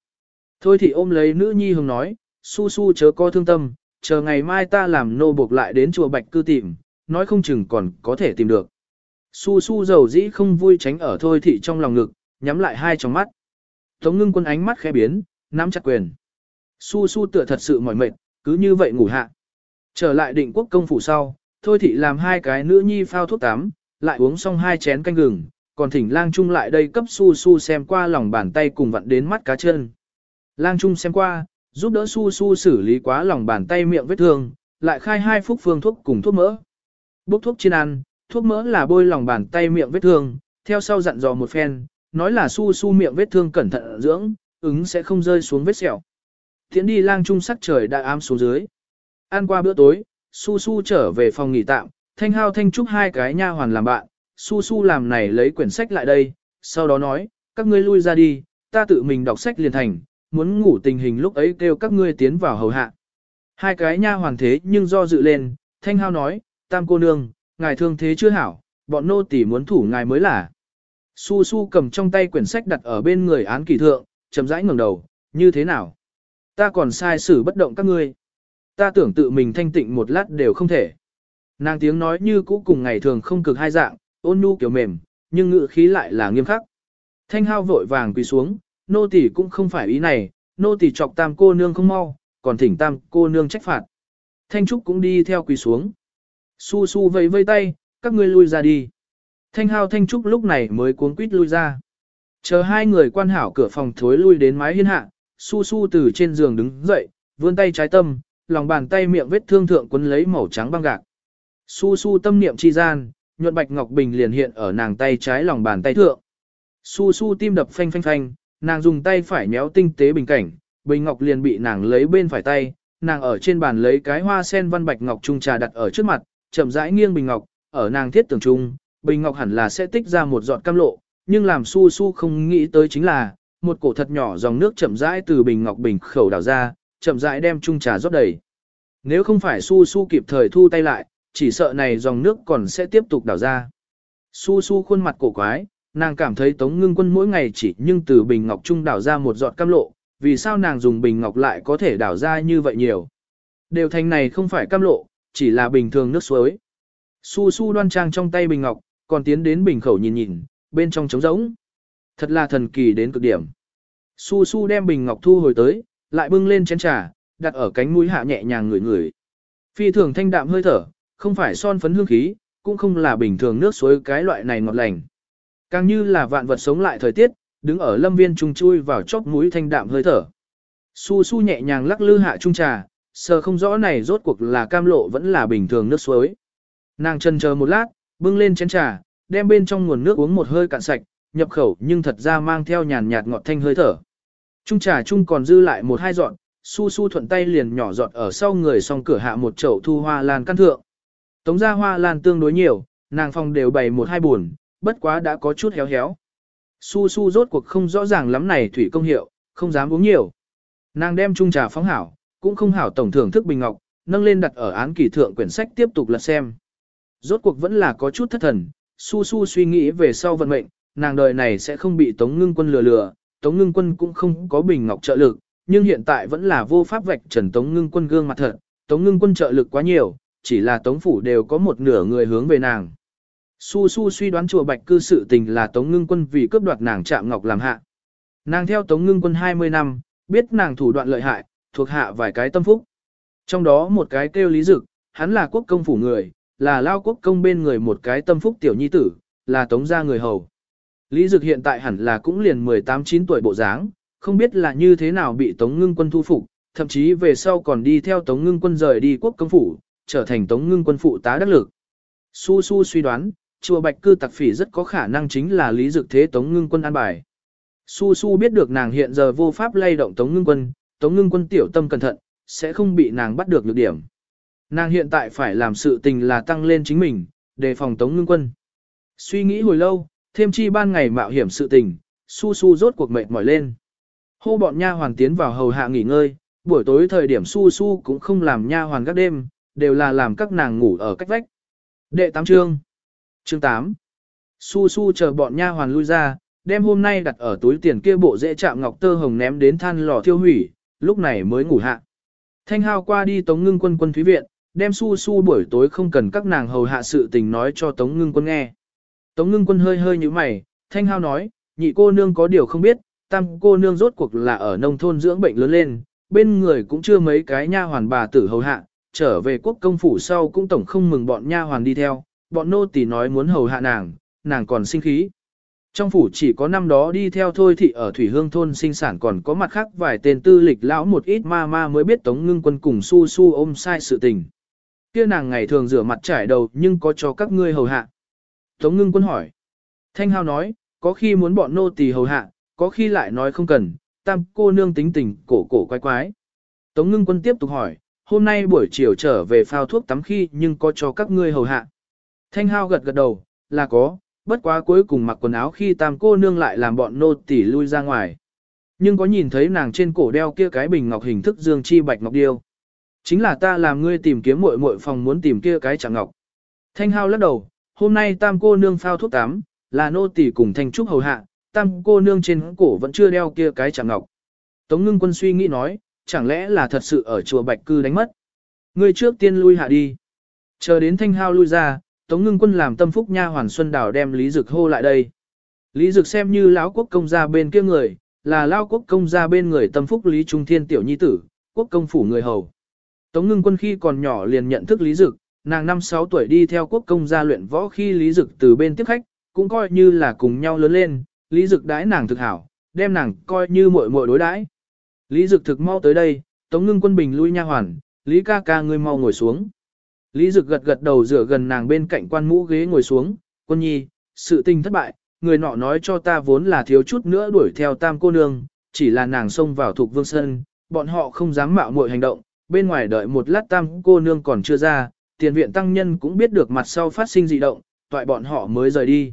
Thôi Thị ôm lấy nữ nhi hồng nói, su su chớ có thương tâm, chờ ngày mai ta làm nô buộc lại đến chùa Bạch Cư tìm, nói không chừng còn có thể tìm được. Su su dầu dĩ không vui tránh ở Thôi Thị trong lòng ngực, nhắm lại hai tròng mắt. Tống ngưng quân ánh mắt khẽ biến, nắm chặt quyền. Su su tựa thật sự mỏi mệt, cứ như vậy ngủ hạ. Trở lại định quốc công phủ sau, Thôi Thị làm hai cái nữ nhi phao thuốc tắm, lại uống xong hai chén canh gừng, còn thỉnh lang trung lại đây cấp su su xem qua lòng bàn tay cùng vặn đến mắt cá chân. Lang trung xem qua, giúp đỡ su su xử lý quá lòng bàn tay miệng vết thương, lại khai hai phúc phương thuốc cùng thuốc mỡ. Bốc thuốc trên ăn, thuốc mỡ là bôi lòng bàn tay miệng vết thương, theo sau dặn dò một phen, nói là su su miệng vết thương cẩn thận dưỡng, ứng sẽ không rơi xuống vết sẹo. Thiện đi lang trung sắc trời đã ám xuống dưới. Ăn qua bữa tối, su su trở về phòng nghỉ tạm, thanh hao thanh trúc hai cái nha hoàn làm bạn, su su làm này lấy quyển sách lại đây, sau đó nói, các ngươi lui ra đi, ta tự mình đọc sách liền thành, muốn ngủ tình hình lúc ấy kêu các ngươi tiến vào hầu hạ. Hai cái nha hoàn thế nhưng do dự lên, thanh hao nói, tam cô nương, ngài thương thế chưa hảo, bọn nô tỳ muốn thủ ngài mới là. Su su cầm trong tay quyển sách đặt ở bên người án kỳ thượng, chậm rãi ngẩng đầu, như thế nào? Ta còn sai xử bất động các ngươi. Ta tưởng tự mình thanh tịnh một lát đều không thể. Nàng tiếng nói như cũ cùng ngày thường không cực hai dạng, ôn nhu kiểu mềm, nhưng ngữ khí lại là nghiêm khắc. Thanh hao vội vàng quỳ xuống, nô tỳ cũng không phải ý này, nô tỳ chọc tam cô nương không mau, còn thỉnh tam cô nương trách phạt. Thanh Trúc cũng đi theo quỳ xuống. Su su vẫy vây tay, các ngươi lui ra đi. Thanh hao Thanh Trúc lúc này mới cuống quýt lui ra. Chờ hai người quan hảo cửa phòng thối lui đến mái hiên hạ, su su từ trên giường đứng dậy, vươn tay trái tâm, lòng bàn tay miệng vết thương thượng quấn lấy màu trắng băng gạc. Su su tâm niệm chi gian, nhuận bạch ngọc bình liền hiện ở nàng tay trái lòng bàn tay thượng. Su su tim đập phanh phanh phanh, nàng dùng tay phải nhéo tinh tế bình cảnh, bình ngọc liền bị nàng lấy bên phải tay, nàng ở trên bàn lấy cái hoa sen văn bạch ngọc trung trà đặt ở trước mặt, chậm rãi nghiêng bình ngọc, ở nàng thiết tưởng trung, bình ngọc hẳn là sẽ tích ra một giọt cam lộ, nhưng làm su su không nghĩ tới chính là, một cổ thật nhỏ dòng nước chậm rãi từ bình ngọc bình khẩu đảo ra, chậm rãi đem chung trà rót đầy. Nếu không phải su su kịp thời thu tay lại, chỉ sợ này dòng nước còn sẽ tiếp tục đảo ra. Su su khuôn mặt cổ quái, nàng cảm thấy tống ngưng quân mỗi ngày chỉ nhưng từ bình ngọc trung đảo ra một giọt cam lộ, vì sao nàng dùng bình ngọc lại có thể đảo ra như vậy nhiều. Đều thành này không phải cam lộ, chỉ là bình thường nước suối. Su su đoan trang trong tay bình ngọc, còn tiến đến bình khẩu nhìn nhìn, bên trong trống rỗng. Thật là thần kỳ đến cực điểm. Su su đem bình ngọc thu hồi tới, lại bưng lên chén trà, đặt ở cánh mũi hạ nhẹ nhàng ngửi ngửi. Phi thường thanh đạm hơi thở, không phải son phấn hương khí, cũng không là bình thường nước suối cái loại này ngọt lành. Càng như là vạn vật sống lại thời tiết, đứng ở lâm viên trùng chui vào chóp mũi thanh đạm hơi thở. Su su nhẹ nhàng lắc lư hạ trung trà, sờ không rõ này rốt cuộc là cam lộ vẫn là bình thường nước suối. Nàng chân chờ một lát, bưng lên chén trà, đem bên trong nguồn nước uống một hơi cạn sạch, nhập khẩu nhưng thật ra mang theo nhàn nhạt ngọt thanh hơi thở. Trung trà trung còn dư lại một hai dọn, su su thuận tay liền nhỏ giọt ở sau người xong cửa hạ một chậu thu hoa lan căn thượng. Tống ra hoa lan tương đối nhiều, nàng phòng đều bày một hai buồn, bất quá đã có chút héo héo. Su su rốt cuộc không rõ ràng lắm này thủy công hiệu, không dám uống nhiều. Nàng đem chung trà phóng hảo, cũng không hảo tổng thưởng thức bình ngọc, nâng lên đặt ở án kỳ thượng quyển sách tiếp tục lật xem. Rốt cuộc vẫn là có chút thất thần, su su suy nghĩ về sau vận mệnh, nàng đời này sẽ không bị tống ngưng quân lừa lừa, tống ngưng quân cũng không có bình ngọc trợ lực, nhưng hiện tại vẫn là vô pháp vạch trần tống ngưng quân gương mặt thật, tống ngưng quân trợ lực quá nhiều, chỉ là tống phủ đều có một nửa người hướng về nàng. Su su suy đoán chùa bạch cư sự tình là tống ngưng quân vì cướp đoạt nàng Trạm ngọc làm hạ. Nàng theo tống ngưng quân 20 năm, biết nàng thủ đoạn lợi hại, thuộc hạ vài cái tâm phúc. Trong đó một cái kêu lý dực, hắn là quốc công phủ người, là lao quốc công bên người một cái tâm phúc tiểu nhi tử, là tống gia người hầu. Lý dực hiện tại hẳn là cũng liền 18-9 tuổi bộ dáng, không biết là như thế nào bị tống ngưng quân thu phục, thậm chí về sau còn đi theo tống ngưng quân rời đi quốc công phủ, trở thành tống ngưng quân phụ tá đắc lực. Su su suy đoán, chùa bạch cư tặc phỉ rất có khả năng chính là lý dực thế tống ngưng quân an bài. Su su biết được nàng hiện giờ vô pháp lay động tống ngưng quân, tống ngưng quân tiểu tâm cẩn thận, sẽ không bị nàng bắt được lược điểm. Nàng hiện tại phải làm sự tình là tăng lên chính mình, đề phòng tống ngưng quân. Suy nghĩ hồi lâu, thêm chi ban ngày mạo hiểm sự tình, su su rốt cuộc mệt mỏi lên. Hô bọn nha hoàn tiến vào hầu hạ nghỉ ngơi, buổi tối thời điểm su su cũng không làm nha hoàn các đêm, đều là làm các nàng ngủ ở cách vách. Đệ 8 chương Chương 8 Su su chờ bọn nha hoàn lui ra, đem hôm nay đặt ở túi tiền kia bộ dễ chạm ngọc tơ hồng ném đến than lò thiêu hủy, lúc này mới ngủ hạ. Thanh hao qua đi tống ngưng quân quân thúy viện, đem su su buổi tối không cần các nàng hầu hạ sự tình nói cho tống ngưng quân nghe. Tống ngưng quân hơi hơi như mày, thanh hao nói, nhị cô nương có điều không biết, tam cô nương rốt cuộc là ở nông thôn dưỡng bệnh lớn lên, bên người cũng chưa mấy cái nha hoàn bà tử hầu hạ, trở về quốc công phủ sau cũng tổng không mừng bọn nha hoàn đi theo, bọn nô tỳ nói muốn hầu hạ nàng, nàng còn sinh khí. Trong phủ chỉ có năm đó đi theo thôi thị ở Thủy Hương thôn sinh sản còn có mặt khác vài tên tư lịch lão một ít ma ma mới biết Tống Ngưng Quân cùng su su ôm sai sự tình. Kia nàng ngày thường rửa mặt trải đầu nhưng có cho các ngươi hầu hạ. Tống Ngưng Quân hỏi. Thanh Hao nói, có khi muốn bọn nô tỳ hầu hạ, có khi lại nói không cần, tam cô nương tính tình cổ cổ quái quái. Tống Ngưng Quân tiếp tục hỏi, hôm nay buổi chiều trở về phao thuốc tắm khi nhưng có cho các ngươi hầu hạ. Thanh Hao gật gật đầu, là có, bất quá cuối cùng mặc quần áo khi tam cô nương lại làm bọn nô tỳ lui ra ngoài. Nhưng có nhìn thấy nàng trên cổ đeo kia cái bình ngọc hình thức dương chi bạch ngọc điêu. Chính là ta làm ngươi tìm kiếm muội muội phòng muốn tìm kia cái chẳng ngọc. Thanh Hao lắc đầu, hôm nay tam cô nương phao thuốc tắm, là nô tỳ cùng thanh trúc hầu hạ, tam cô nương trên cổ vẫn chưa đeo kia cái chạm ngọc. Tống ngưng quân suy nghĩ nói, chẳng lẽ là thật sự ở chùa Bạch Cư đánh mất. người trước tiên lui hạ đi. Chờ đến thanh hao lui ra, Tống Ngưng Quân làm tâm phúc nha hoàn Xuân Đào đem Lý Dực hô lại đây. Lý Dực xem như lão quốc công gia bên kia người, là lão quốc công gia bên người tâm phúc Lý Trung Thiên tiểu nhi tử, quốc công phủ người hầu. Tống Ngưng Quân khi còn nhỏ liền nhận thức Lý Dực, nàng năm sáu tuổi đi theo quốc công gia luyện võ khi Lý Dực từ bên tiếp khách, cũng coi như là cùng nhau lớn lên, Lý Dực đãi nàng thực hảo, đem nàng coi như muội muội đối đãi. Lý Dực thực mau tới đây, Tống Ngưng Quân bình lui nha hoàn, Lý ca ca ngươi mau ngồi xuống. Lý Dực gật gật đầu dựa gần nàng bên cạnh quan mũ ghế ngồi xuống, quân nhi, sự tình thất bại, người nọ nói cho ta vốn là thiếu chút nữa đuổi theo tam cô nương, chỉ là nàng xông vào thuộc vương sân, bọn họ không dám mạo muội hành động, bên ngoài đợi một lát tam cô nương còn chưa ra, tiền viện tăng nhân cũng biết được mặt sau phát sinh dị động, toại bọn họ mới rời đi.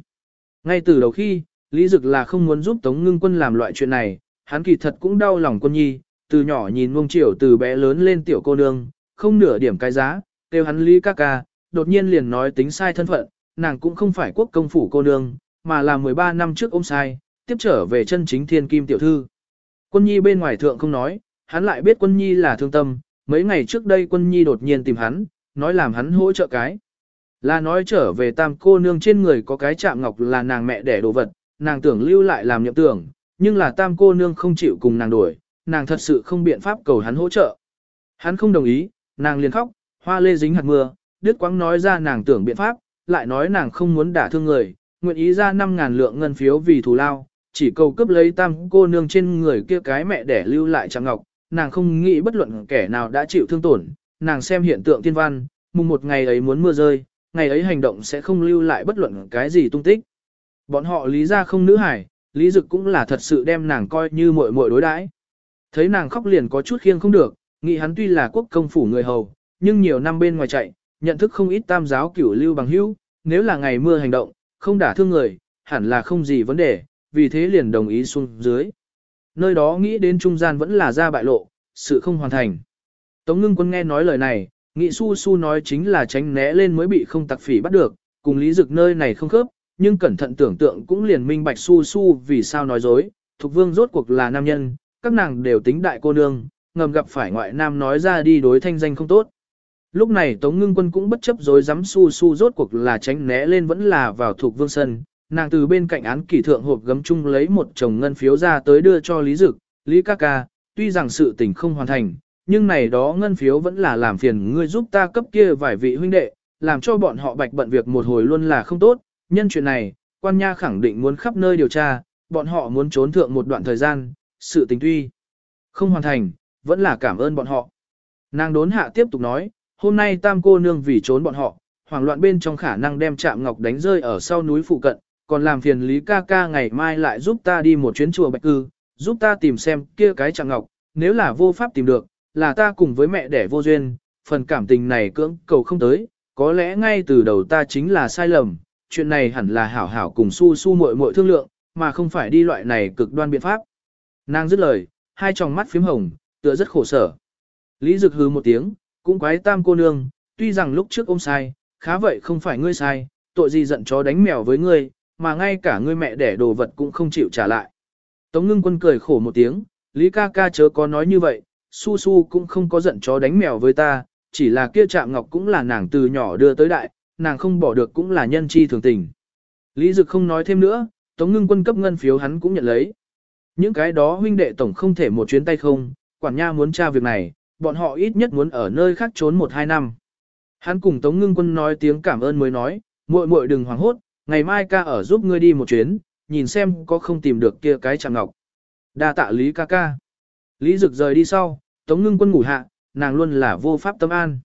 Ngay từ đầu khi, Lý Dực là không muốn giúp Tống Ngưng Quân làm loại chuyện này, hắn kỳ thật cũng đau lòng quân nhi, từ nhỏ nhìn Ngông triều từ bé lớn lên tiểu cô nương, không nửa điểm cái giá, kêu hắn Lý ca ca, đột nhiên liền nói tính sai thân phận, nàng cũng không phải quốc công phủ cô nương, mà là 13 năm trước ôm sai, tiếp trở về chân chính thiên kim tiểu thư. Quân nhi bên ngoài thượng không nói, hắn lại biết quân nhi là thương tâm, mấy ngày trước đây quân nhi đột nhiên tìm hắn, nói làm hắn hỗ trợ cái. Là nói trở về tam cô nương trên người có cái chạm ngọc là nàng mẹ đẻ đồ vật, nàng tưởng lưu lại làm nhậm tưởng, nhưng là tam cô nương không chịu cùng nàng đuổi, nàng thật sự không biện pháp cầu hắn hỗ trợ. Hắn không đồng ý, nàng liền khóc, hoa lê dính hạt mưa, đứt quãng nói ra nàng tưởng biện pháp, lại nói nàng không muốn đả thương người, nguyện ý ra 5.000 lượng ngân phiếu vì thù lao, chỉ cầu cướp lấy tam cô nương trên người kia cái mẹ để lưu lại chạm Ngọc, nàng không nghĩ bất luận kẻ nào đã chịu thương tổn, nàng xem hiện tượng tiên văn, mùng một ngày ấy muốn mưa rơi, ngày ấy hành động sẽ không lưu lại bất luận cái gì tung tích. Bọn họ lý ra không nữ hải, lý dực cũng là thật sự đem nàng coi như muội muội đối đãi. Thấy nàng khóc liền có chút khiêng không được, nghĩ hắn tuy là quốc công phủ người hầu, nhưng nhiều năm bên ngoài chạy, nhận thức không ít tam giáo cửu lưu bằng hữu, nếu là ngày mưa hành động, không đả thương người, hẳn là không gì vấn đề, vì thế liền đồng ý xuống dưới. Nơi đó nghĩ đến trung gian vẫn là ra bại lộ, sự không hoàn thành. Tống ngưng quân nghe nói lời này, nghĩ su su nói chính là tránh né lên mới bị không tặc phỉ bắt được, cùng lý dực nơi này không khớp, nhưng cẩn thận tưởng tượng cũng liền minh bạch su su vì sao nói dối, Thục vương rốt cuộc là nam nhân, các nàng đều tính đại cô nương, ngầm gặp phải ngoại nam nói ra đi đối thanh danh không tốt. Lúc này Tống Ngưng Quân cũng bất chấp dối dám su su rốt cuộc là tránh né lên vẫn là vào thuộc vương sân. Nàng từ bên cạnh án kỷ thượng hộp gấm chung lấy một chồng ngân phiếu ra tới đưa cho Lý Dực, Lý ca ca, tuy rằng sự tình không hoàn thành, nhưng này đó ngân phiếu vẫn là làm phiền ngươi giúp ta cấp kia vài vị huynh đệ, làm cho bọn họ bạch bận việc một hồi luôn là không tốt. Nhân chuyện này, quan nha khẳng định muốn khắp nơi điều tra, bọn họ muốn trốn thượng một đoạn thời gian, sự tình tuy không hoàn thành, vẫn là cảm ơn bọn họ. Nàng đốn hạ tiếp tục nói, hôm nay tam cô nương vì trốn bọn họ, hoảng loạn bên trong khả năng đem chạm ngọc đánh rơi ở sau núi phụ cận, còn làm phiền Lý ca ca ngày mai lại giúp ta đi một chuyến chùa Bạch Cư, giúp ta tìm xem kia cái chạm ngọc, nếu là vô pháp tìm được, là ta cùng với mẹ đẻ vô duyên, phần cảm tình này cưỡng cầu không tới, có lẽ ngay từ đầu ta chính là sai lầm, chuyện này hẳn là hảo hảo cùng su su muội muội thương lượng, mà không phải đi loại này cực đoan biện pháp. Nàng dứt lời, hai tròng mắt phím hồng, tựa rất khổ sở. Lý Dực hừ một tiếng, cũng quái tam cô nương, tuy rằng lúc trước ông sai, khá vậy không phải ngươi sai, tội gì giận chó đánh mèo với ngươi, mà ngay cả ngươi mẹ đẻ đồ vật cũng không chịu trả lại. Tống ngưng quân cười khổ một tiếng, Lý ca ca chớ có nói như vậy, su su cũng không có giận chó đánh mèo với ta, chỉ là kia chạm ngọc cũng là nàng từ nhỏ đưa tới đại, nàng không bỏ được cũng là nhân chi thường tình. Lý Dực không nói thêm nữa, Tống ngưng quân cấp ngân phiếu hắn cũng nhận lấy. Những cái đó huynh đệ tổng không thể một chuyến tay không, quản nha muốn tra việc này, bọn họ ít nhất muốn ở nơi khác trốn một hai năm. Hắn cùng Tống Ngưng Quân nói tiếng cảm ơn mới nói, muội muội đừng hoảng hốt, ngày mai ca ở giúp ngươi đi một chuyến, nhìn xem có không tìm được kia cái chạm ngọc. Đa tạ Lý ca ca. Lý Dực rời đi sau, Tống Ngưng Quân ngủ hạ, nàng luôn là vô pháp tâm an.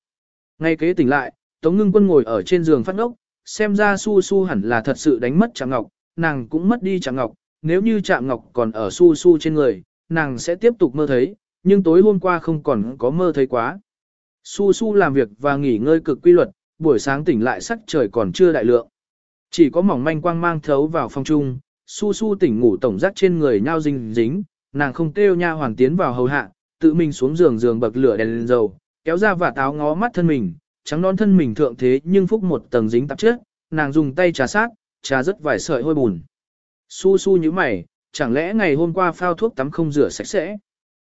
Ngay kế tỉnh lại, Tống Ngưng Quân ngồi ở trên giường phát ngốc, xem ra su su hẳn là thật sự đánh mất Trạng ngọc, nàng cũng mất đi Trạng ngọc, nếu như Trạng ngọc còn ở su su trên người, nàng sẽ tiếp tục mơ thấy, nhưng tối hôm qua không còn có mơ thấy quá. Su su làm việc và nghỉ ngơi cực quy luật, buổi sáng tỉnh lại sắc trời còn chưa đại lượng. Chỉ có mỏng manh quang mang thấu vào phòng chung, su su tỉnh ngủ tổng giác trên người nhau dính dính, nàng không kêu nha hoàn tiến vào hầu hạ, tự mình xuống giường giường bậc lửa đèn lên dầu, kéo ra và táo ngó mắt thân mình, trắng non thân mình thượng thế nhưng phúc một tầng dính tạp chất, nàng dùng tay trà sát, trà rất vài sợi hôi bùn. Su su như mày, chẳng lẽ ngày hôm qua phao thuốc tắm không rửa sạch sẽ?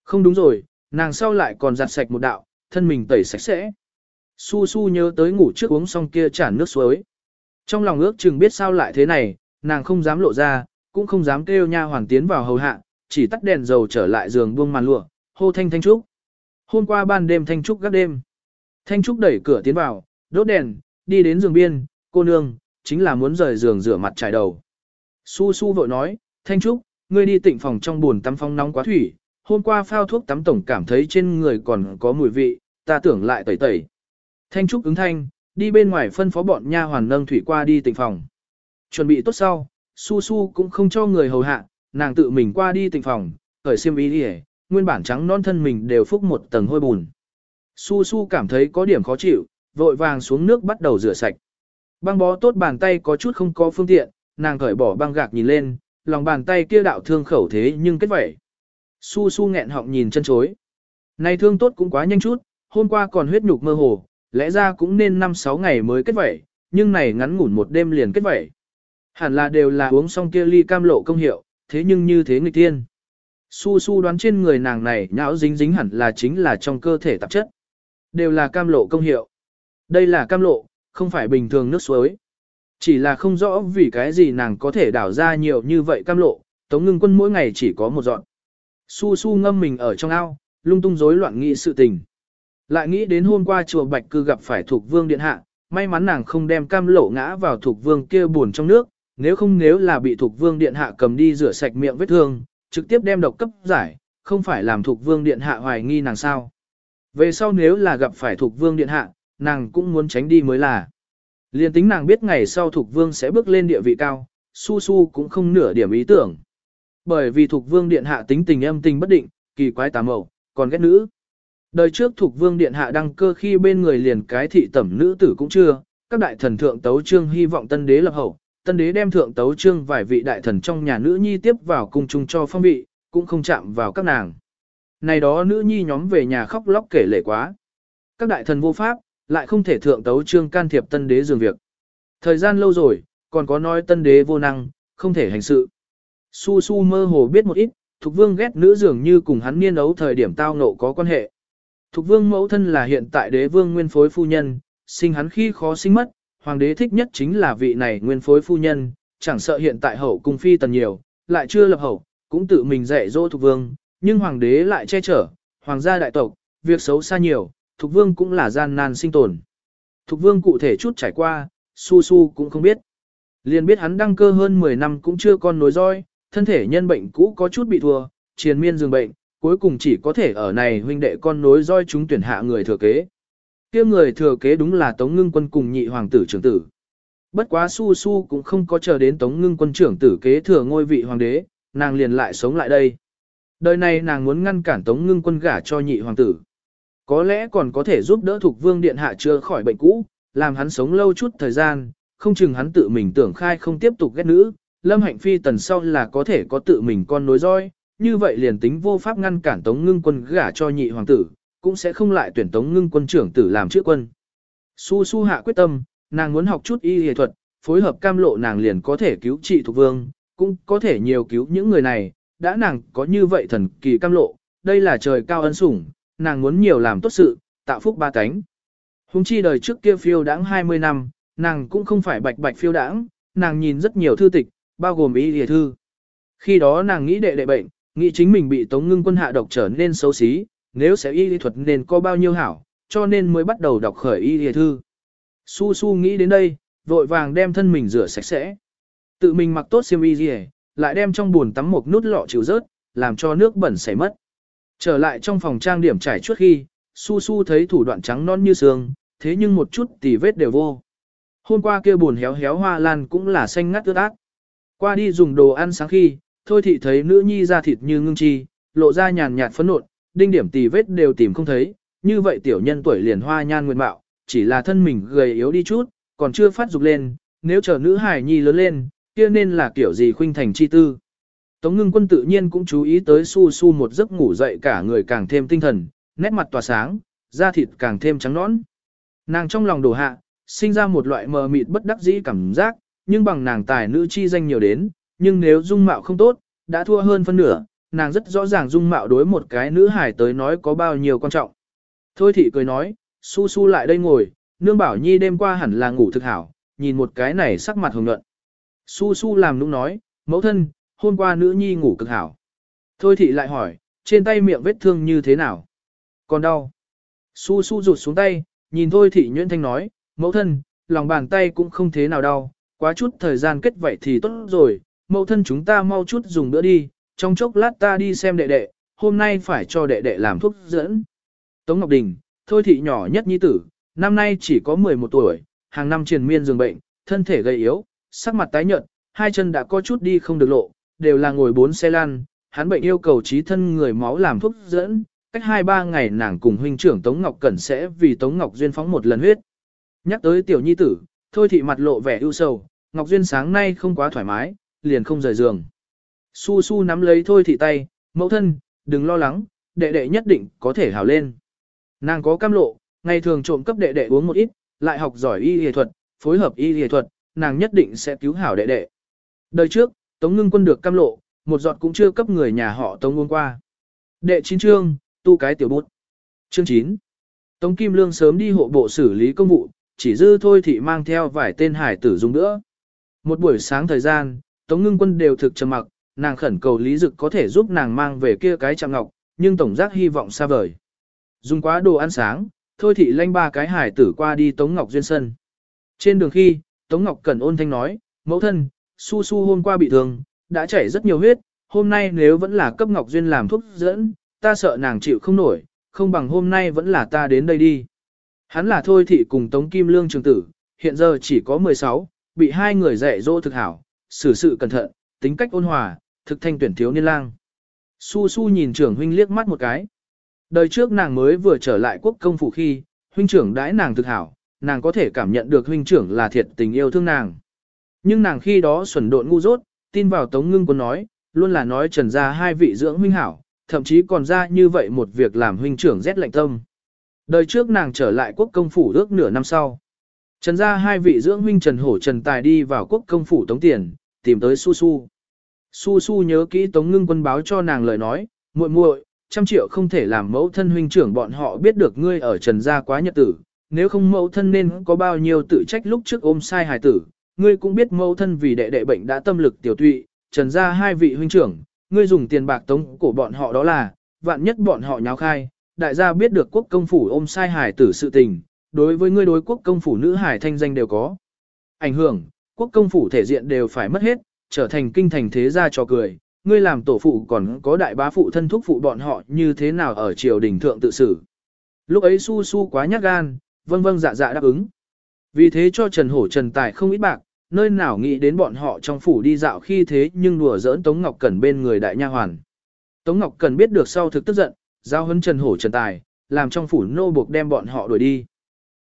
Không đúng rồi, nàng sau lại còn giặt sạch một đạo, thân mình tẩy sạch sẽ. Su su nhớ tới ngủ trước uống xong kia chản nước suối. Trong lòng ước chừng biết sao lại thế này, nàng không dám lộ ra, cũng không dám kêu nha hoàng tiến vào hầu hạ, chỉ tắt đèn dầu trở lại giường buông màn lụa, hô thanh thanh trúc. Hôm qua ban đêm thanh trúc gác đêm. Thanh trúc đẩy cửa tiến vào, đốt đèn, đi đến giường biên, cô nương, chính là muốn rời giường rửa mặt trải đầu. Su su vội nói, thanh trúc, ngươi đi tịnh phòng trong buồn tắm phong nóng quá thủy, hôm qua phao thuốc tắm tổng cảm thấy trên người còn có mùi vị, ta tưởng lại tẩy tẩy. Thanh Trúc ứng thanh, đi bên ngoài phân phó bọn nha hoàn nâng thủy qua đi tịnh phòng. Chuẩn bị tốt sau, Su Su cũng không cho người hầu hạ, nàng tự mình qua đi tịnh phòng, khởi xiêm y đi nguyên bản trắng non thân mình đều phúc một tầng hôi bùn. Su Su cảm thấy có điểm khó chịu, vội vàng xuống nước bắt đầu rửa sạch. Băng bó tốt bàn tay có chút không có phương tiện, nàng cởi bỏ băng gạc nhìn lên, lòng bàn tay kia đạo thương khẩu thế nhưng kết vẩy. Su su nghẹn họng nhìn chân chối. Này thương tốt cũng quá nhanh chút, hôm qua còn huyết nhục mơ hồ, lẽ ra cũng nên 5-6 ngày mới kết vẩy, nhưng này ngắn ngủn một đêm liền kết vẩy. Hẳn là đều là uống xong kia ly cam lộ công hiệu, thế nhưng như thế nghịch tiên. Su su đoán trên người nàng này nhão dính dính hẳn là chính là trong cơ thể tạp chất. Đều là cam lộ công hiệu. Đây là cam lộ, không phải bình thường nước suối. Chỉ là không rõ vì cái gì nàng có thể đảo ra nhiều như vậy cam lộ, tống ngưng quân mỗi ngày chỉ có một dọn. Su su ngâm mình ở trong ao, lung tung rối loạn nghĩ sự tình. Lại nghĩ đến hôm qua chùa Bạch Cư gặp phải thuộc vương điện hạ, may mắn nàng không đem cam lộ ngã vào thuộc vương kia buồn trong nước, nếu không nếu là bị thuộc vương điện hạ cầm đi rửa sạch miệng vết thương, trực tiếp đem độc cấp giải, không phải làm thuộc vương điện hạ hoài nghi nàng sao. Về sau nếu là gặp phải thuộc vương điện hạ, nàng cũng muốn tránh đi mới là. Liên tính nàng biết ngày sau thuộc vương sẽ bước lên địa vị cao, su su cũng không nửa điểm ý tưởng. Bởi vì thuộc vương điện hạ tính tình âm tình bất định, kỳ quái tà mẫu, còn ghét nữ. Đời trước thuộc vương điện hạ đăng cơ khi bên người liền cái thị tẩm nữ tử cũng chưa, các đại thần thượng tấu trương hy vọng tân đế lập hậu, tân đế đem thượng tấu trương vài vị đại thần trong nhà nữ nhi tiếp vào cung chung cho phong vị, cũng không chạm vào các nàng. Này đó nữ nhi nhóm về nhà khóc lóc kể lệ quá. Các đại thần vô pháp, lại không thể thượng tấu trương can thiệp tân đế dường việc. Thời gian lâu rồi, còn có nói tân đế vô năng, không thể hành sự. Su su mơ hồ biết một ít, Thục Vương ghét nữ dường như cùng hắn niên ấu thời điểm tao nộ có quan hệ. Thục Vương mẫu thân là hiện tại đế vương nguyên phối phu nhân, sinh hắn khi khó sinh mất, hoàng đế thích nhất chính là vị này nguyên phối phu nhân, chẳng sợ hiện tại hậu cung phi tần nhiều, lại chưa lập hậu, cũng tự mình dạy dỗ thuộc Vương, nhưng hoàng đế lại che chở, hoàng gia đại tộc, việc xấu xa nhiều, thuộc Vương cũng là gian nan sinh tồn. Thục Vương cụ thể chút trải qua, su su cũng không biết. Liền biết hắn đăng cơ hơn 10 năm cũng chưa con nối roi, thân thể nhân bệnh cũ có chút bị thua, triền miên dường bệnh, cuối cùng chỉ có thể ở này huynh đệ con nối roi chúng tuyển hạ người thừa kế kia người thừa kế đúng là Tống Ngưng Quân cùng nhị hoàng tử trưởng tử. Bất quá su su cũng không có chờ đến Tống Ngưng Quân trưởng tử kế thừa ngôi vị hoàng đế, nàng liền lại sống lại đây. Đời này nàng muốn ngăn cản Tống Ngưng Quân gả cho nhị hoàng tử. Có lẽ còn có thể giúp đỡ thuộc vương điện hạ chữa khỏi bệnh cũ, làm hắn sống lâu chút thời gian, không chừng hắn tự mình tưởng khai không tiếp tục ghét nữ, Lâm Hạnh Phi tần sau là có thể có tự mình con nối roi, như vậy liền tính vô pháp ngăn cản Tống Ngưng quân gả cho nhị hoàng tử, cũng sẽ không lại tuyển Tống Ngưng quân trưởng tử làm trước quân. Su Su hạ quyết tâm, nàng muốn học chút y y thuật, phối hợp cam lộ nàng liền có thể cứu trị thuộc vương, cũng có thể nhiều cứu những người này, đã nàng có như vậy thần kỳ cam lộ, đây là trời cao ân sủng, nàng muốn nhiều làm tốt sự, tạo phúc ba cánh. Hùng chi đời trước kia phiêu đãng 20 năm, nàng cũng không phải bạch bạch phiêu đãng, nàng nhìn rất nhiều thư tịch, bao gồm y y thư. Khi đó nàng nghĩ đệ đệ bệnh, nghĩ chính mình bị tống ngưng quân hạ độc trở nên xấu xí, nếu sẽ y lý thuật nên có bao nhiêu hảo, cho nên mới bắt đầu đọc khởi y lý thư. Su su nghĩ đến đây, vội vàng đem thân mình rửa sạch sẽ. Tự mình mặc tốt xiêm y lìa, lại đem trong buồn tắm một nút lọ chịu rớt, làm cho nước bẩn chảy mất. Trở lại trong phòng trang điểm trải chuốt khi, su su thấy thủ đoạn trắng non như sương, thế nhưng một chút tỉ vết đều vô. Hôm qua kia buồn héo héo hoa lan cũng là xanh ngắt ướt ác. Qua đi dùng đồ ăn sáng khi, thôi thị thấy nữ nhi ra thịt như ngưng chi, lộ ra nhàn nhạt phấn nộn, đinh điểm tì vết đều tìm không thấy, như vậy tiểu nhân tuổi liền hoa nhan nguyện mạo, chỉ là thân mình gầy yếu đi chút, còn chưa phát dục lên, nếu chờ nữ hài nhi lớn lên, kia nên là kiểu gì khuynh thành chi tư. Tống ngưng quân tự nhiên cũng chú ý tới su su một giấc ngủ dậy cả người càng thêm tinh thần, nét mặt tỏa sáng, da thịt càng thêm trắng nõn. Nàng trong lòng đổ hạ, sinh ra một loại mờ mịt bất đắc dĩ cảm giác, nhưng bằng nàng tài nữ chi danh nhiều đến, nhưng nếu dung mạo không tốt, đã thua hơn phân nửa, nàng rất rõ ràng dung mạo đối một cái nữ hài tới nói có bao nhiêu quan trọng. Thôi thị cười nói, su su lại đây ngồi, nương bảo nhi đêm qua hẳn là ngủ thực hảo, nhìn một cái này sắc mặt hồng nhuận. Su su làm nũng nói, mẫu thân, hôm qua nữ nhi ngủ cực hảo. Thôi thị lại hỏi, trên tay miệng vết thương như thế nào? Còn đau. Su su rụt xuống tay, nhìn thôi thị nhuyễn thanh nói, mẫu thân, lòng bàn tay cũng không thế nào đau, quá chút thời gian kết vậy thì tốt rồi, mẫu thân chúng ta mau chút dùng bữa đi, trong chốc lát ta đi xem đệ đệ, hôm nay phải cho đệ đệ làm thuốc dẫn. Tống Ngọc Đình, thôi thị nhỏ nhất nhi tử, năm nay chỉ có 11 tuổi, hàng năm triền miên giường bệnh, thân thể gầy yếu, sắc mặt tái nhợt, hai chân đã có chút đi không được lộ, đều là ngồi bốn xe lăn, hắn bệnh yêu cầu trí thân người máu làm thuốc dẫn, cách 2-3 ngày nàng cùng huynh trưởng Tống Ngọc Cẩn sẽ vì Tống Ngọc Duyên phóng một lần huyết. Nhắc tới tiểu nhi tử, thôi thị mặt lộ vẻ ưu sầu, Ngọc Duyên sáng nay không quá thoải mái, liền không rời giường. Su su nắm lấy thôi thị tay, mẫu thân, đừng lo lắng, đệ đệ nhất định có thể hảo lên. Nàng có cam lộ, ngày thường trộm cấp đệ đệ uống một ít, lại học giỏi y y thuật, phối hợp y y thuật, nàng nhất định sẽ cứu hảo đệ đệ. Đời trước, Tống Ngưng Quân được cam lộ, một giọt cũng chưa cấp người nhà họ Tống uống qua. Đệ chín chương, tu cái tiểu bút. Chương 9. Tống Kim Lương sớm đi hộ bộ xử lý công vụ, chỉ dư thôi thị mang theo vài tên hải tử dùng nữa. Một buổi sáng thời gian, Tống Ngưng Quân đều thực trầm mặc, nàng khẩn cầu Lý Dực có thể giúp nàng mang về kia cái chạm ngọc, nhưng tổng giác hy vọng xa vời. Dùng quá đồ ăn sáng, thôi thị lanh ba cái hải tử qua đi Tống Ngọc Duyên sân. Trên đường khi, Tống Ngọc Cẩn ôn thanh nói, mẫu thân, su su hôm qua bị thương, đã chảy rất nhiều huyết, hôm nay nếu vẫn là cấp Ngọc Duyên làm thuốc dẫn, ta sợ nàng chịu không nổi, không bằng hôm nay vẫn là ta đến đây đi. Hắn là thôi thị cùng Tống Kim Lương trường tử, hiện giờ chỉ có 16, bị hai người dạy dỗ thực hảo, xử sự cẩn thận, tính cách ôn hòa, thực thanh tuyển thiếu niên lang. Su su nhìn trưởng huynh liếc mắt một cái. Đời trước nàng mới vừa trở lại quốc công phủ khi, huynh trưởng đãi nàng thực hảo, nàng có thể cảm nhận được huynh trưởng là thiệt tình yêu thương nàng. Nhưng nàng khi đó xuẩn độn ngu dốt, tin vào Tống Ngưng Quân nói, luôn là nói trần ra hai vị dưỡng huynh hảo, thậm chí còn ra như vậy một việc làm huynh trưởng rét lạnh tâm. Đời trước nàng trở lại quốc công phủ ước nửa năm sau. Trần ra hai vị dưỡng huynh Trần Hổ Trần Tài đi vào quốc công phủ tống tiền, tìm tới Su Su. Su Su nhớ kỹ Tống Ngưng Quân báo cho nàng lời nói, muội muội, trăm triệu không thể làm mẫu thân huynh trưởng bọn họ biết được ngươi ở Trần gia quá nhật tử, nếu không mẫu thân nên có bao nhiêu tự trách lúc trước ôm sai hài tử, ngươi cũng biết mẫu thân vì đệ đệ bệnh đã tâm lực tiểu tụy, Trần gia hai vị huynh trưởng, ngươi dùng tiền bạc tống của bọn họ đó là, vạn nhất bọn họ nháo khai, đại gia biết được quốc công phủ ôm sai hài tử sự tình, đối với ngươi đối quốc công phủ nữ hải thanh danh đều có ảnh hưởng, quốc công phủ thể diện đều phải mất hết, trở thành kinh thành thế gia cho cười, ngươi làm tổ phụ còn có đại bá phụ thân thúc phụ bọn họ như thế nào ở triều đình thượng tự xử. Lúc ấy su su quá nhát gan, vâng vâng dạ dạ đáp ứng. Vì thế cho Trần Hổ Trần Tài không ít bạc, nơi nào nghĩ đến bọn họ trong phủ đi dạo khi thế nhưng đùa giỡn Tống Ngọc Cẩn bên người đại nha hoàn. Tống Ngọc Cẩn biết được sau thực tức giận, giao hấn Trần Hổ Trần Tài, làm trong phủ nô buộc đem bọn họ đuổi đi.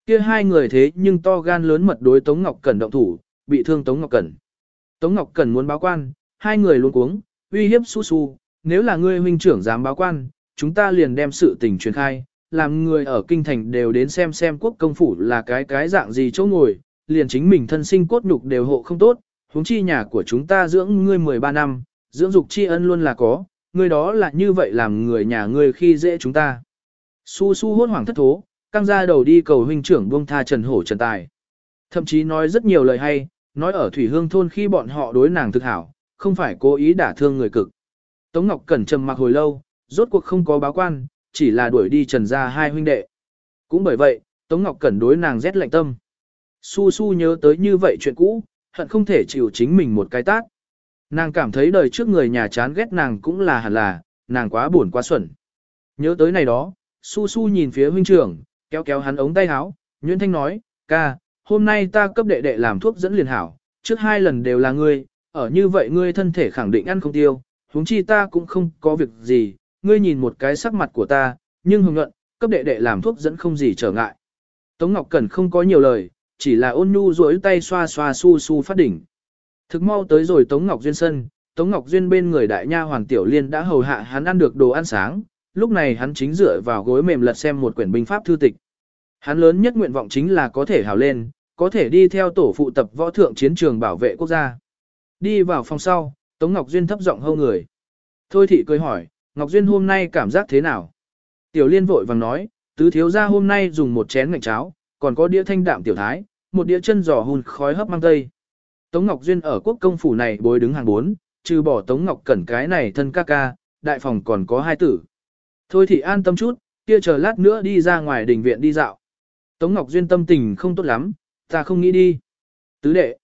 Kia hai người thế nhưng to gan lớn mật đối Tống Ngọc Cẩn động thủ, bị thương Tống Ngọc Cẩn. Tống Ngọc Cần muốn báo quan, hai người luôn cuống, uy hiếp su su, nếu là ngươi huynh trưởng dám báo quan, chúng ta liền đem sự tình truyền khai, làm người ở kinh thành đều đến xem xem quốc công phủ là cái cái dạng gì chỗ ngồi, liền chính mình thân sinh cốt nhục đều hộ không tốt, huống chi nhà của chúng ta dưỡng ngươi 13 năm, dưỡng dục tri ân luôn là có, ngươi đó là như vậy làm người nhà ngươi khi dễ chúng ta. Su su hốt hoảng thất thố, căng ra đầu đi cầu huynh trưởng buông tha Trần Hổ Trần Tài. Thậm chí nói rất nhiều lời hay, nói ở Thủy Hương thôn khi bọn họ đối nàng thực hảo, không phải cố ý đả thương người cực. Tống Ngọc Cẩn trầm mặc hồi lâu, rốt cuộc không có báo quan, chỉ là đuổi đi Trần ra hai huynh đệ. Cũng bởi vậy, Tống Ngọc Cẩn đối nàng rét lạnh tâm. Su Su nhớ tới như vậy chuyện cũ, hận không thể chịu chính mình một cái tát. Nàng cảm thấy đời trước người nhà chán ghét nàng cũng là hẳn là, nàng quá buồn quá xuẩn. Nhớ tới này đó, Su Su nhìn phía huynh trưởng, kéo kéo hắn ống tay áo, Nguyễn Thanh nói, ca, hôm nay ta cấp đệ đệ làm thuốc dẫn liền hảo, trước hai lần đều là ngươi, ở như vậy ngươi thân thể khẳng định ăn không tiêu, huống chi ta cũng không có việc gì, ngươi nhìn một cái sắc mặt của ta, nhưng hồng nhuận, cấp đệ đệ làm thuốc dẫn không gì trở ngại. Tống Ngọc Cẩn không có nhiều lời, chỉ là ôn nhu duỗi tay xoa xoa su su phát đỉnh. Thực mau tới rồi Tống Ngọc Duyên sân, Tống Ngọc Duyên bên người đại nha hoàng tiểu liên đã hầu hạ hắn ăn được đồ ăn sáng, lúc này hắn chính dựa vào gối mềm lật xem một quyển binh pháp thư tịch. Hắn lớn nhất nguyện vọng chính là có thể hào lên, có thể đi theo tổ phụ tập võ thượng chiến trường bảo vệ quốc gia. Đi vào phòng sau, Tống Ngọc Duyên thấp giọng hâu người. Thôi thị cười hỏi, Ngọc Duyên hôm nay cảm giác thế nào? Tiểu Liên vội vàng nói, tứ thiếu gia hôm nay dùng một chén ngạnh cháo, còn có đĩa thanh đạm tiểu thái, một đĩa chân giò hun khói hấp mang tây. Tống Ngọc Duyên ở quốc công phủ này bối đứng hàng bốn, trừ bỏ Tống Ngọc Cẩn cái này thân ca ca, đại phòng còn có hai tử. Thôi thì an tâm chút, kia chờ lát nữa đi ra ngoài đình viện đi dạo. Tống Ngọc Duyên tâm tình không tốt lắm, ta không nghĩ đi. Tứ đệ.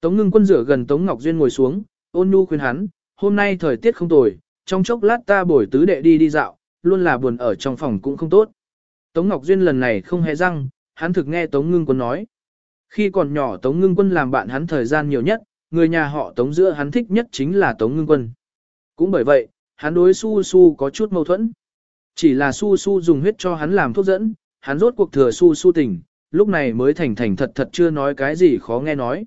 Tống ngưng quân rửa gần Tống Ngọc Duyên ngồi xuống, ôn nhu khuyên hắn, hôm nay thời tiết không tồi, trong chốc lát ta bồi tứ đệ đi đi dạo, luôn là buồn ở trong phòng cũng không tốt. Tống Ngọc Duyên lần này không hề răng, hắn thực nghe Tống ngưng quân nói. Khi còn nhỏ Tống ngưng quân làm bạn hắn thời gian nhiều nhất, người nhà họ Tống giữa hắn thích nhất chính là Tống ngưng quân. Cũng bởi vậy, hắn đối su su có chút mâu thuẫn. Chỉ là su su dùng huyết cho hắn làm thuốc dẫn, hắn rốt cuộc thừa su su tỉnh lúc này mới thành thành thật thật chưa nói cái gì khó nghe nói.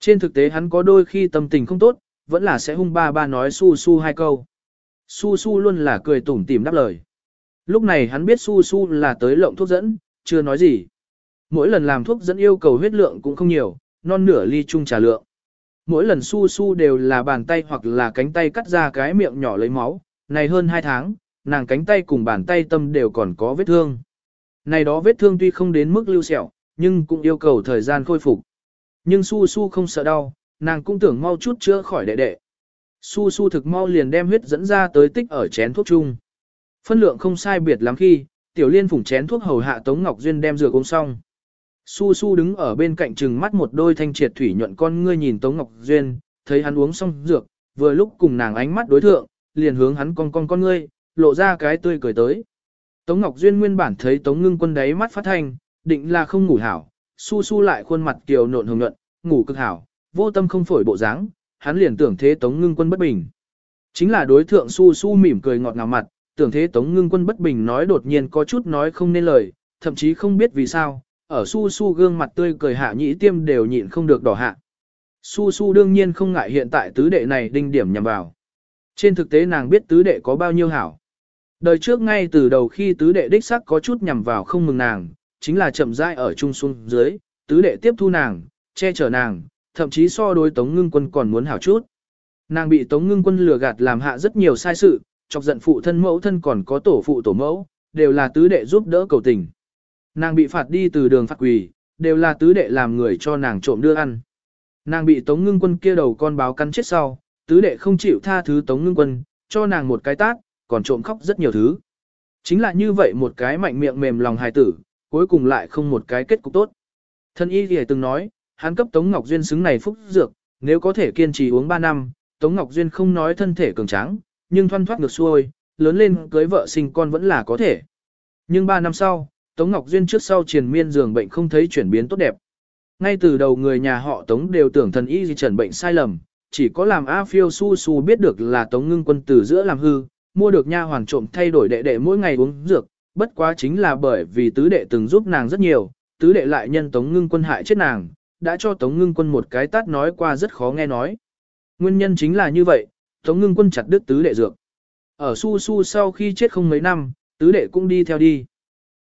Trên thực tế hắn có đôi khi tâm tình không tốt, vẫn là sẽ hung ba ba nói su su hai câu. Su su luôn là cười tủm tỉm đáp lời. Lúc này hắn biết su su là tới lộng thuốc dẫn, chưa nói gì. Mỗi lần làm thuốc dẫn yêu cầu huyết lượng cũng không nhiều, non nửa ly chung trà lượng. Mỗi lần su su đều là bàn tay hoặc là cánh tay cắt ra cái miệng nhỏ lấy máu, này hơn hai tháng, nàng cánh tay cùng bàn tay tâm đều còn có vết thương. Này đó vết thương tuy không đến mức lưu sẹo, nhưng cũng yêu cầu thời gian khôi phục. Nhưng Su Su không sợ đau, nàng cũng tưởng mau chút chữa khỏi đệ đệ. Su Su thực mau liền đem huyết dẫn ra tới tích ở chén thuốc chung. Phân lượng không sai biệt lắm khi, Tiểu Liên phủng chén thuốc hầu hạ Tống Ngọc Duyên đem rửa uống xong. Su Su đứng ở bên cạnh trừng mắt một đôi thanh triệt thủy nhuận con ngươi nhìn Tống Ngọc Duyên, thấy hắn uống xong dược, vừa lúc cùng nàng ánh mắt đối thượng, liền hướng hắn con con con ngươi, lộ ra cái tươi cười tới. Tống Ngọc Duyên nguyên bản thấy Tống Ngưng Quân đấy mắt phát thanh, định là không ngủ hảo, Su Su lại khuôn mặt kiều nộn hồng nhuận, ngủ cực hảo, vô tâm không phổi bộ dáng, hắn liền tưởng thế Tống Ngưng Quân bất bình. Chính là đối thượng Su Su mỉm cười ngọt ngào mặt, tưởng thế Tống Ngưng Quân bất bình nói đột nhiên có chút nói không nên lời, thậm chí không biết vì sao, ở Su Su gương mặt tươi cười hạ nhĩ tiêm đều nhịn không được đỏ hạ. Su Su đương nhiên không ngại hiện tại tứ đệ này đinh điểm nhằm vào. Trên thực tế nàng biết tứ đệ có bao nhiêu hảo. Đời trước ngay từ đầu khi tứ đệ đích sắc có chút nhằm vào không mừng nàng, chính là chậm rãi ở trung xuống dưới, tứ đệ tiếp thu nàng, che chở nàng, thậm chí so đối Tống Ngưng Quân còn muốn hảo chút. Nàng bị Tống Ngưng Quân lừa gạt làm hạ rất nhiều sai sự, chọc giận phụ thân mẫu thân còn có tổ phụ tổ mẫu, đều là tứ đệ giúp đỡ cầu tình. Nàng bị phạt đi từ đường phạt quỳ, đều là tứ đệ làm người cho nàng trộm đưa ăn. Nàng bị Tống Ngưng Quân kia đầu con báo cắn chết sau, tứ đệ không chịu tha thứ Tống Ngưng Quân, cho nàng một cái tát, còn trộm khóc rất nhiều thứ. Chính là như vậy một cái mạnh miệng mềm lòng hài tử, cuối cùng lại không một cái kết cục tốt. Thân y thì từng nói, hắn cấp Tống Ngọc Duyên xứng này phúc dược, nếu có thể kiên trì uống 3 năm, Tống Ngọc Duyên không nói thân thể cường tráng, nhưng thoăn thoát ngược xuôi, lớn lên cưới vợ sinh con vẫn là có thể. Nhưng 3 năm sau, Tống Ngọc Duyên trước sau triền miên giường bệnh không thấy chuyển biến tốt đẹp. Ngay từ đầu người nhà họ Tống đều tưởng thần y di trần bệnh sai lầm, chỉ có làm A Phiêu Su Su biết được là Tống Ngưng Quân từ giữa làm hư, mua được nha hoàn trộm thay đổi đệ đệ mỗi ngày uống dược, bất quá chính là bởi vì tứ đệ từng giúp nàng rất nhiều, tứ đệ lại nhân Tống Ngưng Quân hại chết nàng, đã cho Tống Ngưng Quân một cái tát nói qua rất khó nghe nói. Nguyên nhân chính là như vậy, Tống Ngưng Quân chặt đứt tứ đệ dược. Ở Su Su sau khi chết không mấy năm, tứ đệ cũng đi theo đi.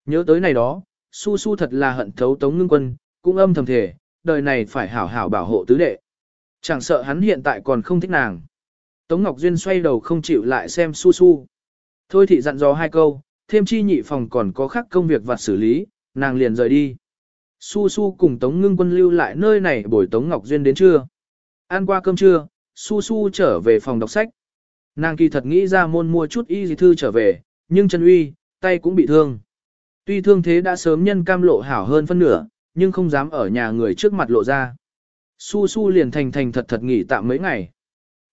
Nhớ tới này đó, Su Su thật là hận thấu Tống Ngưng Quân, cũng âm thầm thể, đời này phải hảo hảo bảo hộ tứ đệ. Chẳng sợ hắn hiện tại còn không thích nàng. Tống Ngọc Duyên xoay đầu không chịu lại xem Su Su. Thôi thì dặn dò hai câu, thêm chi nhị phòng còn có khác công việc vặt xử lý, nàng liền rời đi. Su Su cùng Tống Ngưng Quân lưu lại nơi này buổi Tống Ngọc Duyên đến trưa. Ăn qua cơm trưa, Su Su trở về phòng đọc sách. Nàng kỳ thật nghĩ ra môn mua chút y gì thư trở về, nhưng chân uy, tay cũng bị thương. Tuy thương thế đã sớm nhân cam lộ hảo hơn phân nửa, nhưng không dám ở nhà người trước mặt lộ ra. Su Su liền thành thành thật thật nghỉ tạm mấy ngày.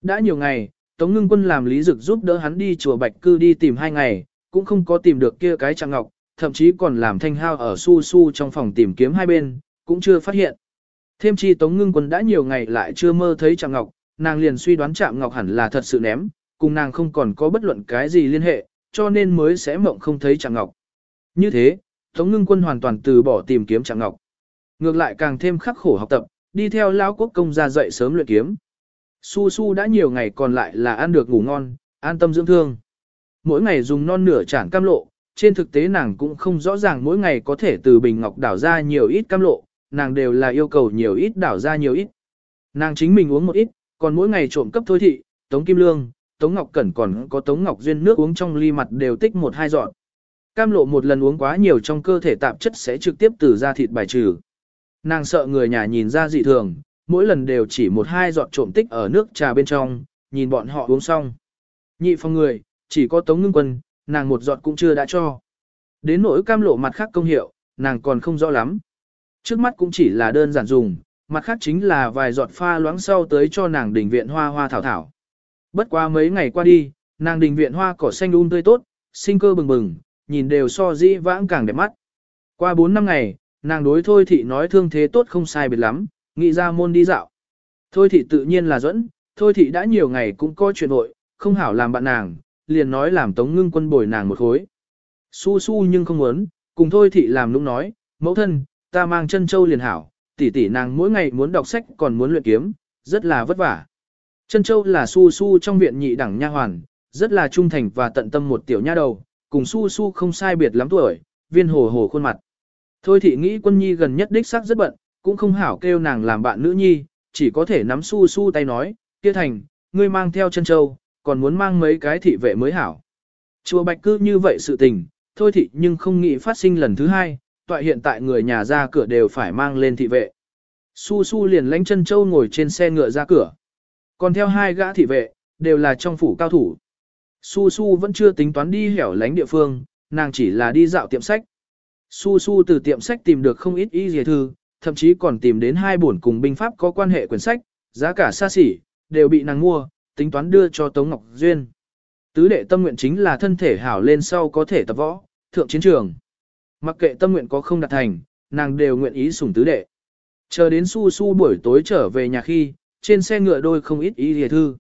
Đã nhiều ngày, Tống Ngưng Quân làm lý dực giúp đỡ hắn đi chùa Bạch Cư đi tìm hai ngày, cũng không có tìm được kia cái trang ngọc, thậm chí còn làm thanh hao ở Su Su trong phòng tìm kiếm hai bên, cũng chưa phát hiện. Thêm chi Tống Ngưng Quân đã nhiều ngày lại chưa mơ thấy trạng ngọc, nàng liền suy đoán Trạm ngọc hẳn là thật sự ném, cùng nàng không còn có bất luận cái gì liên hệ, cho nên mới sẽ mộng không thấy trạng ngọc. Như thế, Tống Ngưng Quân hoàn toàn từ bỏ tìm kiếm trạng ngọc. Ngược lại càng thêm khắc khổ học tập, đi theo lão quốc công ra dậy sớm luyện kiếm. Su Su đã nhiều ngày còn lại là ăn được ngủ ngon, an tâm dưỡng thương. Mỗi ngày dùng non nửa chản cam lộ, trên thực tế nàng cũng không rõ ràng mỗi ngày có thể từ bình ngọc đảo ra nhiều ít cam lộ, nàng đều là yêu cầu nhiều ít đảo ra nhiều ít. Nàng chính mình uống một ít, còn mỗi ngày trộm cấp thôi thị, Tống Kim Lương, Tống Ngọc Cẩn còn có Tống Ngọc Duyên nước uống trong ly mặt đều tích một hai dọn. Cam lộ một lần uống quá nhiều trong cơ thể tạp chất sẽ trực tiếp từ da thịt bài trừ. Nàng sợ người nhà nhìn ra dị thường, mỗi lần đều chỉ một hai giọt trộm tích ở nước trà bên trong, nhìn bọn họ uống xong. Nhị phong người, chỉ có tống ngưng quân, nàng một giọt cũng chưa đã cho. Đến nỗi cam lộ mặt khác công hiệu, nàng còn không rõ lắm. Trước mắt cũng chỉ là đơn giản dùng, mặt khác chính là vài giọt pha loãng sau tới cho nàng đình viện hoa hoa thảo thảo. Bất qua mấy ngày qua đi, nàng đình viện hoa cỏ xanh um tươi tốt, sinh cơ bừng bừng, nhìn đều so dĩ vãng càng đẹp mắt. Qua 4 năm ngày, nàng đối thôi thị nói thương thế tốt không sai biệt lắm, nghĩ ra môn đi dạo. Thôi thị tự nhiên là dẫn, thôi thị đã nhiều ngày cũng có chuyện vội, không hảo làm bạn nàng, liền nói làm tống ngưng quân bồi nàng một khối. Su su nhưng không muốn, cùng thôi thị làm lúc nói, mẫu thân, ta mang chân châu liền hảo, tỷ tỷ nàng mỗi ngày muốn đọc sách còn muốn luyện kiếm, rất là vất vả. Chân châu là su su trong viện nhị đẳng nha hoàn, rất là trung thành và tận tâm một tiểu nha đầu, cùng su su không sai biệt lắm tuổi, viên hồ hồ khuôn mặt. Thôi thị nghĩ quân nhi gần nhất đích xác rất bận, cũng không hảo kêu nàng làm bạn nữ nhi, chỉ có thể nắm su su tay nói, kia thành, ngươi mang theo chân châu, còn muốn mang mấy cái thị vệ mới hảo. Chùa Bạch cứ như vậy sự tình, thôi thị nhưng không nghĩ phát sinh lần thứ hai, tọa hiện tại người nhà ra cửa đều phải mang lên thị vệ. Su su liền lánh chân châu ngồi trên xe ngựa ra cửa. Còn theo hai gã thị vệ, đều là trong phủ cao thủ. Su su vẫn chưa tính toán đi hẻo lánh địa phương, nàng chỉ là đi dạo tiệm sách. Su Su từ tiệm sách tìm được không ít y dề thư, thậm chí còn tìm đến hai bổn cùng binh pháp có quan hệ quyển sách, giá cả xa xỉ, đều bị nàng mua, tính toán đưa cho Tống Ngọc Duyên. Tứ đệ tâm nguyện chính là thân thể hảo lên sau có thể tập võ, thượng chiến trường. Mặc kệ tâm nguyện có không đạt thành, nàng đều nguyện ý sủng tứ đệ. Chờ đến su su buổi tối trở về nhà khi, trên xe ngựa đôi không ít ý lìa thư.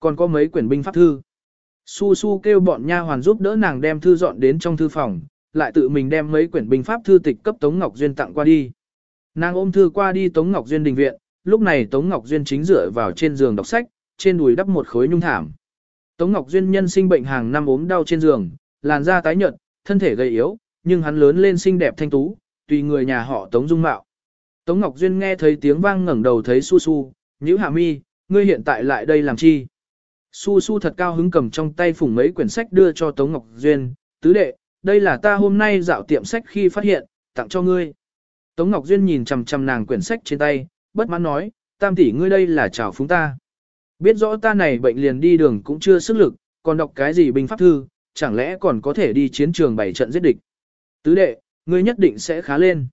Còn có mấy quyển binh pháp thư. Su su kêu bọn nha hoàn giúp đỡ nàng đem thư dọn đến trong thư phòng, lại tự mình đem mấy quyển binh pháp thư tịch cấp Tống Ngọc Duyên tặng qua đi. Nàng ôm thư qua đi Tống Ngọc Duyên đình viện, lúc này Tống Ngọc Duyên chính dựa vào trên giường đọc sách, trên đùi đắp một khối nhung thảm. Tống Ngọc Duyên nhân sinh bệnh hàng năm ốm đau trên giường, làn da tái nhợt, thân thể gầy yếu, nhưng hắn lớn lên xinh đẹp thanh tú, tùy người nhà họ Tống dung mạo. Tống Ngọc Duyên nghe thấy tiếng vang ngẩng đầu thấy Su Su, nhíu hạ mi, ngươi hiện tại lại đây làm chi? Su Su thật cao hứng cầm trong tay phủng mấy quyển sách đưa cho Tống Ngọc Duyên, tứ đệ, đây là ta hôm nay dạo tiệm sách khi phát hiện, tặng cho ngươi. Tống Ngọc Duyên nhìn chằm chằm nàng quyển sách trên tay, bất mãn nói, tam tỷ ngươi đây là chào phúng ta. Biết rõ ta này bệnh liền đi đường cũng chưa sức lực, còn đọc cái gì binh pháp thư, chẳng lẽ còn có thể đi chiến trường bảy trận giết địch. Tứ đệ, ngươi nhất định sẽ khá lên.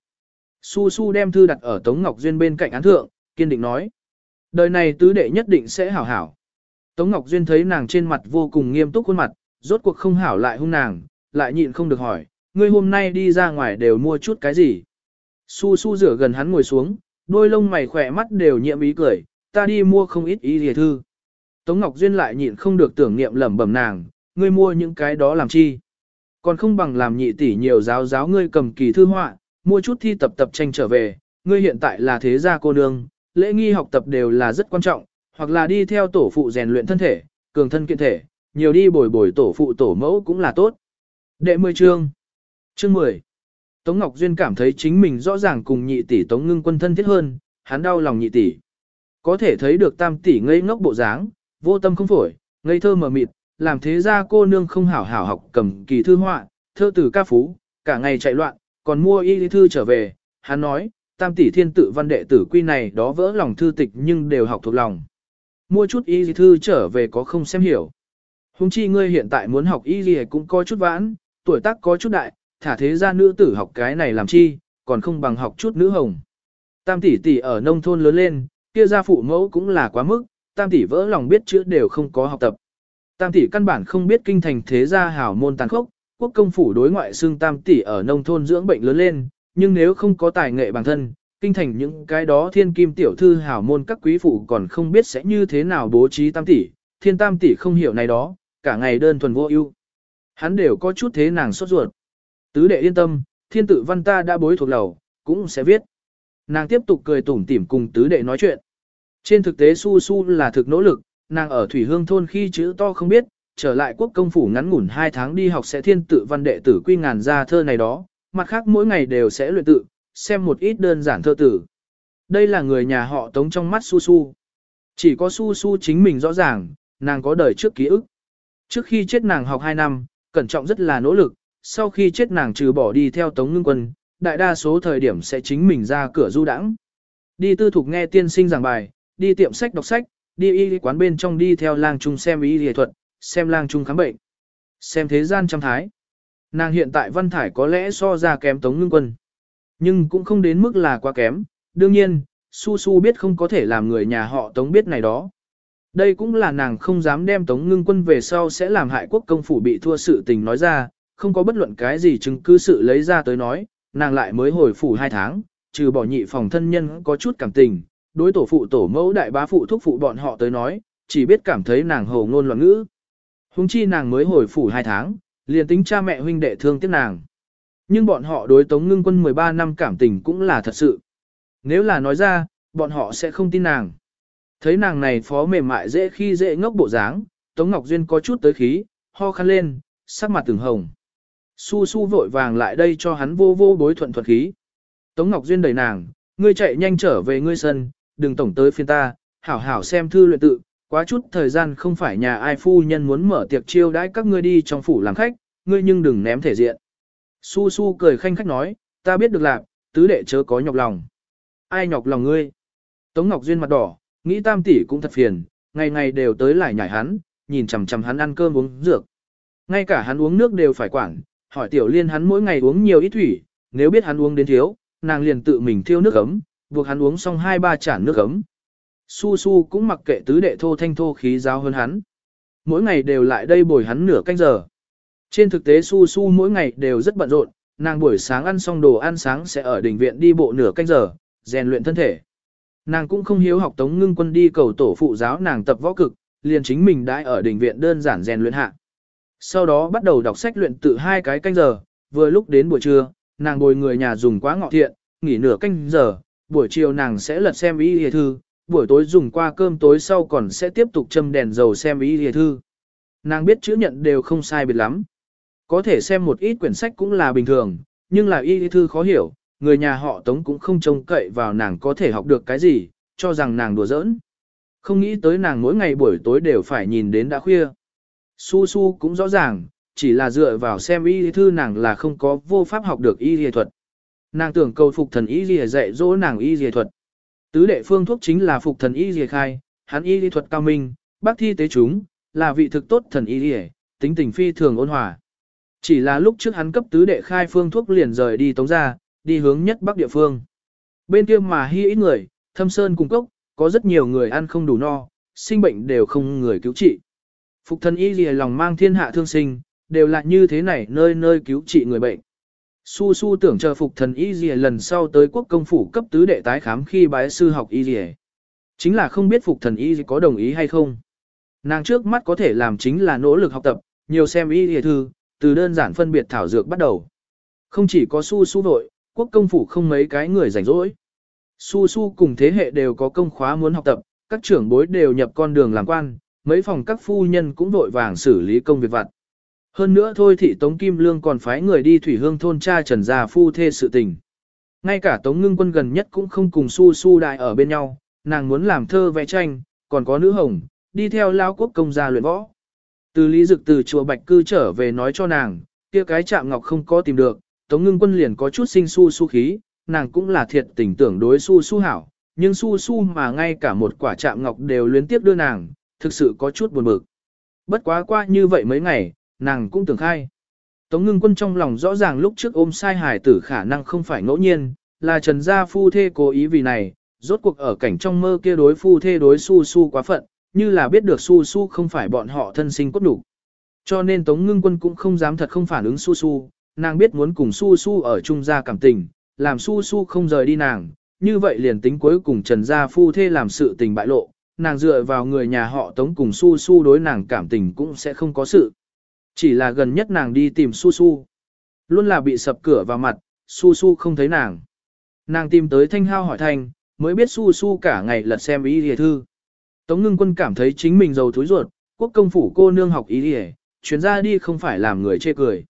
Su Su đem thư đặt ở Tống Ngọc Duyên bên cạnh án thượng, kiên định nói. Đời này tứ đệ nhất định sẽ hảo hảo. Tống Ngọc Duyên thấy nàng trên mặt vô cùng nghiêm túc khuôn mặt, rốt cuộc không hảo lại hung nàng, lại nhịn không được hỏi, ngươi hôm nay đi ra ngoài đều mua chút cái gì. Su Su rửa gần hắn ngồi xuống, đôi lông mày khỏe mắt đều nhiễm ý cười, ta đi mua không ít ý lìa thư. Tống Ngọc Duyên lại nhịn không được tưởng niệm lẩm bẩm nàng, ngươi mua những cái đó làm chi. Còn không bằng làm nhị tỷ nhiều giáo giáo ngươi cầm kỳ thư họa, mua chút thi tập tập tranh trở về, ngươi hiện tại là thế gia cô nương, lễ nghi học tập đều là rất quan trọng, hoặc là đi theo tổ phụ rèn luyện thân thể, cường thân kiện thể, nhiều đi bồi bồi tổ phụ tổ mẫu cũng là tốt. Đệ 10 chương Chương 10 Tống Ngọc Duyên cảm thấy chính mình rõ ràng cùng nhị tỷ Tống Ngưng quân thân thiết hơn, hắn đau lòng nhị tỷ. Có thể thấy được tam tỷ ngây ngốc bộ dáng, vô tâm không phổi, ngây thơ mờ mịt, làm thế ra cô nương không hảo hảo học cầm kỳ thư họa, thơ từ ca phú, cả ngày chạy loạn, còn mua y lý thư trở về, hắn nói, tam tỷ thiên tự văn đệ tử quy này đó vỡ lòng thư tịch nhưng đều học thuộc lòng. Mua chút y lý thư trở về có không xem hiểu. Hùng chi ngươi hiện tại muốn học y lý cũng có chút vãn, tuổi tác có chút đại, thả thế ra nữ tử học cái này làm chi, còn không bằng học chút nữ hồng. Tam tỷ tỷ ở nông thôn lớn lên, kia gia phụ mẫu cũng là quá mức, tam tỷ vỡ lòng biết chữ đều không có học tập. Tam tỷ căn bản không biết kinh thành thế gia hảo môn tàn khốc, quốc công phủ đối ngoại xương tam tỷ ở nông thôn dưỡng bệnh lớn lên, nhưng nếu không có tài nghệ bản thân, kinh thành những cái đó thiên kim tiểu thư hảo môn các quý phụ còn không biết sẽ như thế nào bố trí tam tỷ, thiên tam tỷ không hiểu này đó, cả ngày đơn thuần vô ưu. Hắn đều có chút thế nàng sốt ruột. Tứ đệ yên tâm, thiên tự văn ta đã bối thuộc lầu, cũng sẽ viết. Nàng tiếp tục cười tủm tỉm cùng tứ đệ nói chuyện. Trên thực tế su su là thực nỗ lực, nàng ở Thủy Hương thôn khi chữ to không biết, trở lại quốc công phủ ngắn ngủn 2 tháng đi học sẽ thiên tự văn đệ tử quy ngàn ra thơ này đó, mặt khác mỗi ngày đều sẽ luyện tự, xem một ít đơn giản thơ tử. Đây là người nhà họ tống trong mắt su su. Chỉ có su su chính mình rõ ràng, nàng có đời trước ký ức. Trước khi chết nàng học 2 năm, cẩn trọng rất là nỗ lực, sau khi chết nàng trừ bỏ đi theo tống ngưng quân, đại đa số thời điểm sẽ chính mình ra cửa du đãng. Đi tư thục nghe tiên sinh giảng bài, đi tiệm sách đọc sách, đi y quán bên trong đi theo lang trung xem y y thuật, xem lang trung khám bệnh, xem thế gian trăm thái. Nàng hiện tại văn thải có lẽ so ra kém tống ngưng quân, nhưng cũng không đến mức là quá kém. Đương nhiên, Su Su biết không có thể làm người nhà họ tống biết này đó. Đây cũng là nàng không dám đem tống ngưng quân về sau sẽ làm hại quốc công phủ bị thua sự tình nói ra, không có bất luận cái gì chứng cứ sự lấy ra tới nói, nàng lại mới hồi phủ hai tháng, trừ bỏ nhị phòng thân nhân có chút cảm tình, đối tổ phụ tổ mẫu đại bá phụ thúc phụ bọn họ tới nói, chỉ biết cảm thấy nàng hồ ngôn loạn ngữ. Hùng chi nàng mới hồi phủ hai tháng, liền tính cha mẹ huynh đệ thương tiếc nàng. Nhưng bọn họ đối Tống Ngưng Quân 13 năm cảm tình cũng là thật sự. Nếu là nói ra, bọn họ sẽ không tin nàng. Thấy nàng này phó mềm mại dễ khi dễ ngốc bộ dáng, Tống Ngọc Duyên có chút tới khí, ho khăn lên, sắc mặt từng hồng. Su su vội vàng lại đây cho hắn vô vô bối thuận thuật khí. Tống Ngọc Duyên đẩy nàng, ngươi chạy nhanh trở về ngươi sân, đừng tổng tới phiên ta, hảo hảo xem thư luyện tự, quá chút thời gian không phải nhà ai phu nhân muốn mở tiệc chiêu đãi các ngươi đi trong phủ làm khách, ngươi nhưng đừng ném thể diện. Su su cười khanh khách nói, ta biết được lạc, tứ đệ chớ có nhọc lòng. Ai nhọc lòng ngươi? Tống Ngọc Duyên mặt đỏ, nghĩ tam tỷ cũng thật phiền, ngày ngày đều tới lại nhảy hắn, nhìn chằm chằm hắn ăn cơm uống dược. Ngay cả hắn uống nước đều phải quản, hỏi tiểu liên hắn mỗi ngày uống nhiều ít thủy, nếu biết hắn uống đến thiếu, nàng liền tự mình thiêu nước ấm, buộc hắn uống xong hai ba chản nước ấm. Su Su cũng mặc kệ tứ đệ thô thanh thô khí giáo hơn hắn. Mỗi ngày đều lại đây bồi hắn nửa canh giờ. Trên thực tế Su Su mỗi ngày đều rất bận rộn, nàng buổi sáng ăn xong đồ ăn sáng sẽ ở đỉnh viện đi bộ nửa canh giờ, rèn luyện thân thể. Nàng cũng không hiếu học tống ngưng quân đi cầu tổ phụ giáo nàng tập võ cực, liền chính mình đãi ở đỉnh viện đơn giản rèn luyện hạ. Sau đó bắt đầu đọc sách luyện tự hai cái canh giờ, vừa lúc đến buổi trưa, nàng bồi người nhà dùng quá ngọ thiện, nghỉ nửa canh giờ, buổi chiều nàng sẽ lật xem y hề thư, buổi tối dùng qua cơm tối sau còn sẽ tiếp tục châm đèn dầu xem y hề thư. Nàng biết chữ nhận đều không sai biệt lắm. Có thể xem một ít quyển sách cũng là bình thường, nhưng là y hề thư khó hiểu, người nhà họ tống cũng không trông cậy vào nàng có thể học được cái gì, cho rằng nàng đùa giỡn. Không nghĩ tới nàng mỗi ngày buổi tối đều phải nhìn đến đã khuya. Su Su cũng rõ ràng, chỉ là dựa vào xem y thư nàng là không có vô pháp học được y y thuật. Nàng tưởng cầu phục thần y y dạy dỗ nàng y y thuật. Tứ đệ phương thuốc chính là phục thần y y khai, hắn y y thuật cao minh, bác thi tế chúng, là vị thực tốt thần y y, tính tình phi thường ôn hòa. Chỉ là lúc trước hắn cấp tứ đệ khai phương thuốc liền rời đi tống ra, đi hướng nhất bắc địa phương. Bên kia mà hy ít người, thâm sơn cung cốc, có rất nhiều người ăn không đủ no, sinh bệnh đều không người cứu trị. Phục thần y lìa lòng mang thiên hạ thương sinh, đều là như thế này nơi nơi cứu trị người bệnh. Su su tưởng chờ phục thần y lìa lần sau tới quốc công phủ cấp tứ đệ tái khám khi bái sư học y lìa. Chính là không biết phục thần y có đồng ý hay không. Nàng trước mắt có thể làm chính là nỗ lực học tập, nhiều xem y lìa thư, từ đơn giản phân biệt thảo dược bắt đầu. Không chỉ có su su vội, quốc công phủ không mấy cái người rảnh rỗi. Su su cùng thế hệ đều có công khóa muốn học tập, các trưởng bối đều nhập con đường làm quan, mấy phòng các phu nhân cũng vội vàng xử lý công việc vặt. Hơn nữa thôi thì Tống Kim Lương còn phái người đi thủy hương thôn cha trần gia phu thê sự tình. Ngay cả Tống Ngưng quân gần nhất cũng không cùng su su đại ở bên nhau, nàng muốn làm thơ vẽ tranh, còn có nữ hồng, đi theo lao quốc công gia luyện võ. Từ lý dực từ chùa Bạch Cư trở về nói cho nàng, kia cái chạm ngọc không có tìm được, Tống Ngưng quân liền có chút sinh su su khí, nàng cũng là thiệt tình tưởng đối su su hảo, nhưng su su mà ngay cả một quả chạm ngọc đều luyến tiếp đưa nàng, thực sự có chút buồn bực. Bất quá qua như vậy mấy ngày, nàng cũng tưởng khai. Tống ngưng quân trong lòng rõ ràng lúc trước ôm sai hải tử khả năng không phải ngẫu nhiên, là trần gia phu thê cố ý vì này, rốt cuộc ở cảnh trong mơ kia đối phu thê đối su su quá phận, như là biết được su su không phải bọn họ thân sinh cốt đủ. Cho nên Tống ngưng quân cũng không dám thật không phản ứng su su, nàng biết muốn cùng su su ở chung gia cảm tình, làm su su không rời đi nàng, như vậy liền tính cuối cùng trần gia phu thê làm sự tình bại lộ, nàng dựa vào người nhà họ tống cùng su su đối nàng cảm tình cũng sẽ không có sự. Chỉ là gần nhất nàng đi tìm su su. Luôn là bị sập cửa vào mặt, su su không thấy nàng. Nàng tìm tới thanh hao hỏi thanh, mới biết su su cả ngày lật xem ý hề thư. Tống ngưng quân cảm thấy chính mình giàu thúi ruột, quốc công phủ cô nương học ý hề, chuyến ra đi không phải làm người chê cười.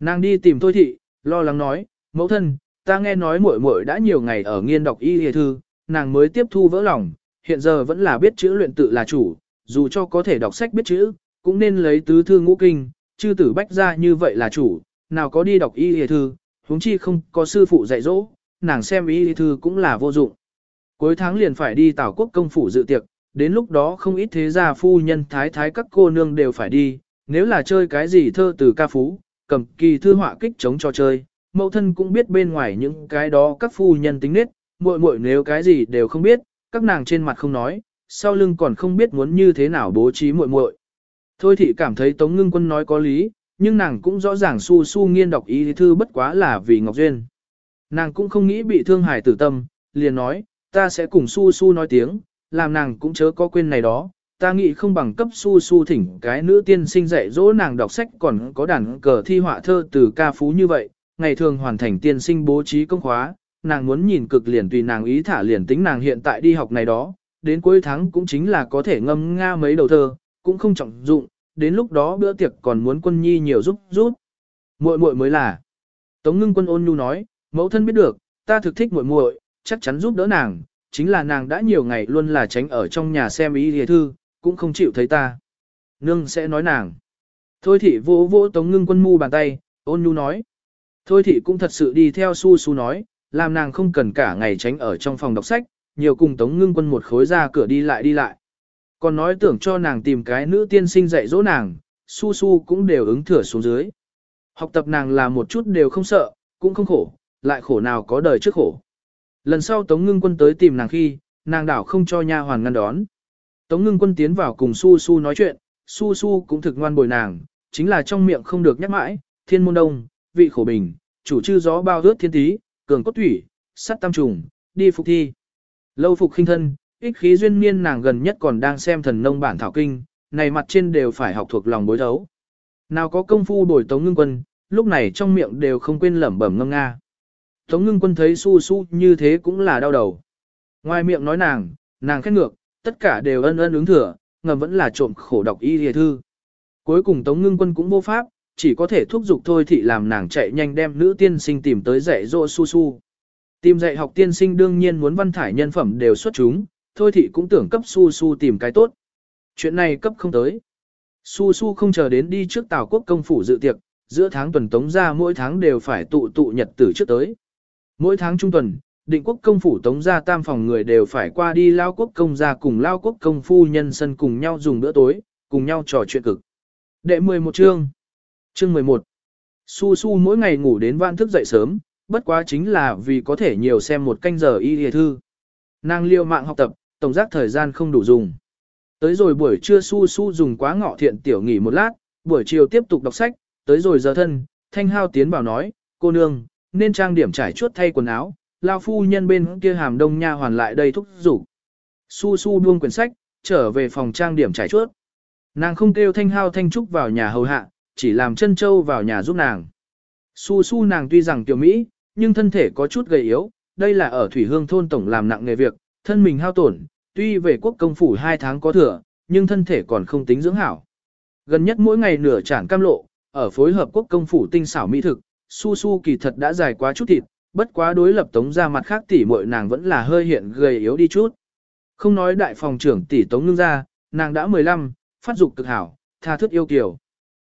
Nàng đi tìm thôi thị, lo lắng nói, mẫu thân, ta nghe nói muội muội đã nhiều ngày ở nghiên đọc y hề thư, nàng mới tiếp thu vỡ lòng, hiện giờ vẫn là biết chữ luyện tự là chủ, dù cho có thể đọc sách biết chữ, cũng nên lấy tứ thư ngũ kinh, chư tử bách ra như vậy là chủ, nào có đi đọc y hề thư, huống chi không có sư phụ dạy dỗ, nàng xem y hề thư cũng là vô dụng. Cuối tháng liền phải đi tảo quốc công phủ dự tiệc, đến lúc đó không ít thế gia phu nhân thái thái các cô nương đều phải đi, nếu là chơi cái gì thơ từ ca phú, cầm kỳ thư họa kích chống cho chơi, mẫu thân cũng biết bên ngoài những cái đó các phu nhân tính nết, muội muội nếu cái gì đều không biết, các nàng trên mặt không nói, sau lưng còn không biết muốn như thế nào bố trí muội muội. Thôi thị cảm thấy Tống Ngưng Quân nói có lý, nhưng nàng cũng rõ ràng su su nghiên đọc ý thư bất quá là vì Ngọc Duyên. Nàng cũng không nghĩ bị thương hại tử tâm, liền nói, ta sẽ cùng su su nói tiếng, làm nàng cũng chớ có quên này đó. Ta nghĩ không bằng cấp su su thỉnh cái nữ tiên sinh dạy dỗ nàng đọc sách còn có đàn cờ thi họa thơ từ ca phú như vậy, ngày thường hoàn thành tiên sinh bố trí công khóa, nàng muốn nhìn cực liền tùy nàng ý thả liền tính nàng hiện tại đi học này đó, đến cuối tháng cũng chính là có thể ngâm nga mấy đầu thơ, cũng không trọng dụng, đến lúc đó bữa tiệc còn muốn quân nhi nhiều giúp giúp. Muội muội mới là. Tống Ngưng Quân ôn nhu nói, mẫu thân biết được, ta thực thích muội muội, chắc chắn giúp đỡ nàng, chính là nàng đã nhiều ngày luôn là tránh ở trong nhà xem ý hề thư, cũng không chịu thấy ta. Nương sẽ nói nàng. Thôi thị vỗ vỗ Tống Ngưng Quân mu bàn tay, ôn nhu nói. Thôi thị cũng thật sự đi theo su su nói, làm nàng không cần cả ngày tránh ở trong phòng đọc sách, nhiều cùng Tống Ngưng Quân một khối ra cửa đi lại đi lại. Còn nói tưởng cho nàng tìm cái nữ tiên sinh dạy dỗ nàng, su su cũng đều ứng thừa xuống dưới. Học tập nàng là một chút đều không sợ, cũng không khổ, lại khổ nào có đời trước khổ. Lần sau Tống Ngưng Quân tới tìm nàng khi, nàng đảo không cho nha hoàn ngăn đón. Tống Ngưng Quân tiến vào cùng Su Su nói chuyện, Su Su cũng thực ngoan bồi nàng, chính là trong miệng không được nhắc mãi, thiên môn đông, vị khổ bình, chủ chư gió bao ướt thiên tí, cường cốt thủy, sắt tam trùng, đi phục thi. Lâu phục khinh thân, ích khí duyên niên nàng gần nhất còn đang xem thần nông bản thảo kinh, này mặt trên đều phải học thuộc lòng bối thấu. Nào có công phu đổi tống ngưng quân, lúc này trong miệng đều không quên lẩm bẩm ngâm nga. Tống ngưng quân thấy su su như thế cũng là đau đầu. Ngoài miệng nói nàng, nàng khét ngược, tất cả đều ân ân ứng thừa, ngầm vẫn là trộm khổ đọc y hề thư. Cuối cùng tống ngưng quân cũng vô pháp, chỉ có thể thúc giục thôi thị làm nàng chạy nhanh đem nữ tiên sinh tìm tới dạy dỗ su su. Tìm dạy học tiên sinh đương nhiên muốn văn thải nhân phẩm đều xuất chúng, thôi thị cũng tưởng cấp su su tìm cái tốt. Chuyện này cấp không tới. Su su không chờ đến đi trước Tào quốc công phủ dự tiệc, giữa tháng tuần tống ra mỗi tháng đều phải tụ tụ nhật tử trước tới. Mỗi tháng trung tuần, định quốc công phủ tống ra tam phòng người đều phải qua đi lao quốc công ra cùng lao quốc công phu nhân sân cùng nhau dùng bữa tối, cùng nhau trò chuyện cực. Đệ 11 chương Chương 11 Su Su mỗi ngày ngủ đến vạn thức dậy sớm, bất quá chính là vì có thể nhiều xem một canh giờ y hề thư. Nàng liêu mạng học tập, tổng giác thời gian không đủ dùng. Tới rồi buổi trưa Su Su dùng quá ngọ thiện tiểu nghỉ một lát, buổi chiều tiếp tục đọc sách, tới rồi giờ thân, thanh hao tiến vào nói, cô nương, nên trang điểm trải chuốt thay quần áo, lao phu nhân bên kia hàm đông nha hoàn lại đây thúc rủ. Su Su buông quyển sách, trở về phòng trang điểm trải chuốt. Nàng không kêu thanh hao thanh trúc vào nhà hầu hạ, chỉ làm chân châu vào nhà giúp nàng. Su su nàng tuy rằng tiểu Mỹ, nhưng thân thể có chút gầy yếu, đây là ở Thủy Hương thôn tổng làm nặng nghề việc, thân mình hao tổn, tuy về quốc công phủ 2 tháng có thừa, nhưng thân thể còn không tính dưỡng hảo. Gần nhất mỗi ngày nửa chản cam lộ, ở phối hợp quốc công phủ tinh xảo mỹ thực, su su kỳ thật đã dài quá chút thịt, bất quá đối lập tống ra mặt khác tỷ muội nàng vẫn là hơi hiện gầy yếu đi chút. Không nói đại phòng trưởng tỷ tống ngưng ra, nàng đã 15, phát dục cực hảo, tha thức yêu kiều.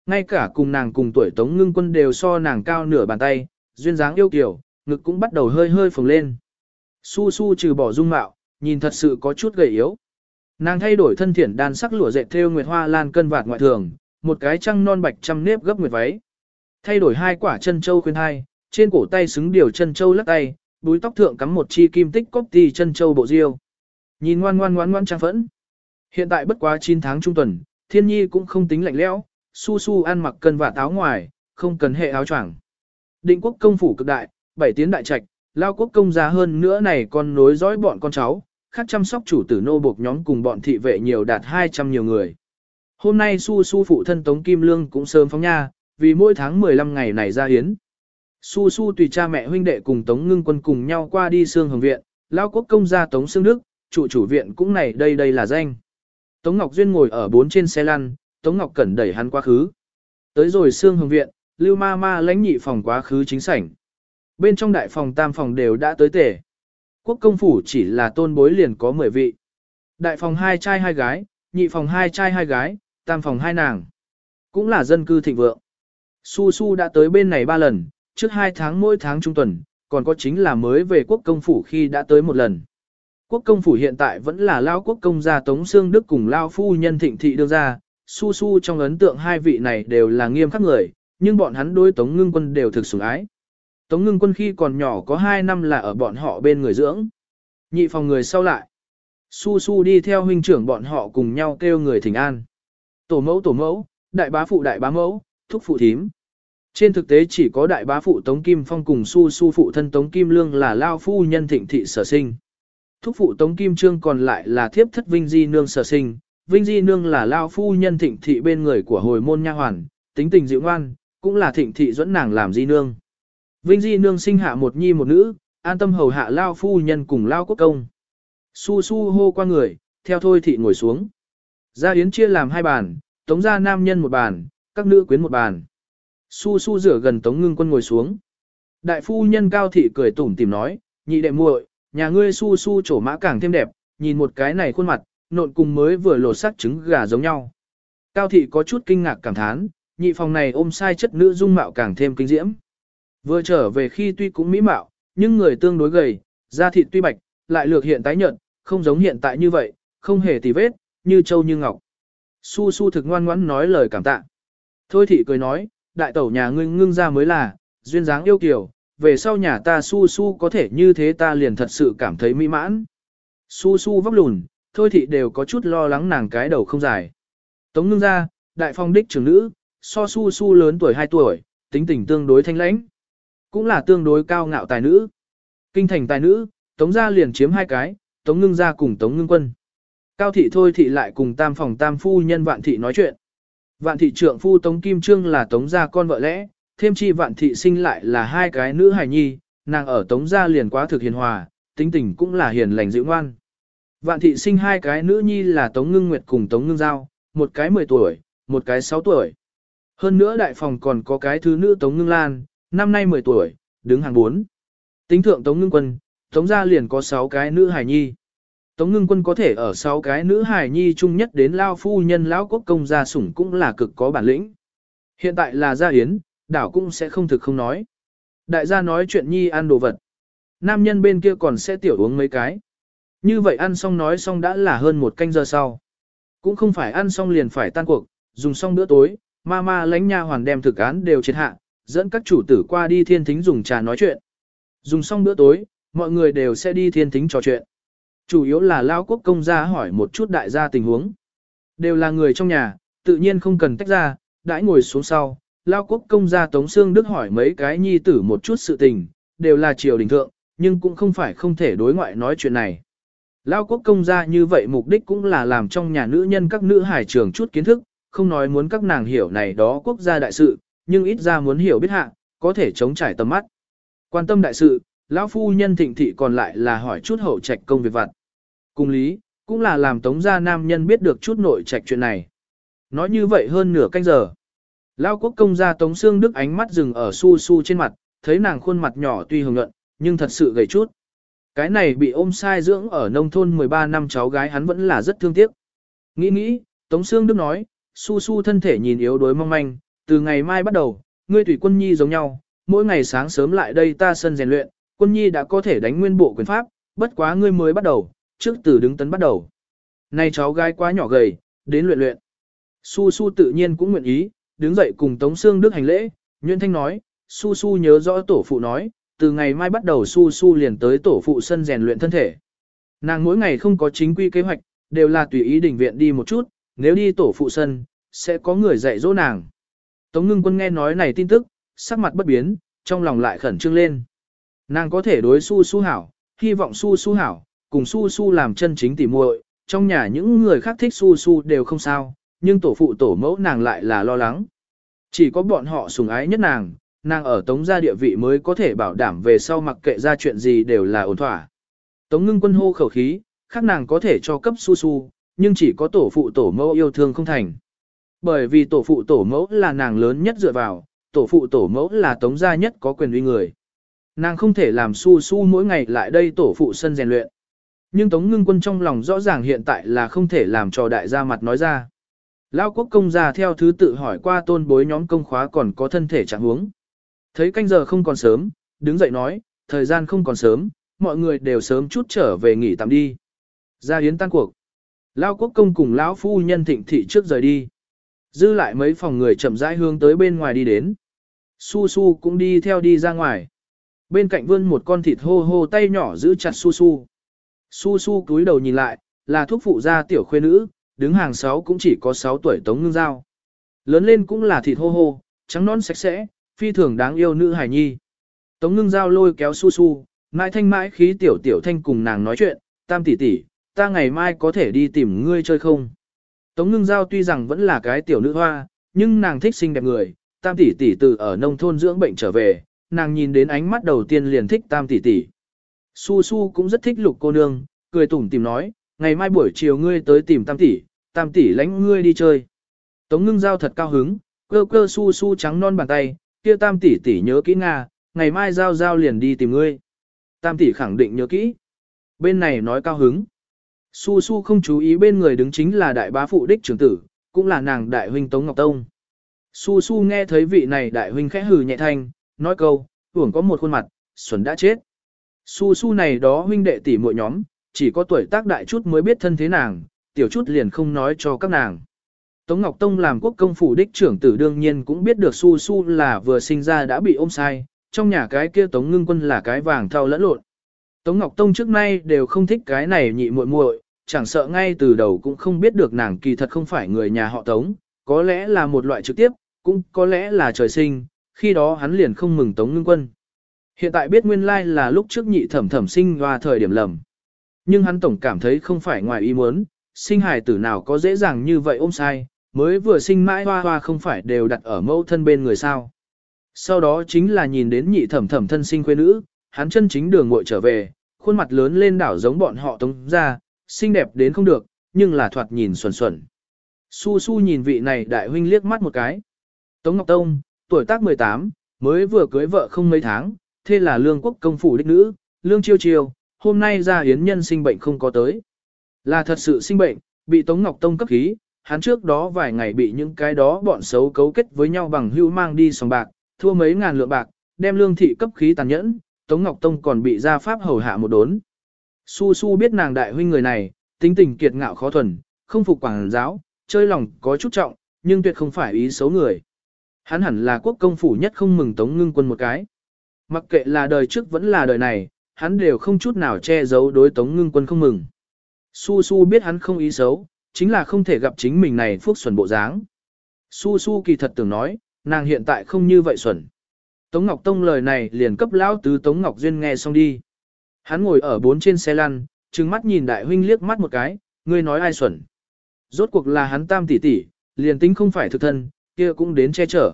Ngay cả cùng nàng cùng tuổi Tống Ngưng Quân đều so nàng cao nửa bàn tay, duyên dáng yêu kiều, ngực cũng bắt đầu hơi hơi phồng lên. Su su trừ bỏ dung mạo, nhìn thật sự có chút gầy yếu. Nàng thay đổi thân thiện đan sắc lụa dệt thêu nguyệt hoa lan cân vạt ngoại thường, một cái trăng non bạch trăm nếp gấp nguyệt váy. Thay đổi hai quả chân châu khuyên hai, trên cổ tay xứng điều chân châu lắc tay, búi tóc thượng cắm một chi kim tích cốc ti chân châu bộ diêu. Nhìn ngoan ngoan ngoan ngoan trang phẫn. Hiện tại bất quá 9 tháng trung tuần, thiên nhi cũng không tính lạnh lẽo, su su ăn mặc cân và táo ngoài, không cần hệ áo choàng. Định quốc công phủ cực đại, bảy tiến đại trạch, lao quốc công già hơn nữa này còn nối dõi bọn con cháu, khác chăm sóc chủ tử nô buộc nhóm cùng bọn thị vệ nhiều đạt 200 nhiều người. Hôm nay su su phụ thân Tống Kim Lương cũng sớm phóng nha, vì mỗi tháng 15 ngày này ra hiến. Su su tùy cha mẹ huynh đệ cùng Tống Ngưng quân cùng nhau qua đi xương hồng viện, lao quốc công gia Tống Sương Đức, chủ chủ viện cũng này đây đây là danh. Tống Ngọc Duyên ngồi ở bốn trên xe lăn, Tống Ngọc Cẩn đẩy hắn quá khứ. Tới rồi xương hồng viện, Lưu Ma Ma lãnh nhị phòng quá khứ chính sảnh. Bên trong đại phòng tam phòng đều đã tới tể. Quốc công phủ chỉ là tôn bối liền có 10 vị. Đại phòng hai trai hai gái, nhị phòng hai trai hai gái, tam phòng hai nàng. Cũng là dân cư thịnh vượng. Su Su đã tới bên này ba lần, trước hai tháng mỗi tháng trung tuần, còn có chính là mới về quốc công phủ khi đã tới một lần. Quốc công phủ hiện tại vẫn là Lao quốc công gia Tống Sương Đức cùng Lao phu nhân thịnh thị đưa ra, su su trong ấn tượng hai vị này đều là nghiêm khắc người, nhưng bọn hắn đối Tống Ngưng Quân đều thực sủng ái. Tống Ngưng Quân khi còn nhỏ có 2 năm là ở bọn họ bên người dưỡng. Nhị phòng người sau lại. Su su đi theo huynh trưởng bọn họ cùng nhau kêu người thỉnh an. Tổ mẫu tổ mẫu, đại bá phụ đại bá mẫu, thúc phụ thím. Trên thực tế chỉ có đại bá phụ Tống Kim Phong cùng su su phụ thân Tống Kim Lương là lao phu nhân thịnh thị sở sinh. Thúc phụ Tống Kim Trương còn lại là thiếp thất vinh di nương sở sinh, Vinh Di Nương là lao phu nhân thịnh thị bên người của hồi môn nha hoàn, tính tình dịu ngoan, cũng là thịnh thị dẫn nàng làm Di Nương. Vinh Di Nương sinh hạ một nhi một nữ, an tâm hầu hạ lao phu nhân cùng lao quốc công. Su su hô qua người, theo thôi thị ngồi xuống. Gia yến chia làm hai bàn, tống gia nam nhân một bàn, các nữ quyến một bàn. Su su rửa gần tống ngưng quân ngồi xuống. Đại phu nhân cao thị cười tủm tìm nói, nhị đệ muội, nhà ngươi su su trổ mã càng thêm đẹp, nhìn một cái này khuôn mặt, nộn cùng mới vừa lột xác trứng gà giống nhau. Cao thị có chút kinh ngạc cảm thán, nhị phòng này ôm sai chất nữ dung mạo càng thêm kinh diễm. Vừa trở về khi tuy cũng mỹ mạo, nhưng người tương đối gầy, da thịt tuy bạch, lại lược hiện tái nhợt, không giống hiện tại như vậy, không hề tì vết, như châu như ngọc. Su su thực ngoan ngoãn nói lời cảm tạ. Thôi thị cười nói, đại tẩu nhà ngươi ngưng ra mới là, duyên dáng yêu kiều, về sau nhà ta su su có thể như thế ta liền thật sự cảm thấy mỹ mãn. Su su vóc lùn, thôi thị đều có chút lo lắng nàng cái đầu không dài. Tống ngưng ra, đại phong đích trưởng nữ, so su su lớn tuổi 2 tuổi, tính tình tương đối thanh lãnh. Cũng là tương đối cao ngạo tài nữ. Kinh thành tài nữ, tống gia liền chiếm hai cái, tống ngưng ra cùng tống ngưng quân. Cao thị thôi thị lại cùng tam phòng tam phu nhân vạn thị nói chuyện. Vạn thị trưởng phu tống kim trương là tống gia con vợ lẽ, thêm chi vạn thị sinh lại là hai cái nữ hài nhi, nàng ở tống gia liền quá thực hiền hòa, tính tình cũng là hiền lành dịu ngoan. Vạn thị sinh hai cái nữ nhi là tống ngưng nguyệt cùng tống ngưng giao, một cái 10 tuổi, một cái 6 tuổi. Hơn nữa đại phòng còn có cái thứ nữ tống ngưng lan, năm nay 10 tuổi, đứng hàng 4. Tính thượng tống ngưng quân, tống gia liền có 6 cái nữ hài nhi. Tống ngưng quân có thể ở 6 cái nữ hài nhi chung nhất đến lao phu nhân lão quốc công gia sủng cũng là cực có bản lĩnh. Hiện tại là gia yến, đảo cũng sẽ không thực không nói. Đại gia nói chuyện nhi ăn đồ vật. Nam nhân bên kia còn sẽ tiểu uống mấy cái. Như vậy ăn xong nói xong đã là hơn một canh giờ sau. Cũng không phải ăn xong liền phải tan cuộc, dùng xong bữa tối, ma ma lãnh nha hoàn đem thực án đều triệt hạ, dẫn các chủ tử qua đi thiên thính dùng trà nói chuyện. Dùng xong bữa tối, mọi người đều sẽ đi thiên thính trò chuyện. Chủ yếu là Lao Quốc công gia hỏi một chút đại gia tình huống. Đều là người trong nhà, tự nhiên không cần tách ra, đãi ngồi xuống sau, Lao Quốc công gia Tống Sương Đức hỏi mấy cái nhi tử một chút sự tình, đều là triều đình thượng, nhưng cũng không phải không thể đối ngoại nói chuyện này. Lao quốc công gia như vậy mục đích cũng là làm trong nhà nữ nhân các nữ hải trường chút kiến thức, không nói muốn các nàng hiểu này đó quốc gia đại sự, nhưng ít ra muốn hiểu biết hạ, có thể chống trải tầm mắt. Quan tâm đại sự, lão phu nhân thịnh thị còn lại là hỏi chút hậu trạch công việc vặt. Cùng lý, cũng là làm tống gia nam nhân biết được chút nội trạch chuyện này. Nói như vậy hơn nửa canh giờ. Lão quốc công gia tống xương đức ánh mắt dừng ở su su trên mặt, thấy nàng khuôn mặt nhỏ tuy hồng nhuận, nhưng thật sự gầy chút. Cái này bị ôm sai dưỡng ở nông thôn 13 năm cháu gái hắn vẫn là rất thương tiếc. Nghĩ nghĩ, Tống Sương Đức nói, su su thân thể nhìn yếu đuối mong manh, từ ngày mai bắt đầu, ngươi thủy quân nhi giống nhau, mỗi ngày sáng sớm lại đây ta sân rèn luyện, quân nhi đã có thể đánh nguyên bộ quyền pháp, bất quá ngươi mới bắt đầu, trước từ đứng tấn bắt đầu. Này cháu gái quá nhỏ gầy, đến luyện luyện. Su su tự nhiên cũng nguyện ý, đứng dậy cùng Tống Sương Đức hành lễ, Nguyễn Thanh nói, su su nhớ rõ tổ phụ nói, từ ngày mai bắt đầu su su liền tới tổ phụ sân rèn luyện thân thể. Nàng mỗi ngày không có chính quy kế hoạch, đều là tùy ý đình viện đi một chút, nếu đi tổ phụ sân, sẽ có người dạy dỗ nàng. Tống ngưng quân nghe nói này tin tức, sắc mặt bất biến, trong lòng lại khẩn trương lên. Nàng có thể đối su su hảo, hy vọng su su hảo, cùng su su làm chân chính tỉ muội, trong nhà những người khác thích su su đều không sao, nhưng tổ phụ tổ mẫu nàng lại là lo lắng. Chỉ có bọn họ sùng ái nhất nàng, nàng ở tống gia địa vị mới có thể bảo đảm về sau mặc kệ ra chuyện gì đều là ổn thỏa. Tống ngưng quân hô khẩu khí, khác nàng có thể cho cấp su su, nhưng chỉ có tổ phụ tổ mẫu yêu thương không thành. Bởi vì tổ phụ tổ mẫu là nàng lớn nhất dựa vào, tổ phụ tổ mẫu là tống gia nhất có quyền uy người. Nàng không thể làm su su mỗi ngày lại đây tổ phụ sân rèn luyện. Nhưng tống ngưng quân trong lòng rõ ràng hiện tại là không thể làm cho đại gia mặt nói ra. Lao quốc công gia theo thứ tự hỏi qua tôn bối nhóm công khóa còn có thân thể trạng huống. Thấy canh giờ không còn sớm, đứng dậy nói, thời gian không còn sớm, mọi người đều sớm chút trở về nghỉ tạm đi. Ra yến tan cuộc. Lao quốc công cùng lão phu nhân thịnh thị trước rời đi. Dư lại mấy phòng người chậm rãi hướng tới bên ngoài đi đến. Su su cũng đi theo đi ra ngoài. Bên cạnh vươn một con thịt hô hô tay nhỏ giữ chặt su su. Su su cúi đầu nhìn lại, là thuốc phụ gia tiểu khuê nữ, đứng hàng sáu cũng chỉ có 6 tuổi tống ngưng dao. Lớn lên cũng là thịt hô hô, trắng non sạch sẽ, phi thường đáng yêu nữ hài nhi. Tống ngưng giao lôi kéo su su, mãi thanh mãi khí tiểu tiểu thanh cùng nàng nói chuyện, tam tỷ tỷ, ta ngày mai có thể đi tìm ngươi chơi không? Tống ngưng giao tuy rằng vẫn là cái tiểu nữ hoa, nhưng nàng thích xinh đẹp người, tam tỷ tỷ từ ở nông thôn dưỡng bệnh trở về, nàng nhìn đến ánh mắt đầu tiên liền thích tam tỷ tỷ. Su su cũng rất thích lục cô nương, cười tủm tìm nói, ngày mai buổi chiều ngươi tới tìm tam tỷ, tam tỷ lãnh ngươi đi chơi. Tống ngưng giao thật cao hứng, cơ cơ su su trắng non bàn tay, kia tam tỷ tỷ nhớ kỹ Nga, ngày mai giao giao liền đi tìm ngươi. Tam tỷ khẳng định nhớ kỹ. Bên này nói cao hứng. Su su không chú ý bên người đứng chính là đại bá phụ đích trưởng tử, cũng là nàng đại huynh Tống Ngọc Tông. Su su nghe thấy vị này đại huynh khẽ hừ nhẹ thanh, nói câu, hưởng có một khuôn mặt, xuẩn đã chết. Su su này đó huynh đệ tỷ muội nhóm, chỉ có tuổi tác đại chút mới biết thân thế nàng, tiểu chút liền không nói cho các nàng. Tống Ngọc Tông làm quốc công phủ đích trưởng tử đương nhiên cũng biết được Su Su là vừa sinh ra đã bị ôm sai, trong nhà cái kia Tống Ngưng Quân là cái vàng thau lẫn lộn. Tống Ngọc Tông trước nay đều không thích cái này nhị muội muội, chẳng sợ ngay từ đầu cũng không biết được nàng kỳ thật không phải người nhà họ Tống, có lẽ là một loại trực tiếp, cũng có lẽ là trời sinh, khi đó hắn liền không mừng Tống Ngưng Quân. Hiện tại biết nguyên lai là lúc trước nhị thẩm thẩm sinh và thời điểm lầm. Nhưng hắn tổng cảm thấy không phải ngoài ý muốn, sinh hài tử nào có dễ dàng như vậy ôm sai, mới vừa sinh mãi hoa hoa không phải đều đặt ở mẫu thân bên người sao. Sau đó chính là nhìn đến nhị thẩm thẩm thân sinh quê nữ, hắn chân chính đường ngội trở về, khuôn mặt lớn lên đảo giống bọn họ tống ra, xinh đẹp đến không được, nhưng là thoạt nhìn xuẩn xuẩn. Su su nhìn vị này đại huynh liếc mắt một cái. Tống Ngọc Tông, tuổi tác 18, mới vừa cưới vợ không mấy tháng, thế là lương quốc công phủ đích nữ, lương chiêu chiêu, hôm nay ra hiến nhân sinh bệnh không có tới. Là thật sự sinh bệnh, bị Tống Ngọc Tông cấp khí, hắn trước đó vài ngày bị những cái đó bọn xấu cấu kết với nhau bằng hưu mang đi sòng bạc, thua mấy ngàn lượng bạc, đem lương thị cấp khí tàn nhẫn, Tống Ngọc Tông còn bị gia pháp hầu hạ một đốn. Su Su biết nàng đại huynh người này, tính tình kiệt ngạo khó thuần, không phục quảng giáo, chơi lòng có chút trọng, nhưng tuyệt không phải ý xấu người. Hắn hẳn là quốc công phủ nhất không mừng Tống Ngưng Quân một cái. Mặc kệ là đời trước vẫn là đời này, hắn đều không chút nào che giấu đối Tống Ngưng Quân không mừng. Su Su biết hắn không ý xấu, chính là không thể gặp chính mình này phúc xuẩn bộ dáng. Su Su kỳ thật tưởng nói, nàng hiện tại không như vậy xuẩn. Tống Ngọc Tông lời này liền cấp lão tứ Tống Ngọc Duyên nghe xong đi. Hắn ngồi ở bốn trên xe lăn, trừng mắt nhìn đại huynh liếc mắt một cái, ngươi nói ai xuẩn. Rốt cuộc là hắn tam tỷ tỷ, liền tính không phải thực thân, kia cũng đến che chở.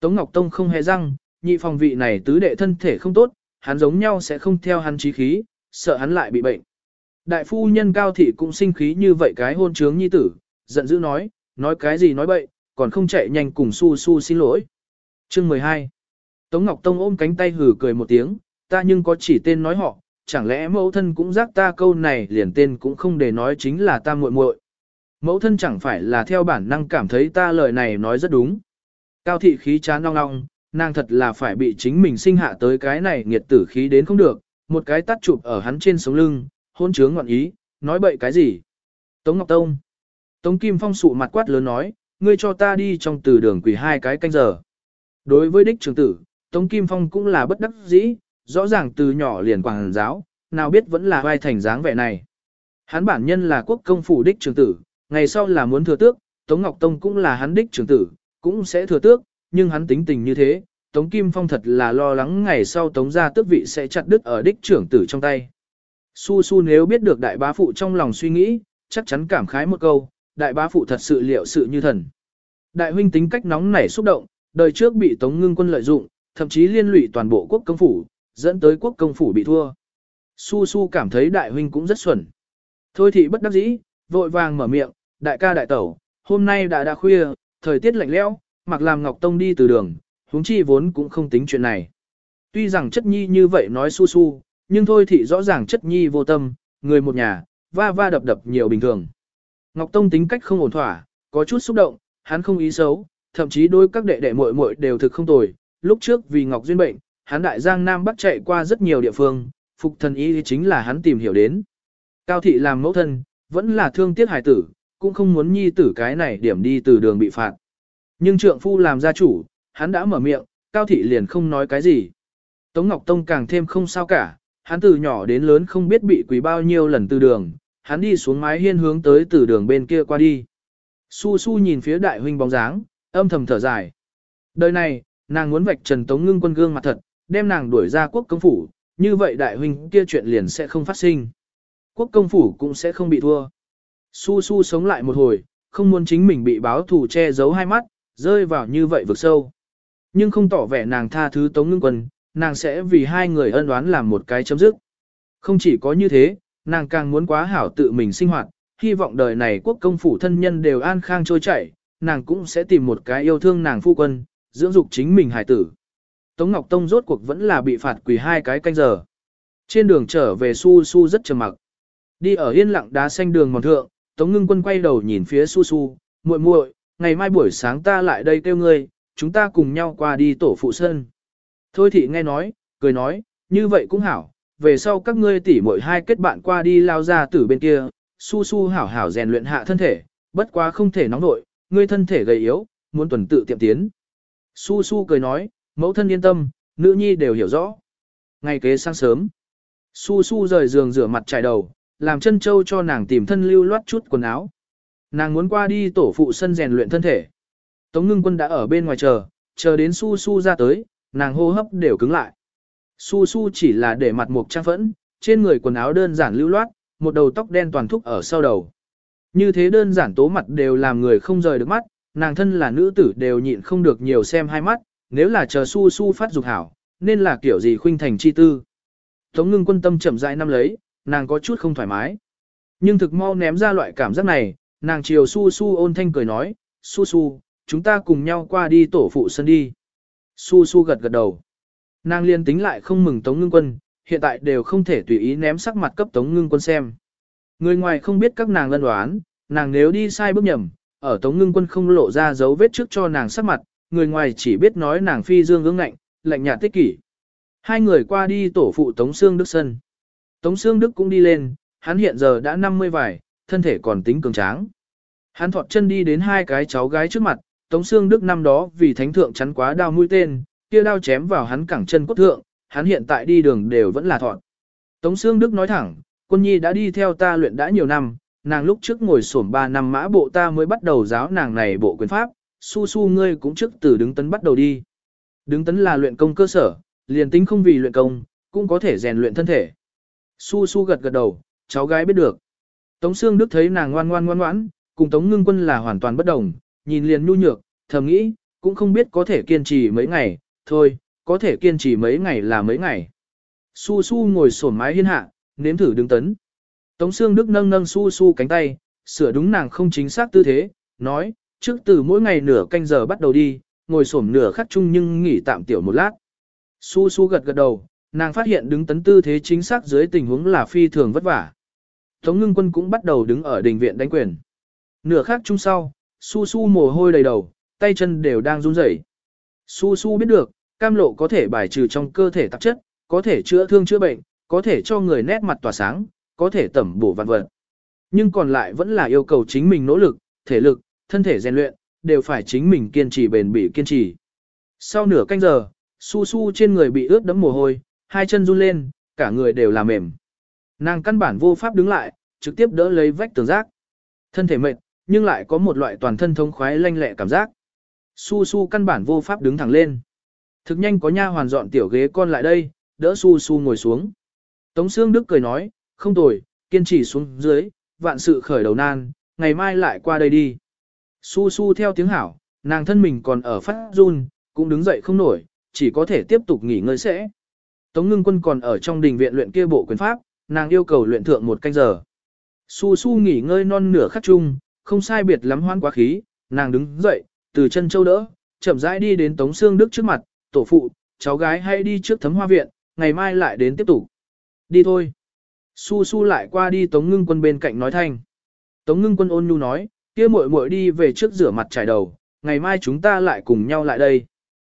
Tống Ngọc Tông không hề răng, nhị phòng vị này tứ đệ thân thể không tốt, hắn giống nhau sẽ không theo hắn trí khí, sợ hắn lại bị bệnh. Đại phu nhân cao thị cũng sinh khí như vậy cái hôn trướng nhi tử, giận dữ nói, nói cái gì nói bậy, còn không chạy nhanh cùng su su xin lỗi. Chương 12 Tống Ngọc Tông ôm cánh tay hử cười một tiếng, ta nhưng có chỉ tên nói họ, chẳng lẽ mẫu thân cũng giác ta câu này liền tên cũng không để nói chính là ta muội muội. Mẫu thân chẳng phải là theo bản năng cảm thấy ta lời này nói rất đúng. Cao thị khí chán long long, nàng thật là phải bị chính mình sinh hạ tới cái này nghiệt tử khí đến không được, một cái tắt chụp ở hắn trên sống lưng, hôn trướng ngoạn ý, nói bậy cái gì. Tống Ngọc Tông. Tống Kim Phong sụ mặt quát lớn nói, ngươi cho ta đi trong từ đường quỷ hai cái canh giờ. Đối với đích trưởng tử, Tống Kim Phong cũng là bất đắc dĩ, rõ ràng từ nhỏ liền quảng giáo, nào biết vẫn là vai thành dáng vẻ này. Hắn bản nhân là quốc công phủ đích trưởng tử, ngày sau là muốn thừa tước, Tống Ngọc Tông cũng là hắn đích trưởng tử, cũng sẽ thừa tước, nhưng hắn tính tình như thế, Tống Kim Phong thật là lo lắng ngày sau Tống gia tước vị sẽ chặt đứt ở đích trưởng tử trong tay. Su Su nếu biết được đại bá phụ trong lòng suy nghĩ, chắc chắn cảm khái một câu, đại bá phụ thật sự liệu sự như thần. Đại huynh tính cách nóng nảy xúc động, đời trước bị Tống Ngưng quân lợi dụng, thậm chí liên lụy toàn bộ quốc công phủ, dẫn tới quốc công phủ bị thua. Su Su cảm thấy đại huynh cũng rất xuẩn. Thôi thì bất đắc dĩ, vội vàng mở miệng, đại ca đại tẩu, hôm nay đã đã khuya, thời tiết lạnh lẽo, mặc làm Ngọc Tông đi từ đường, huống chi vốn cũng không tính chuyện này. Tuy rằng chất nhi như vậy nói su su, nhưng thôi thì rõ ràng chất nhi vô tâm, người một nhà, va va đập đập nhiều bình thường. Ngọc Tông tính cách không ổn thỏa, có chút xúc động, hắn không ý xấu, thậm chí đôi các đệ đệ muội muội đều thực không tồi. Lúc trước vì Ngọc Duyên bệnh, hắn đại giang Nam Bắc chạy qua rất nhiều địa phương, phục thần ý chính là hắn tìm hiểu đến. Cao thị làm mẫu thân, vẫn là thương tiếc hải tử, cũng không muốn nhi tử cái này điểm đi từ đường bị phạt. Nhưng trượng phu làm gia chủ, hắn đã mở miệng, cao thị liền không nói cái gì. Tống Ngọc Tông càng thêm không sao cả, hắn từ nhỏ đến lớn không biết bị quỷ bao nhiêu lần từ đường, hắn đi xuống mái hiên hướng tới từ đường bên kia qua đi. Su su nhìn phía đại huynh bóng dáng, âm thầm thở dài. Đời này, nàng muốn vạch trần Tống Ngưng quân gương mặt thật, đem nàng đuổi ra quốc công phủ, như vậy đại huynh kia chuyện liền sẽ không phát sinh. Quốc công phủ cũng sẽ không bị thua. Su su sống lại một hồi, không muốn chính mình bị báo thù che giấu hai mắt, rơi vào như vậy vực sâu. Nhưng không tỏ vẻ nàng tha thứ Tống Ngưng Quân, nàng sẽ vì hai người ân oán làm một cái chấm dứt. Không chỉ có như thế, nàng càng muốn quá hảo tự mình sinh hoạt, hy vọng đời này quốc công phủ thân nhân đều an khang trôi chảy, nàng cũng sẽ tìm một cái yêu thương nàng phu quân, dưỡng dục chính mình hải tử. Tống Ngọc Tông rốt cuộc vẫn là bị phạt quỳ hai cái canh giờ. Trên đường trở về Su Su rất trầm mặc. Đi ở yên lặng đá xanh đường mòn thượng, Tống Ngưng Quân quay đầu nhìn phía Su Su, muội muội, ngày mai buổi sáng ta lại đây kêu ngươi, chúng ta cùng nhau qua đi tổ phụ sơn. Thôi thị nghe nói, cười nói, như vậy cũng hảo, về sau các ngươi tỉ mỗi hai kết bạn qua đi lao ra từ bên kia, su su hảo hảo rèn luyện hạ thân thể, bất quá không thể nóng nội, ngươi thân thể gầy yếu, muốn tuần tự tiệm tiến. Su su cười nói, mẫu thân yên tâm, nữ nhi đều hiểu rõ. Ngày kế sáng sớm, Su Su rời giường rửa mặt trải đầu, làm chân châu cho nàng tìm thân lưu loát chút quần áo. Nàng muốn qua đi tổ phụ sân rèn luyện thân thể. Tống ngưng quân đã ở bên ngoài chờ, chờ đến Su Su ra tới, nàng hô hấp đều cứng lại. Su Su chỉ là để mặt mục trang phẫn, trên người quần áo đơn giản lưu loát, một đầu tóc đen toàn thúc ở sau đầu. Như thế đơn giản tố mặt đều làm người không rời được mắt, nàng thân là nữ tử đều nhịn không được nhiều xem hai mắt, nếu là chờ Su Su phát dục hảo, nên là kiểu gì khuynh thành chi tư. Tống ngưng quân tâm chậm rãi năm lấy, nàng có chút không thoải mái. Nhưng thực mau ném ra loại cảm giác này, nàng chiều Su Su ôn thanh cười nói, Su Su, chúng ta cùng nhau qua đi tổ phụ sân đi. Su Su gật gật đầu. Nàng liên tính lại không mừng Tống ngưng quân, hiện tại đều không thể tùy ý ném sắc mặt cấp Tống ngưng quân xem. Người ngoài không biết các nàng lân đoán, nàng nếu đi sai bước nhầm, ở Tống ngưng quân không lộ ra dấu vết trước cho nàng sắc mặt, người ngoài chỉ biết nói nàng phi dương ương ngạnh, lạnh nhạt tích kỷ. Hai người qua đi tổ phụ Tống Sương Đức Sân. Tống Sương Đức cũng đi lên, hắn hiện giờ đã 50 vài, thân thể còn tính cường tráng. Hắn thọt chân đi đến hai cái cháu gái trước mặt, Tống Sương Đức năm đó vì thánh thượng chắn quá đao mũi tên, kia đao chém vào hắn cẳng chân cốt thượng, hắn hiện tại đi đường đều vẫn là thọn. Tống Sương Đức nói thẳng, quân nhi đã đi theo ta luyện đã nhiều năm, nàng lúc trước ngồi sổm 3 năm mã bộ ta mới bắt đầu giáo nàng này bộ quyền pháp, su su ngươi cũng trước từ đứng tấn bắt đầu đi. Đứng tấn là luyện công cơ sở, liền tính không vì luyện công, cũng có thể rèn luyện thân thể. Su su gật gật đầu, cháu gái biết được. Tống Sương Đức thấy nàng ngoan ngoan ngoan ngoãn, cùng Tống Ngưng Quân là hoàn toàn bất đồng, nhìn liền nhu nhược, thầm nghĩ, cũng không biết có thể kiên trì mấy ngày, thôi, có thể kiên trì mấy ngày là mấy ngày. Su su ngồi sổn mái hiên hạ, nếm thử đứng tấn. Tống Sương Đức nâng nâng su su cánh tay, sửa đúng nàng không chính xác tư thế, nói, trước từ mỗi ngày nửa canh giờ bắt đầu đi, ngồi xổm nửa khắc chung nhưng nghỉ tạm tiểu một lát. Su su gật gật đầu, nàng phát hiện đứng tấn tư thế chính xác dưới tình huống là phi thường vất vả. Tống ngưng quân cũng bắt đầu đứng ở đình viện đánh quyền. Nửa khắc chung sau, su su mồ hôi đầy đầu, tay chân đều đang run rẩy. Su su biết được, cam lộ có thể bài trừ trong cơ thể tạp chất, có thể chữa thương chữa bệnh, có thể cho người nét mặt tỏa sáng, có thể tẩm bổ vạn vật. Nhưng còn lại vẫn là yêu cầu chính mình nỗ lực, thể lực, thân thể rèn luyện, đều phải chính mình kiên trì bền bỉ kiên trì. Sau nửa canh giờ, su su trên người bị ướt đẫm mồ hôi, hai chân run lên, cả người đều là mềm. Nàng căn bản vô pháp đứng lại, trực tiếp đỡ lấy vách tường rác. Thân thể mệt, nhưng lại có một loại toàn thân thống khoái lanh lẹ cảm giác. Su su căn bản vô pháp đứng thẳng lên. Thực nhanh có nha hoàn dọn tiểu ghế con lại đây, đỡ su su ngồi xuống. Tống Sương Đức cười nói, không tồi, kiên trì xuống dưới, vạn sự khởi đầu nan, ngày mai lại qua đây đi. Su su theo tiếng hảo, nàng thân mình còn ở phát run, cũng đứng dậy không nổi, chỉ có thể tiếp tục nghỉ ngơi sẽ. Tống ngưng quân còn ở trong đình viện luyện kia bộ quyền pháp, nàng yêu cầu luyện thượng một canh giờ. Su su nghỉ ngơi non nửa khắc chung, không sai biệt lắm hoan quá khí, nàng đứng dậy, từ chân châu đỡ, chậm rãi đi đến Tống Sương Đức trước mặt, tổ phụ, cháu gái hãy đi trước thấm hoa viện, ngày mai lại đến tiếp tục. Đi thôi. Su su lại qua đi Tống ngưng quân bên cạnh nói thanh. Tống ngưng quân ôn nhu nói, kia muội muội đi về trước rửa mặt trải đầu, ngày mai chúng ta lại cùng nhau lại đây.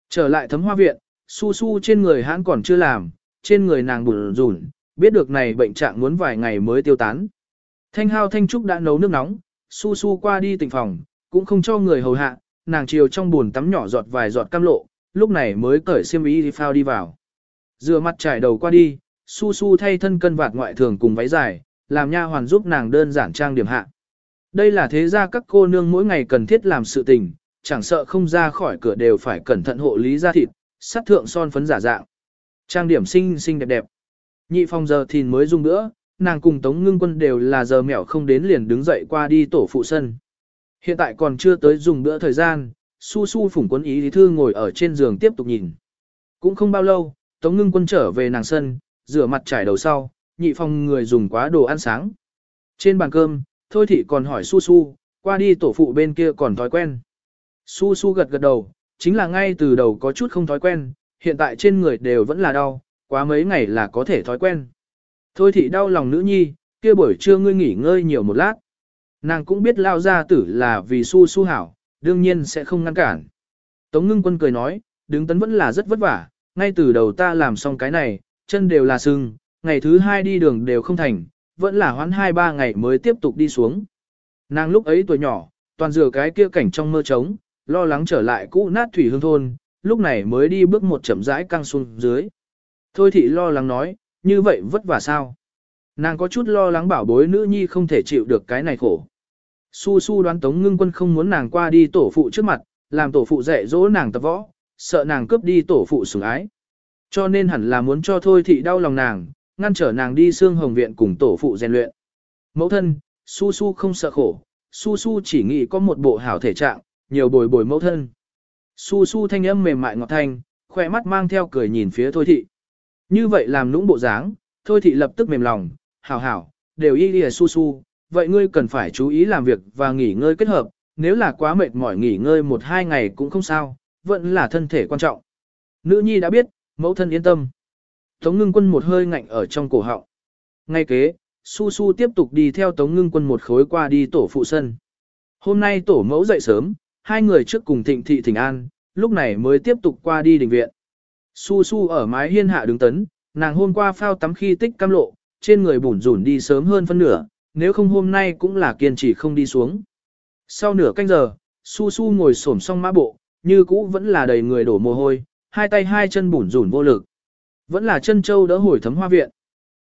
Trở lại thấm hoa viện, su su trên người hãn còn chưa làm, trên người nàng bùn rủn, biết được này bệnh trạng muốn vài ngày mới tiêu tán. Thanh hao thanh trúc đã nấu nước nóng, su su qua đi tỉnh phòng, cũng không cho người hầu hạ, nàng chiều trong buồn tắm nhỏ giọt vài giọt cam lộ, lúc này mới cởi xiêm y đi phao đi vào. Rửa mặt trải đầu qua đi, su su thay thân cân vạt ngoại thường cùng váy dài, làm nha hoàn giúp nàng đơn giản trang điểm hạ. Đây là thế gia các cô nương mỗi ngày cần thiết làm sự tình, chẳng sợ không ra khỏi cửa đều phải cẩn thận hộ lý da thịt, sát thượng son phấn giả dạng. Trang điểm xinh xinh đẹp đẹp. Nhị phòng giờ thìn mới dùng nữa, nàng cùng Tống Ngưng Quân đều là giờ mẹo không đến liền đứng dậy qua đi tổ phụ sân. Hiện tại còn chưa tới dùng bữa thời gian, su su phủng quân ý lý thư ngồi ở trên giường tiếp tục nhìn. Cũng không bao lâu, Tống Ngưng Quân trở về nàng sân, rửa mặt trải đầu sau, nhị phòng người dùng quá đồ ăn sáng. Trên bàn cơm, Thôi thị còn hỏi su su, qua đi tổ phụ bên kia còn thói quen. Su su gật gật đầu, chính là ngay từ đầu có chút không thói quen, hiện tại trên người đều vẫn là đau, quá mấy ngày là có thể thói quen. Thôi thị đau lòng nữ nhi, kia buổi trưa ngươi nghỉ ngơi nhiều một lát. Nàng cũng biết lao ra tử là vì su su hảo, đương nhiên sẽ không ngăn cản. Tống ngưng quân cười nói, đứng tấn vẫn là rất vất vả, ngay từ đầu ta làm xong cái này, chân đều là sưng, ngày thứ hai đi đường đều không thành, vẫn là hoãn hai ba ngày mới tiếp tục đi xuống. Nàng lúc ấy tuổi nhỏ, toàn dừa cái kia cảnh trong mơ trống, lo lắng trở lại cũ nát thủy hương thôn, lúc này mới đi bước một chậm rãi căng xuống dưới. Thôi thị lo lắng nói, như vậy vất vả sao? Nàng có chút lo lắng bảo bối nữ nhi không thể chịu được cái này khổ. Su su đoán tống ngưng quân không muốn nàng qua đi tổ phụ trước mặt, làm tổ phụ dạy dỗ nàng tập võ, sợ nàng cướp đi tổ phụ sủng ái. Cho nên hẳn là muốn cho thôi thị đau lòng nàng, ngăn trở nàng đi xương hồng viện cùng tổ phụ rèn luyện. Mẫu thân, su su không sợ khổ, su su chỉ nghĩ có một bộ hảo thể trạng, nhiều bồi bồi mẫu thân. Su su thanh âm mềm mại ngọt thanh, khỏe mắt mang theo cười nhìn phía thôi thị. Như vậy làm nũng bộ dáng, thôi thị lập tức mềm lòng, hảo hảo, đều y lìa su su, vậy ngươi cần phải chú ý làm việc và nghỉ ngơi kết hợp, nếu là quá mệt mỏi nghỉ ngơi một hai ngày cũng không sao, vẫn là thân thể quan trọng. Nữ nhi đã biết, mẫu thân yên tâm. Tống ngưng quân một hơi ngạnh ở trong cổ họng. Ngay kế, su su tiếp tục đi theo tống ngưng quân một khối qua đi tổ phụ sân. Hôm nay tổ mẫu dậy sớm, hai người trước cùng thịnh thị thỉnh an, lúc này mới tiếp tục qua đi đình viện. Su su ở mái hiên hạ đứng tấn, nàng hôm qua phao tắm khi tích cam lộ, trên người bủn rủn đi sớm hơn phân nửa, nếu không hôm nay cũng là kiên trì không đi xuống. Sau nửa canh giờ, su su ngồi xổm xong mã bộ, như cũ vẫn là đầy người đổ mồ hôi, hai tay hai chân bủn rủn vô lực. Vẫn là chân châu đỡ hồi thấm hoa viện.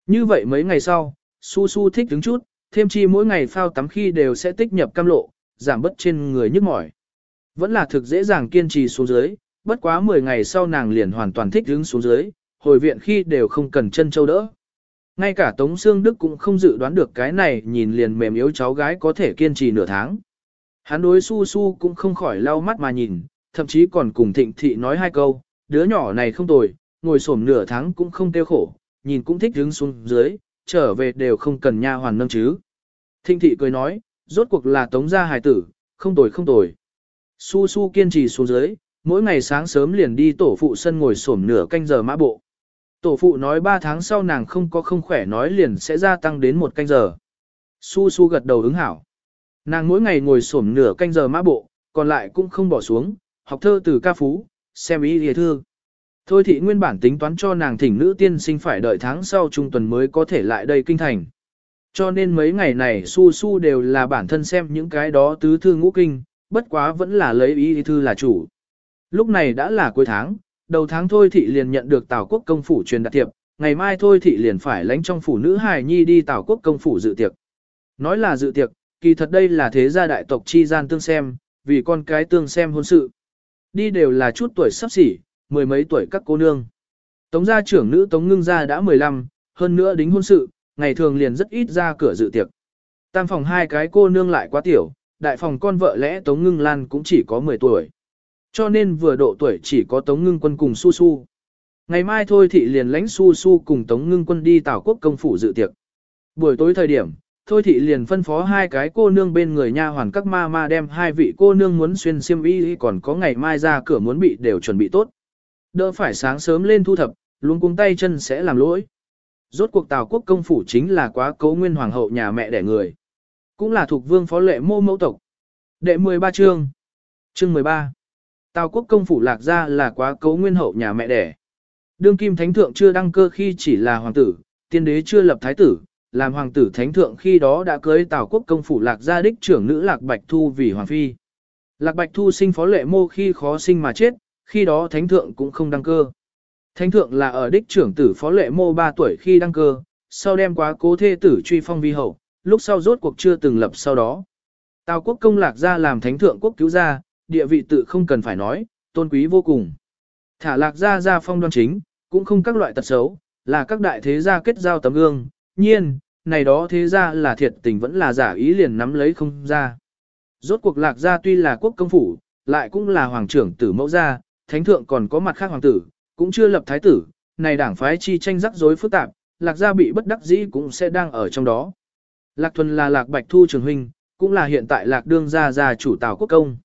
Như vậy mấy ngày sau, su su thích đứng chút, thêm chi mỗi ngày phao tắm khi đều sẽ tích nhập cam lộ, giảm bớt trên người nhức mỏi. Vẫn là thực dễ dàng kiên trì xuống dưới, bất quá 10 ngày sau nàng liền hoàn toàn thích đứng xuống dưới, hồi viện khi đều không cần chân châu đỡ. Ngay cả Tống Sương Đức cũng không dự đoán được cái này nhìn liền mềm yếu cháu gái có thể kiên trì nửa tháng. Hắn đối su su cũng không khỏi lau mắt mà nhìn, thậm chí còn cùng thịnh thị nói hai câu, đứa nhỏ này không tồi, ngồi xổm nửa tháng cũng không tiêu khổ, nhìn cũng thích đứng xuống dưới, trở về đều không cần nha hoàn nâng chứ. Thịnh thị cười nói, rốt cuộc là tống gia hài tử, không tồi không tồi. Su su kiên trì xuống dưới, mỗi ngày sáng sớm liền đi tổ phụ sân ngồi xổm nửa canh giờ mã bộ. Tổ phụ nói 3 tháng sau nàng không có không khỏe nói liền sẽ gia tăng đến một canh giờ. Su su gật đầu ứng hảo. Nàng mỗi ngày ngồi xổm nửa canh giờ mã bộ, còn lại cũng không bỏ xuống, học thơ từ ca phú, xem ý địa thư. Thôi thị nguyên bản tính toán cho nàng thỉnh nữ tiên sinh phải đợi tháng sau trung tuần mới có thể lại đây kinh thành. Cho nên mấy ngày này su su đều là bản thân xem những cái đó tứ thư ngũ kinh, bất quá vẫn là lấy ý thư là chủ. Lúc này đã là cuối tháng, đầu tháng thôi thị liền nhận được Tào quốc công phủ truyền đạt tiệp, ngày mai thôi thị liền phải lãnh trong phủ nữ hài nhi đi Tào quốc công phủ dự tiệc. Nói là dự tiệc, kỳ thật đây là thế gia đại tộc chi gian tương xem, vì con cái tương xem hôn sự. Đi đều là chút tuổi sắp xỉ, mười mấy tuổi các cô nương. Tống gia trưởng nữ Tống Ngưng gia đã 15, hơn nữa đính hôn sự, ngày thường liền rất ít ra cửa dự tiệc. Tam phòng hai cái cô nương lại quá tiểu, đại phòng con vợ lẽ Tống Ngưng Lan cũng chỉ có 10 tuổi. Cho nên vừa độ tuổi chỉ có Tống Ngưng Quân cùng Su Su. Ngày mai thôi thị liền lãnh Su Su cùng Tống Ngưng Quân đi Tảo Quốc công phủ dự tiệc. Buổi tối thời điểm, thôi thị liền phân phó hai cái cô nương bên người nha hoàn các ma ma đem hai vị cô nương muốn xuyên xiêm y còn có ngày mai ra cửa muốn bị đều chuẩn bị tốt. Đỡ phải sáng sớm lên thu thập, luôn cuống tay chân sẽ làm lỗi. Rốt cuộc Tào quốc công phủ chính là quá cấu nguyên hoàng hậu nhà mẹ đẻ người. Cũng là thuộc vương phó lệ mô mẫu tộc. Đệ 13 chương. Chương 13. Tào quốc công phủ lạc ra là quá cấu nguyên hậu nhà mẹ đẻ. Đương kim thánh thượng chưa đăng cơ khi chỉ là hoàng tử, tiên đế chưa lập thái tử, làm hoàng tử thánh thượng khi đó đã cưới Tào quốc công phủ lạc gia đích trưởng nữ lạc bạch thu vì hoàng phi. Lạc bạch thu sinh phó lệ mô khi khó sinh mà chết, khi đó thánh thượng cũng không đăng cơ. Thánh thượng là ở đích trưởng tử phó lệ mô 3 tuổi khi đăng cơ, sau đem quá cố thê tử truy phong vi hậu, lúc sau rốt cuộc chưa từng lập sau đó. Tào quốc công lạc gia làm thánh thượng quốc cứu gia, địa vị tự không cần phải nói, tôn quý vô cùng. Thả lạc gia gia phong đoan chính, cũng không các loại tật xấu, là các đại thế gia kết giao tấm gương, nhiên, này đó thế gia là thiệt tình vẫn là giả ý liền nắm lấy không ra. Rốt cuộc lạc gia tuy là quốc công phủ, lại cũng là hoàng trưởng tử mẫu gia, thánh thượng còn có mặt khác hoàng tử, cũng chưa lập thái tử, này đảng phái chi tranh rắc rối phức tạp, lạc gia bị bất đắc dĩ cũng sẽ đang ở trong đó. Lạc thuần là lạc bạch thu trường huynh, cũng là hiện tại lạc đương gia gia chủ tào quốc công.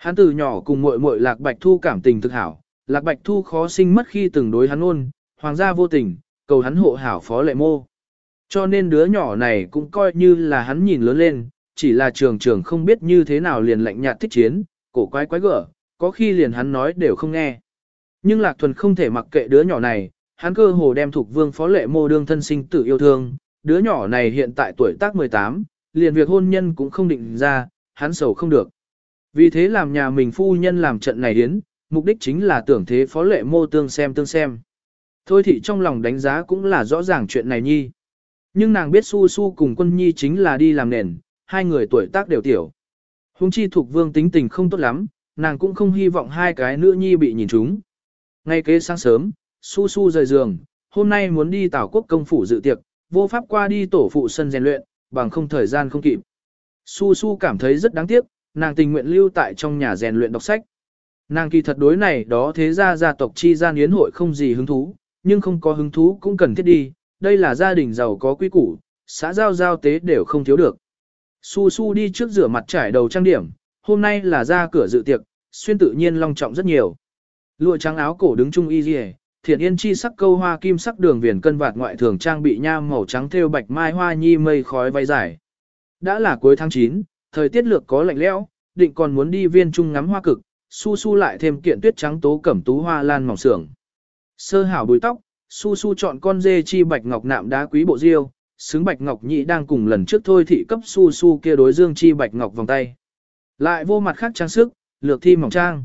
Hắn từ nhỏ cùng muội muội lạc bạch thu cảm tình thực hảo, lạc bạch thu khó sinh mất khi từng đối hắn ôn, hoàng gia vô tình, cầu hắn hộ hảo phó lệ mô. Cho nên đứa nhỏ này cũng coi như là hắn nhìn lớn lên, chỉ là trường trường không biết như thế nào liền lạnh nhạt thích chiến, cổ quái quái gở, có khi liền hắn nói đều không nghe. Nhưng Lạc Thuần không thể mặc kệ đứa nhỏ này, hắn cơ hồ đem thuộc vương phó lệ mô đương thân sinh tử yêu thương, đứa nhỏ này hiện tại tuổi tác 18, liền việc hôn nhân cũng không định ra, hắn sầu không được. Vì thế làm nhà mình phu nhân làm trận này đến, mục đích chính là tưởng thế phó lệ mô tương xem tương xem. Thôi thị trong lòng đánh giá cũng là rõ ràng chuyện này nhi. Nhưng nàng biết su su cùng quân nhi chính là đi làm nền, hai người tuổi tác đều tiểu. Hùng chi thuộc vương tính tình không tốt lắm, nàng cũng không hy vọng hai cái nữ nhi bị nhìn trúng. Ngay kế sáng sớm, su su rời giường, hôm nay muốn đi tảo quốc công phủ dự tiệc, vô pháp qua đi tổ phụ sân rèn luyện, bằng không thời gian không kịp. Su su cảm thấy rất đáng tiếc, nàng tình nguyện lưu tại trong nhà rèn luyện đọc sách. Nàng kỳ thật đối này đó thế ra gia tộc chi gian yến hội không gì hứng thú, nhưng không có hứng thú cũng cần thiết đi, đây là gia đình giàu có quý củ, xã giao giao tế đều không thiếu được. Su su đi trước rửa mặt trải đầu trang điểm, hôm nay là ra cửa dự tiệc, xuyên tự nhiên long trọng rất nhiều. Lụa trắng áo cổ đứng trung y dì thiện yên chi sắc câu hoa kim sắc đường viền cân vạt ngoại thường trang bị nha màu trắng thêu bạch mai hoa nhi mây khói váy dài. Đã là cuối tháng 9, thời tiết lược có lạnh lẽo, định còn muốn đi viên trung ngắm hoa cực, su su lại thêm kiện tuyết trắng tố cẩm tú hoa lan mỏng sưởng. Sơ hảo bùi tóc, su su chọn con dê chi bạch ngọc nạm đá quý bộ diêu, xứng bạch ngọc nhị đang cùng lần trước thôi thị cấp su su kia đối dương chi bạch ngọc vòng tay. Lại vô mặt khác trang sức, lược thi mỏng trang.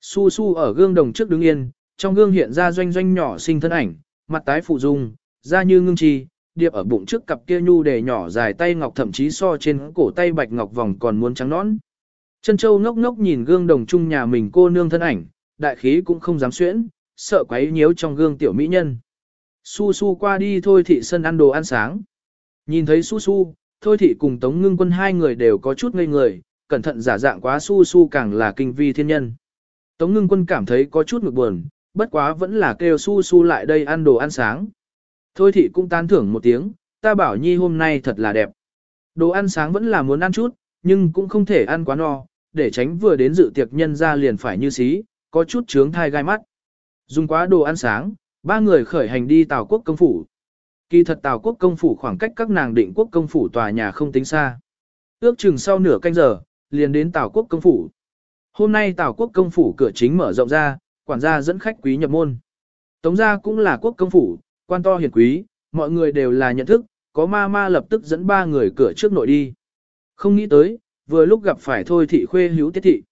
Su su ở gương đồng trước đứng yên, trong gương hiện ra doanh doanh nhỏ sinh thân ảnh, mặt tái phụ dung, da như ngưng chi, điệp ở bụng trước cặp kia nhu đề nhỏ dài tay ngọc thậm chí so trên cổ tay bạch ngọc vòng còn muốn trắng nõn. Chân châu ngốc ngốc nhìn gương đồng chung nhà mình cô nương thân ảnh, đại khí cũng không dám xuyễn, sợ quấy nhiễu trong gương tiểu mỹ nhân. Su su qua đi thôi thị sân ăn đồ ăn sáng. Nhìn thấy su su, thôi thị cùng tống ngưng quân hai người đều có chút ngây người, cẩn thận giả dạng quá su su càng là kinh vi thiên nhân. Tống ngưng quân cảm thấy có chút ngực buồn, bất quá vẫn là kêu su su lại đây ăn đồ ăn sáng. Thôi thị cũng tán thưởng một tiếng, ta bảo nhi hôm nay thật là đẹp. Đồ ăn sáng vẫn là muốn ăn chút, nhưng cũng không thể ăn quá no, để tránh vừa đến dự tiệc nhân ra liền phải như xí, có chút trướng thai gai mắt. Dùng quá đồ ăn sáng, ba người khởi hành đi Tào Quốc công phủ. Kỳ thật Tào Quốc công phủ khoảng cách các nàng định quốc công phủ tòa nhà không tính xa. Ước chừng sau nửa canh giờ, liền đến Tào Quốc công phủ. Hôm nay Tào Quốc công phủ cửa chính mở rộng ra, quản gia dẫn khách quý nhập môn. Tống gia cũng là quốc công phủ, quan to hiền quý, mọi người đều là nhận thức, có ma ma lập tức dẫn ba người cửa trước nội đi. Không nghĩ tới, vừa lúc gặp phải thôi thị khuê hữu tiết thị.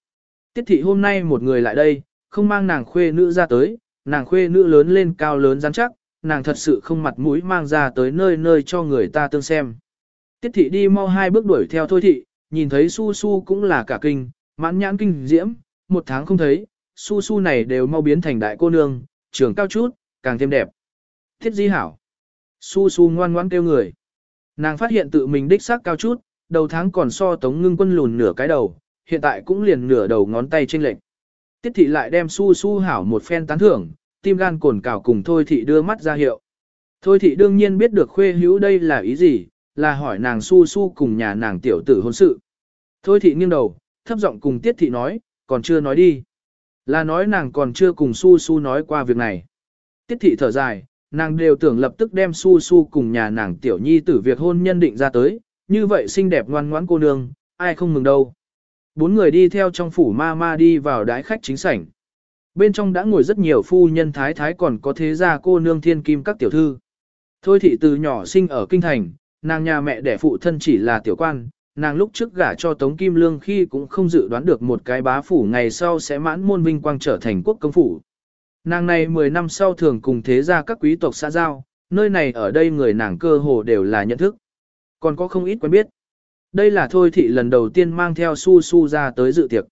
Tiết thị hôm nay một người lại đây, không mang nàng khuê nữ ra tới, nàng khuê nữ lớn lên cao lớn rắn chắc, nàng thật sự không mặt mũi mang ra tới nơi nơi cho người ta tương xem. Tiết thị đi mau hai bước đuổi theo thôi thị, nhìn thấy su su cũng là cả kinh, mãn nhãn kinh diễm, một tháng không thấy, su su này đều mau biến thành đại cô nương, trưởng cao chút, càng thêm đẹp. Thiết di hảo. Su su ngoan ngoãn kêu người. Nàng phát hiện tự mình đích xác cao chút, đầu tháng còn so tống ngưng quân lùn nửa cái đầu, hiện tại cũng liền nửa đầu ngón tay trên lệnh. Tiết thị lại đem su su hảo một phen tán thưởng, tim gan cồn cào cùng thôi thị đưa mắt ra hiệu. Thôi thị đương nhiên biết được khuê hữu đây là ý gì, là hỏi nàng su su cùng nhà nàng tiểu tử hôn sự. Thôi thị nghiêng đầu, thấp giọng cùng tiết thị nói, còn chưa nói đi. Là nói nàng còn chưa cùng su su nói qua việc này. Tiết thị thở dài, nàng đều tưởng lập tức đem su su cùng nhà nàng tiểu nhi tử việc hôn nhân định ra tới, như vậy xinh đẹp ngoan ngoãn cô nương, ai không mừng đâu. Bốn người đi theo trong phủ ma ma đi vào đái khách chính sảnh. Bên trong đã ngồi rất nhiều phu nhân thái thái còn có thế gia cô nương thiên kim các tiểu thư. Thôi thị từ nhỏ sinh ở kinh thành, nàng nhà mẹ đẻ phụ thân chỉ là tiểu quan, nàng lúc trước gả cho Tống Kim Lương khi cũng không dự đoán được một cái bá phủ ngày sau sẽ mãn môn vinh quang trở thành quốc công phủ. Nàng này 10 năm sau thường cùng thế gia các quý tộc xã giao, nơi này ở đây người nàng cơ hồ đều là nhận thức. Còn có không ít quen biết. Đây là thôi thị lần đầu tiên mang theo su su ra tới dự tiệc.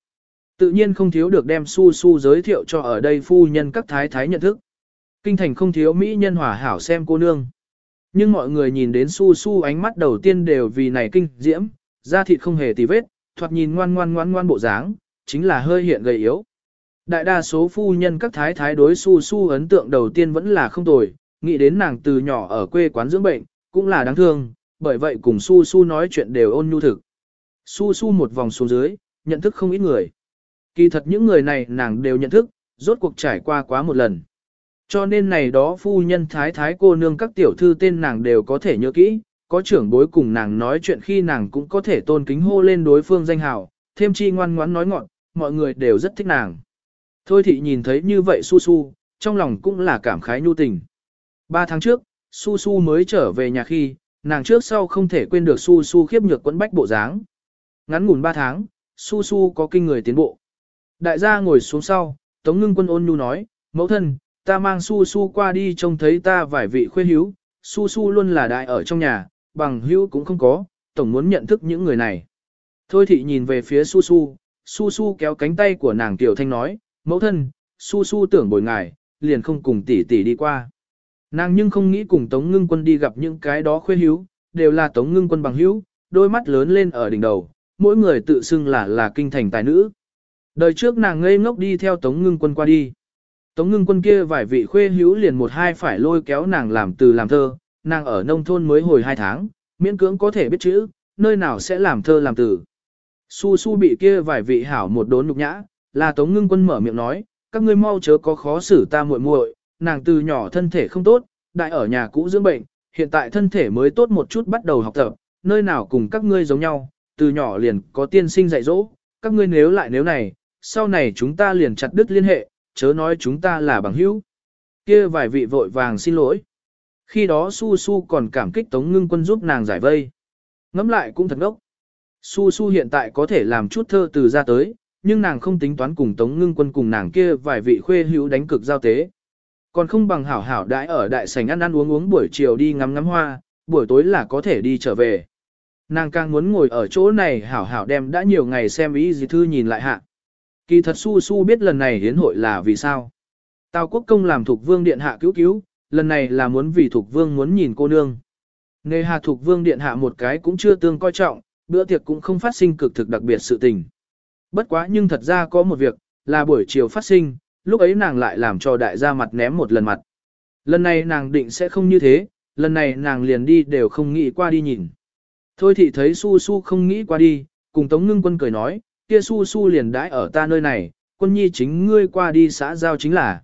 Tự nhiên không thiếu được đem su su giới thiệu cho ở đây phu nhân các thái thái nhận thức. Kinh thành không thiếu mỹ nhân hòa hảo xem cô nương. Nhưng mọi người nhìn đến su su ánh mắt đầu tiên đều vì này kinh diễm, da thịt không hề tì vết, thoạt nhìn ngoan ngoan ngoan ngoan bộ dáng, chính là hơi hiện gầy yếu. Đại đa số phu nhân các thái thái đối su su ấn tượng đầu tiên vẫn là không tồi, nghĩ đến nàng từ nhỏ ở quê quán dưỡng bệnh, cũng là đáng thương, bởi vậy cùng su su nói chuyện đều ôn nhu thực. Su su một vòng xuống dưới, nhận thức không ít người. Kỳ thật những người này nàng đều nhận thức, rốt cuộc trải qua quá một lần. Cho nên này đó phu nhân thái thái cô nương các tiểu thư tên nàng đều có thể nhớ kỹ, có trưởng bối cùng nàng nói chuyện khi nàng cũng có thể tôn kính hô lên đối phương danh hào, thêm chi ngoan ngoãn nói ngọn, mọi người đều rất thích nàng. Thôi thị nhìn thấy như vậy su su, trong lòng cũng là cảm khái nhu tình. Ba tháng trước, su su mới trở về nhà khi, nàng trước sau không thể quên được su su khiếp nhược quẫn bách bộ dáng. Ngắn ngủn ba tháng, su su có kinh người tiến bộ. Đại gia ngồi xuống sau, Tống ngưng quân ôn nhu nói, mẫu thân, ta mang su su qua đi trông thấy ta vài vị khuê hữu, su su luôn là đại ở trong nhà, bằng hữu cũng không có, tổng muốn nhận thức những người này. Thôi thị nhìn về phía su su, su su kéo cánh tay của nàng tiểu thanh nói, mẫu thân, su su tưởng bồi ngài, liền không cùng tỷ tỷ đi qua. Nàng nhưng không nghĩ cùng Tống Ngưng Quân đi gặp những cái đó khuê hữu, đều là Tống Ngưng Quân bằng hữu, đôi mắt lớn lên ở đỉnh đầu, mỗi người tự xưng là là kinh thành tài nữ. Đời trước nàng ngây ngốc đi theo Tống Ngưng Quân qua đi. Tống Ngưng Quân kia vài vị khuê hữu liền một hai phải lôi kéo nàng làm từ làm thơ, nàng ở nông thôn mới hồi hai tháng, miễn cưỡng có thể biết chữ, nơi nào sẽ làm thơ làm từ. Su su bị kia vài vị hảo một đốn nhục nhã, là Tống Ngưng Quân mở miệng nói, các ngươi mau chớ có khó xử ta muội muội, nàng từ nhỏ thân thể không tốt, đại ở nhà cũ dưỡng bệnh, hiện tại thân thể mới tốt một chút bắt đầu học tập, nơi nào cùng các ngươi giống nhau, từ nhỏ liền có tiên sinh dạy dỗ, các ngươi nếu lại nếu này, sau này chúng ta liền chặt đứt liên hệ, chớ nói chúng ta là bằng hữu. Kia vài vị vội vàng xin lỗi. Khi đó Su Su còn cảm kích Tống Ngưng Quân giúp nàng giải vây. Ngắm lại cũng thật ngốc. Su Su hiện tại có thể làm chút thơ từ ra tới, nhưng nàng không tính toán cùng Tống Ngưng Quân cùng nàng kia vài vị khuê hữu đánh cực giao tế. Còn không bằng hảo hảo đãi ở đại sảnh ăn ăn uống uống buổi chiều đi ngắm ngắm hoa, buổi tối là có thể đi trở về. Nàng càng muốn ngồi ở chỗ này hảo hảo đem đã nhiều ngày xem ý gì thư nhìn lại hạ. Kỳ thật su su biết lần này hiến hội là vì sao. Tào quốc công làm thuộc vương điện hạ cứu cứu, lần này là muốn vì thuộc vương muốn nhìn cô nương. Nề hạ thuộc vương điện hạ một cái cũng chưa tương coi trọng, bữa tiệc cũng không phát sinh cực thực đặc biệt sự tình. Bất quá nhưng thật ra có một việc, là buổi chiều phát sinh, lúc ấy nàng lại làm cho đại gia mặt ném một lần mặt. Lần này nàng định sẽ không như thế, lần này nàng liền đi đều không nghĩ qua đi nhìn. Thôi thì thấy su su không nghĩ qua đi, cùng Tống Ngưng Quân cười nói, kia su su liền đãi ở ta nơi này, quân nhi chính ngươi qua đi xã giao chính là.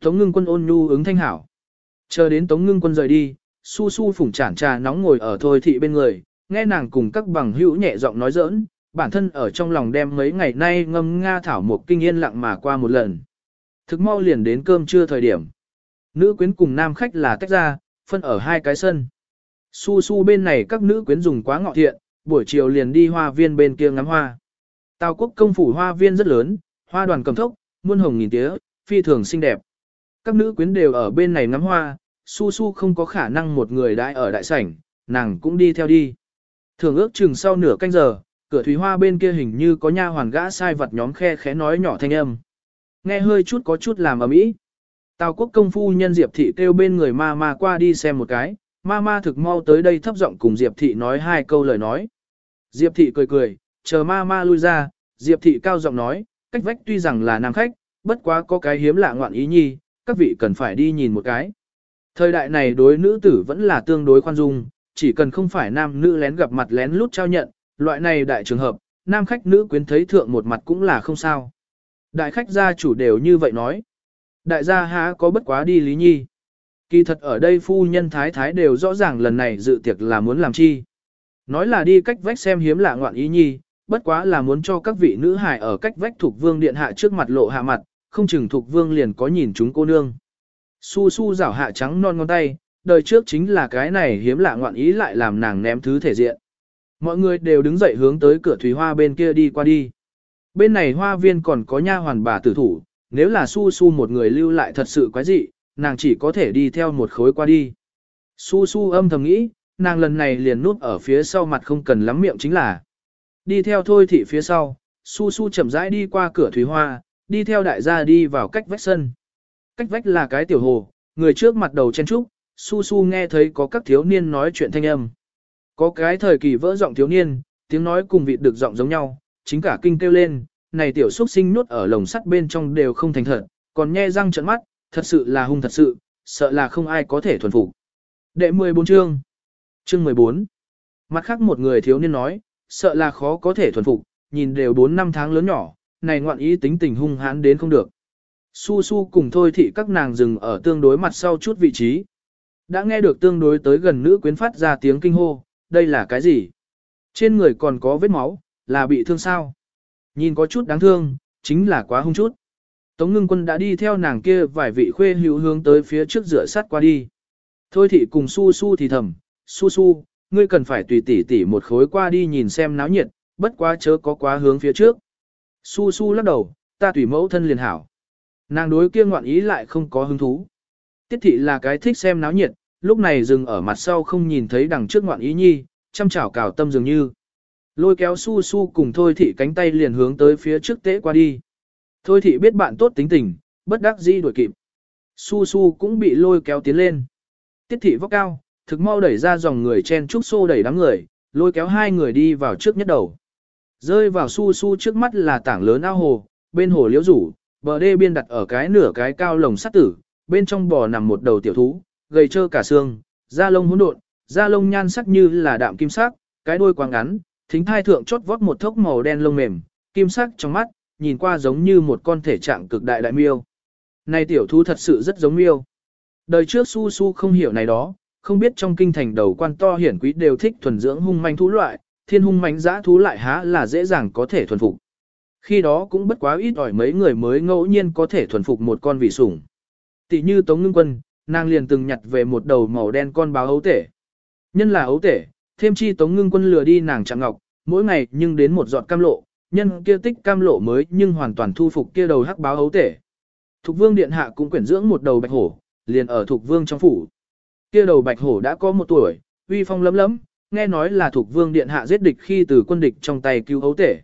Tống Ngưng Quân ôn nhu ứng thanh hảo. Chờ đến Tống Ngưng Quân rời đi, su su phủng chản trà nóng ngồi ở thôi thị bên người, nghe nàng cùng các bằng hữu nhẹ giọng nói giỡn, bản thân ở trong lòng đem mấy ngày nay ngâm nga thảo một kinh yên lặng mà qua một lần. Thực mau liền đến cơm trưa thời điểm. Nữ quyến cùng nam khách là tách ra, phân ở hai cái sân. Su su bên này các nữ quyến dùng quá ngọ thiện, buổi chiều liền đi hoa viên bên kia ngắm hoa. Tào quốc công phủ hoa viên rất lớn, hoa đoàn cầm thốc, muôn hồng nghìn tía, phi thường xinh đẹp. Các nữ quyến đều ở bên này ngắm hoa, su su không có khả năng một người đãi ở đại sảnh, nàng cũng đi theo đi. Thường ước chừng sau nửa canh giờ, cửa thủy hoa bên kia hình như có nha hoàn gã sai vật nhóm khe khẽ nói nhỏ thanh âm. Nghe hơi chút có chút làm ầm ĩ. Tào quốc công phu nhân Diệp Thị kêu bên người ma ma qua đi xem một cái, ma ma thực mau tới đây thấp giọng cùng Diệp Thị nói hai câu lời nói. Diệp Thị cười cười, chờ ma ma lui ra, Diệp Thị cao giọng nói, cách vách tuy rằng là nam khách, bất quá có cái hiếm lạ ngoạn ý nhi, các vị cần phải đi nhìn một cái. Thời đại này đối nữ tử vẫn là tương đối khoan dung, chỉ cần không phải nam nữ lén gặp mặt lén lút trao nhận, loại này đại trường hợp, nam khách nữ quyến thấy thượng một mặt cũng là không sao. Đại khách gia chủ đều như vậy nói. Đại gia há có bất quá đi lý nhi. Kỳ thật ở đây phu nhân thái thái đều rõ ràng lần này dự tiệc là muốn làm chi. Nói là đi cách vách xem hiếm lạ ngoạn ý nhi, bất quá là muốn cho các vị nữ hài ở cách vách thuộc vương điện hạ trước mặt lộ hạ mặt, không chừng thuộc vương liền có nhìn chúng cô nương. Su su rảo hạ trắng non ngón tay, đời trước chính là cái này hiếm lạ ngoạn ý lại làm nàng ném thứ thể diện. Mọi người đều đứng dậy hướng tới cửa thủy hoa bên kia đi qua đi. Bên này hoa viên còn có nha hoàn bà tử thủ, nếu là su su một người lưu lại thật sự quái dị, nàng chỉ có thể đi theo một khối qua đi. Su su âm thầm nghĩ, nàng lần này liền núp ở phía sau mặt không cần lắm miệng chính là. Đi theo thôi thị phía sau, su su chậm rãi đi qua cửa thủy hoa, đi theo đại gia đi vào cách vách sân. Cách vách là cái tiểu hồ, người trước mặt đầu chen trúc, su su nghe thấy có các thiếu niên nói chuyện thanh âm. Có cái thời kỳ vỡ giọng thiếu niên, tiếng nói cùng vị được giọng giống nhau, chính cả kinh kêu lên, này tiểu xuất sinh nuốt ở lồng sắt bên trong đều không thành thật, còn nhe răng trợn mắt, thật sự là hung thật sự, sợ là không ai có thể thuần phục. Đệ 14 chương Chương 14 Mặt khác một người thiếu niên nói, sợ là khó có thể thuần phục, nhìn đều 4 năm tháng lớn nhỏ, này ngoạn ý tính tình hung hãn đến không được. Su su cùng thôi thị các nàng dừng ở tương đối mặt sau chút vị trí. Đã nghe được tương đối tới gần nữ quyến phát ra tiếng kinh hô, đây là cái gì? Trên người còn có vết máu, là bị thương sao? Nhìn có chút đáng thương, chính là quá hung chút. Tống ngưng quân đã đi theo nàng kia vài vị khuê hữu hướng tới phía trước rửa sắt qua đi. Thôi thị cùng su su thì thầm, su su, ngươi cần phải tùy tỉ tỉ một khối qua đi nhìn xem náo nhiệt, bất quá chớ có quá hướng phía trước. Su su lắc đầu, ta tùy mẫu thân liền hảo. Nàng đối kia ngoạn ý lại không có hứng thú. Tiết thị là cái thích xem náo nhiệt, lúc này dừng ở mặt sau không nhìn thấy đằng trước ngoạn ý nhi, chăm chảo cào tâm dường như. Lôi kéo su su cùng thôi thị cánh tay liền hướng tới phía trước tế qua đi. Thôi thị biết bạn tốt tính tình, bất đắc dĩ đuổi kịp. Su su cũng bị lôi kéo tiến lên. Tiết thị vóc cao, thực mau đẩy ra dòng người chen trúc xô đẩy đám người, lôi kéo hai người đi vào trước nhất đầu. Rơi vào su su trước mắt là tảng lớn ao hồ, bên hồ liễu rủ, bờ đê biên đặt ở cái nửa cái cao lồng sắt tử, bên trong bò nằm một đầu tiểu thú, gầy trơ cả xương, da lông hỗn độn, da lông nhan sắc như là đạm kim sắc, cái đuôi quang ngắn, thính thai thượng chốt vót một thốc màu đen lông mềm, kim sắc trong mắt, nhìn qua giống như một con thể trạng cực đại đại miêu. Này tiểu thú thật sự rất giống miêu. Đời trước su su không hiểu này đó, không biết trong kinh thành đầu quan to hiển quý đều thích thuần dưỡng hung manh thú loại, thiên hung manh dã thú lại há là dễ dàng có thể thuần phục. Khi đó cũng bất quá ít ỏi mấy người mới ngẫu nhiên có thể thuần phục một con vị sủng. Tỷ như Tống Ngưng Quân, nàng liền từng nhặt về một đầu màu đen con báo ấu tể. Nhân là ấu tể, thêm chi Tống Ngưng Quân lừa đi nàng chạm ngọc, mỗi ngày nhưng đến một giọt cam lộ, nhân kia tích cam lộ mới nhưng hoàn toàn thu phục kia đầu hắc báo ấu tể. Thục Vương điện hạ cũng quyển dưỡng một đầu bạch hổ, liền ở Thục Vương trong phủ. Kia đầu bạch hổ đã có một tuổi, uy phong lấm lấm, nghe nói là Thục Vương điện hạ giết địch khi từ quân địch trong tay cứu ấu tể.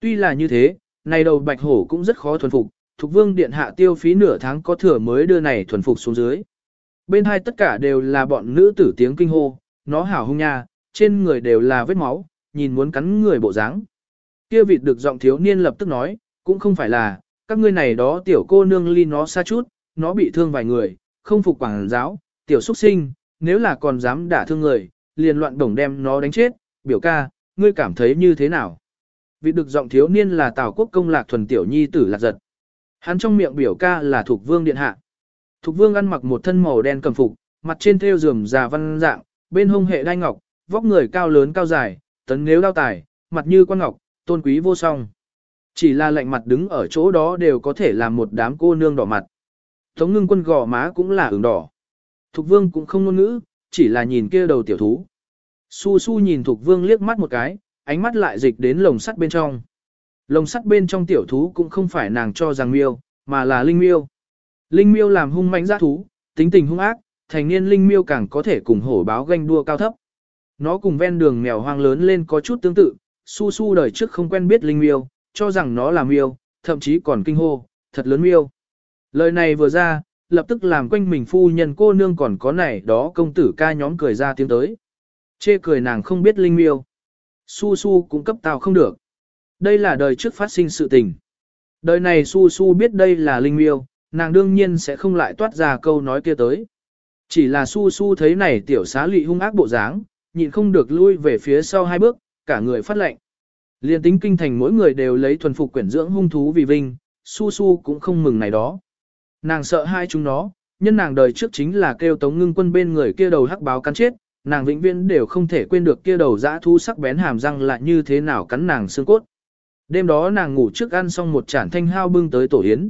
Tuy là như thế, này đầu bạch hổ cũng rất khó thuần phục, Thục Vương điện hạ tiêu phí nửa tháng có thừa mới đưa này thuần phục xuống dưới. Bên hai tất cả đều là bọn nữ tử tiếng kinh hô, nó hảo hung nha, trên người đều là vết máu, nhìn muốn cắn người bộ dáng. Kia vịt được giọng thiếu niên lập tức nói, cũng không phải là, các ngươi này đó tiểu cô nương ly nó xa chút, nó bị thương vài người, không phục quảng giáo, tiểu xuất sinh, nếu là còn dám đả thương người, liền loạn đồng đem nó đánh chết, biểu ca, ngươi cảm thấy như thế nào? Vị được giọng thiếu niên là Tào Quốc công lạc thuần tiểu nhi tử lạc giật. Hắn trong miệng biểu ca là thuộc vương điện hạ. Thục vương ăn mặc một thân màu đen cầm phục, mặt trên thêu rườm già văn dạng, bên hông hệ đai ngọc, vóc người cao lớn cao dài, tấn nếu đao tài, mặt như quan ngọc, tôn quý vô song. Chỉ là lạnh mặt đứng ở chỗ đó đều có thể làm một đám cô nương đỏ mặt. Tống ngưng quân gò má cũng là ửng đỏ. Thục vương cũng không ngôn ngữ, chỉ là nhìn kia đầu tiểu thú. Su su nhìn thục vương liếc mắt một cái, ánh mắt lại dịch đến lồng sắt bên trong. Lồng sắt bên trong tiểu thú cũng không phải nàng cho rằng miêu, mà là linh miêu. Linh miêu làm hung mãnh giã thú, tính tình hung ác, thành niên linh miêu càng có thể cùng hổ báo ganh đua cao thấp. Nó cùng ven đường mèo hoang lớn lên có chút tương tự, su su đời trước không quen biết linh miêu, cho rằng nó là miêu, thậm chí còn kinh hô, thật lớn miêu. Lời này vừa ra, lập tức làm quanh mình phu nhân cô nương còn có này đó công tử ca nhóm cười ra tiếng tới. Chê cười nàng không biết linh miêu. Su su cũng cấp tao không được. Đây là đời trước phát sinh sự tình. Đời này su su biết đây là linh miêu, nàng đương nhiên sẽ không lại toát ra câu nói kia tới. Chỉ là su su thấy này tiểu xá lụy hung ác bộ dáng, nhịn không được lui về phía sau hai bước, cả người phát lệnh. Liên tính kinh thành mỗi người đều lấy thuần phục quyển dưỡng hung thú vì vinh, su su cũng không mừng này đó. Nàng sợ hai chúng nó, nhân nàng đời trước chính là kêu tống ngưng quân bên người kia đầu hắc báo cắn chết, nàng vĩnh viễn đều không thể quên được kia đầu dã thu sắc bén hàm răng lại như thế nào cắn nàng xương cốt. Đêm đó nàng ngủ trước ăn xong một chản thanh hao bưng tới tổ yến.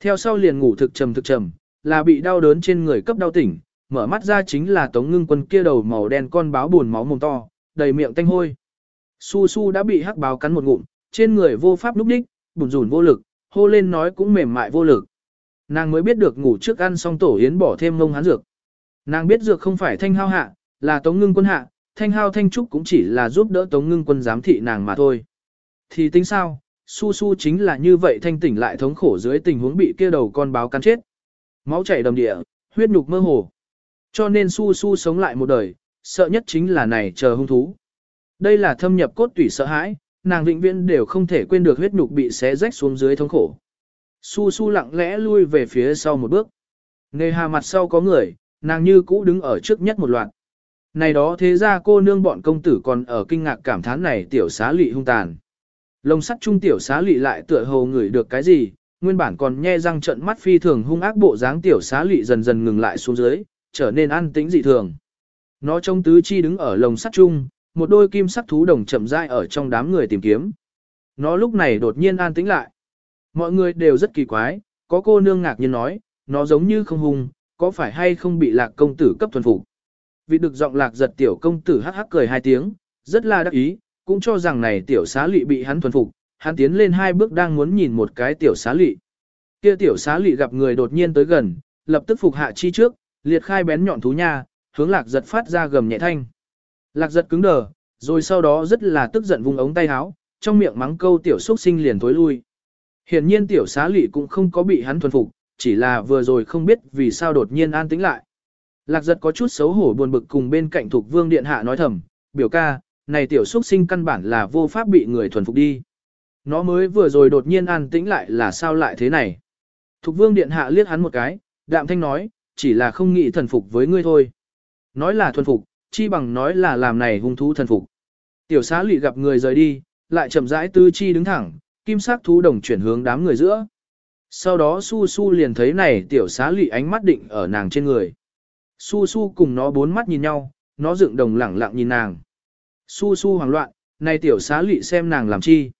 Theo sau liền ngủ thực trầm thực trầm, là bị đau đớn trên người cấp đau tỉnh, mở mắt ra chính là tống ngưng quân kia đầu màu đen con báo buồn máu mồm to, đầy miệng tanh hôi. Su su đã bị hắc báo cắn một ngụm, trên người vô pháp lúc đích, bùn rùn vô lực, hô lên nói cũng mềm mại vô lực. Nàng mới biết được ngủ trước ăn xong tổ yến bỏ thêm ngông hán dược. Nàng biết dược không phải thanh hao hạ, là tống ngưng quân hạ, thanh hao thanh trúc cũng chỉ là giúp đỡ tống ngưng quân giám thị nàng mà thôi. Thì tính sao, su su chính là như vậy thanh tỉnh lại thống khổ dưới tình huống bị kia đầu con báo cắn chết. Máu chảy đầm địa, huyết nhục mơ hồ. Cho nên su su sống lại một đời, sợ nhất chính là này chờ hung thú. Đây là thâm nhập cốt tủy sợ hãi, nàng vĩnh viễn đều không thể quên được huyết nhục bị xé rách xuống dưới thống khổ. Su su lặng lẽ lui về phía sau một bước. Nề hà mặt sau có người, nàng như cũ đứng ở trước nhất một loạt. Này đó thế ra cô nương bọn công tử còn ở kinh ngạc cảm thán này tiểu xá lị hung tàn. Lồng sắt trung tiểu xá lị lại tựa hồ ngửi được cái gì, nguyên bản còn nhe răng trận mắt phi thường hung ác bộ dáng tiểu xá lị dần dần ngừng lại xuống dưới, trở nên an tĩnh dị thường. Nó trông tứ chi đứng ở lồng sắt trung, một đôi kim sắc thú đồng chậm rãi ở trong đám người tìm kiếm. Nó lúc này đột nhiên an tĩnh lại. Mọi người đều rất kỳ quái, có cô nương ngạc nhiên nói, nó giống như không hung, có phải hay không bị lạc công tử cấp thuần phục. Vị được giọng lạc giật tiểu công tử hắc hắc cười hai tiếng, rất là đắc ý, cũng cho rằng này tiểu xá lị bị hắn thuần phục, hắn tiến lên hai bước đang muốn nhìn một cái tiểu xá lị. kia tiểu xá lị gặp người đột nhiên tới gần, lập tức phục hạ chi trước, liệt khai bén nhọn thú nha, hướng lạc giật phát ra gầm nhẹ thanh. Lạc giật cứng đờ, rồi sau đó rất là tức giận vung ống tay áo, trong miệng mắng câu tiểu xuất sinh liền tối lui. Hiển nhiên tiểu xá lị cũng không có bị hắn thuần phục, chỉ là vừa rồi không biết vì sao đột nhiên an tĩnh lại. Lạc giật có chút xấu hổ buồn bực cùng bên cạnh thuộc vương điện hạ nói thầm, biểu ca, này tiểu xuất sinh căn bản là vô pháp bị người thuần phục đi. Nó mới vừa rồi đột nhiên an tĩnh lại là sao lại thế này. Thục vương điện hạ liếc hắn một cái, đạm thanh nói, chỉ là không nghĩ thần phục với ngươi thôi. Nói là thuần phục, chi bằng nói là làm này hung thú thần phục. Tiểu xá lị gặp người rời đi, lại chậm rãi tư chi đứng thẳng, kim sắc thú đồng chuyển hướng đám người giữa. Sau đó su su liền thấy này tiểu xá lị ánh mắt định ở nàng trên người. Su su cùng nó bốn mắt nhìn nhau, nó dựng đồng lẳng lặng nhìn nàng. Su su hoảng loạn, này tiểu xá lị xem nàng làm chi.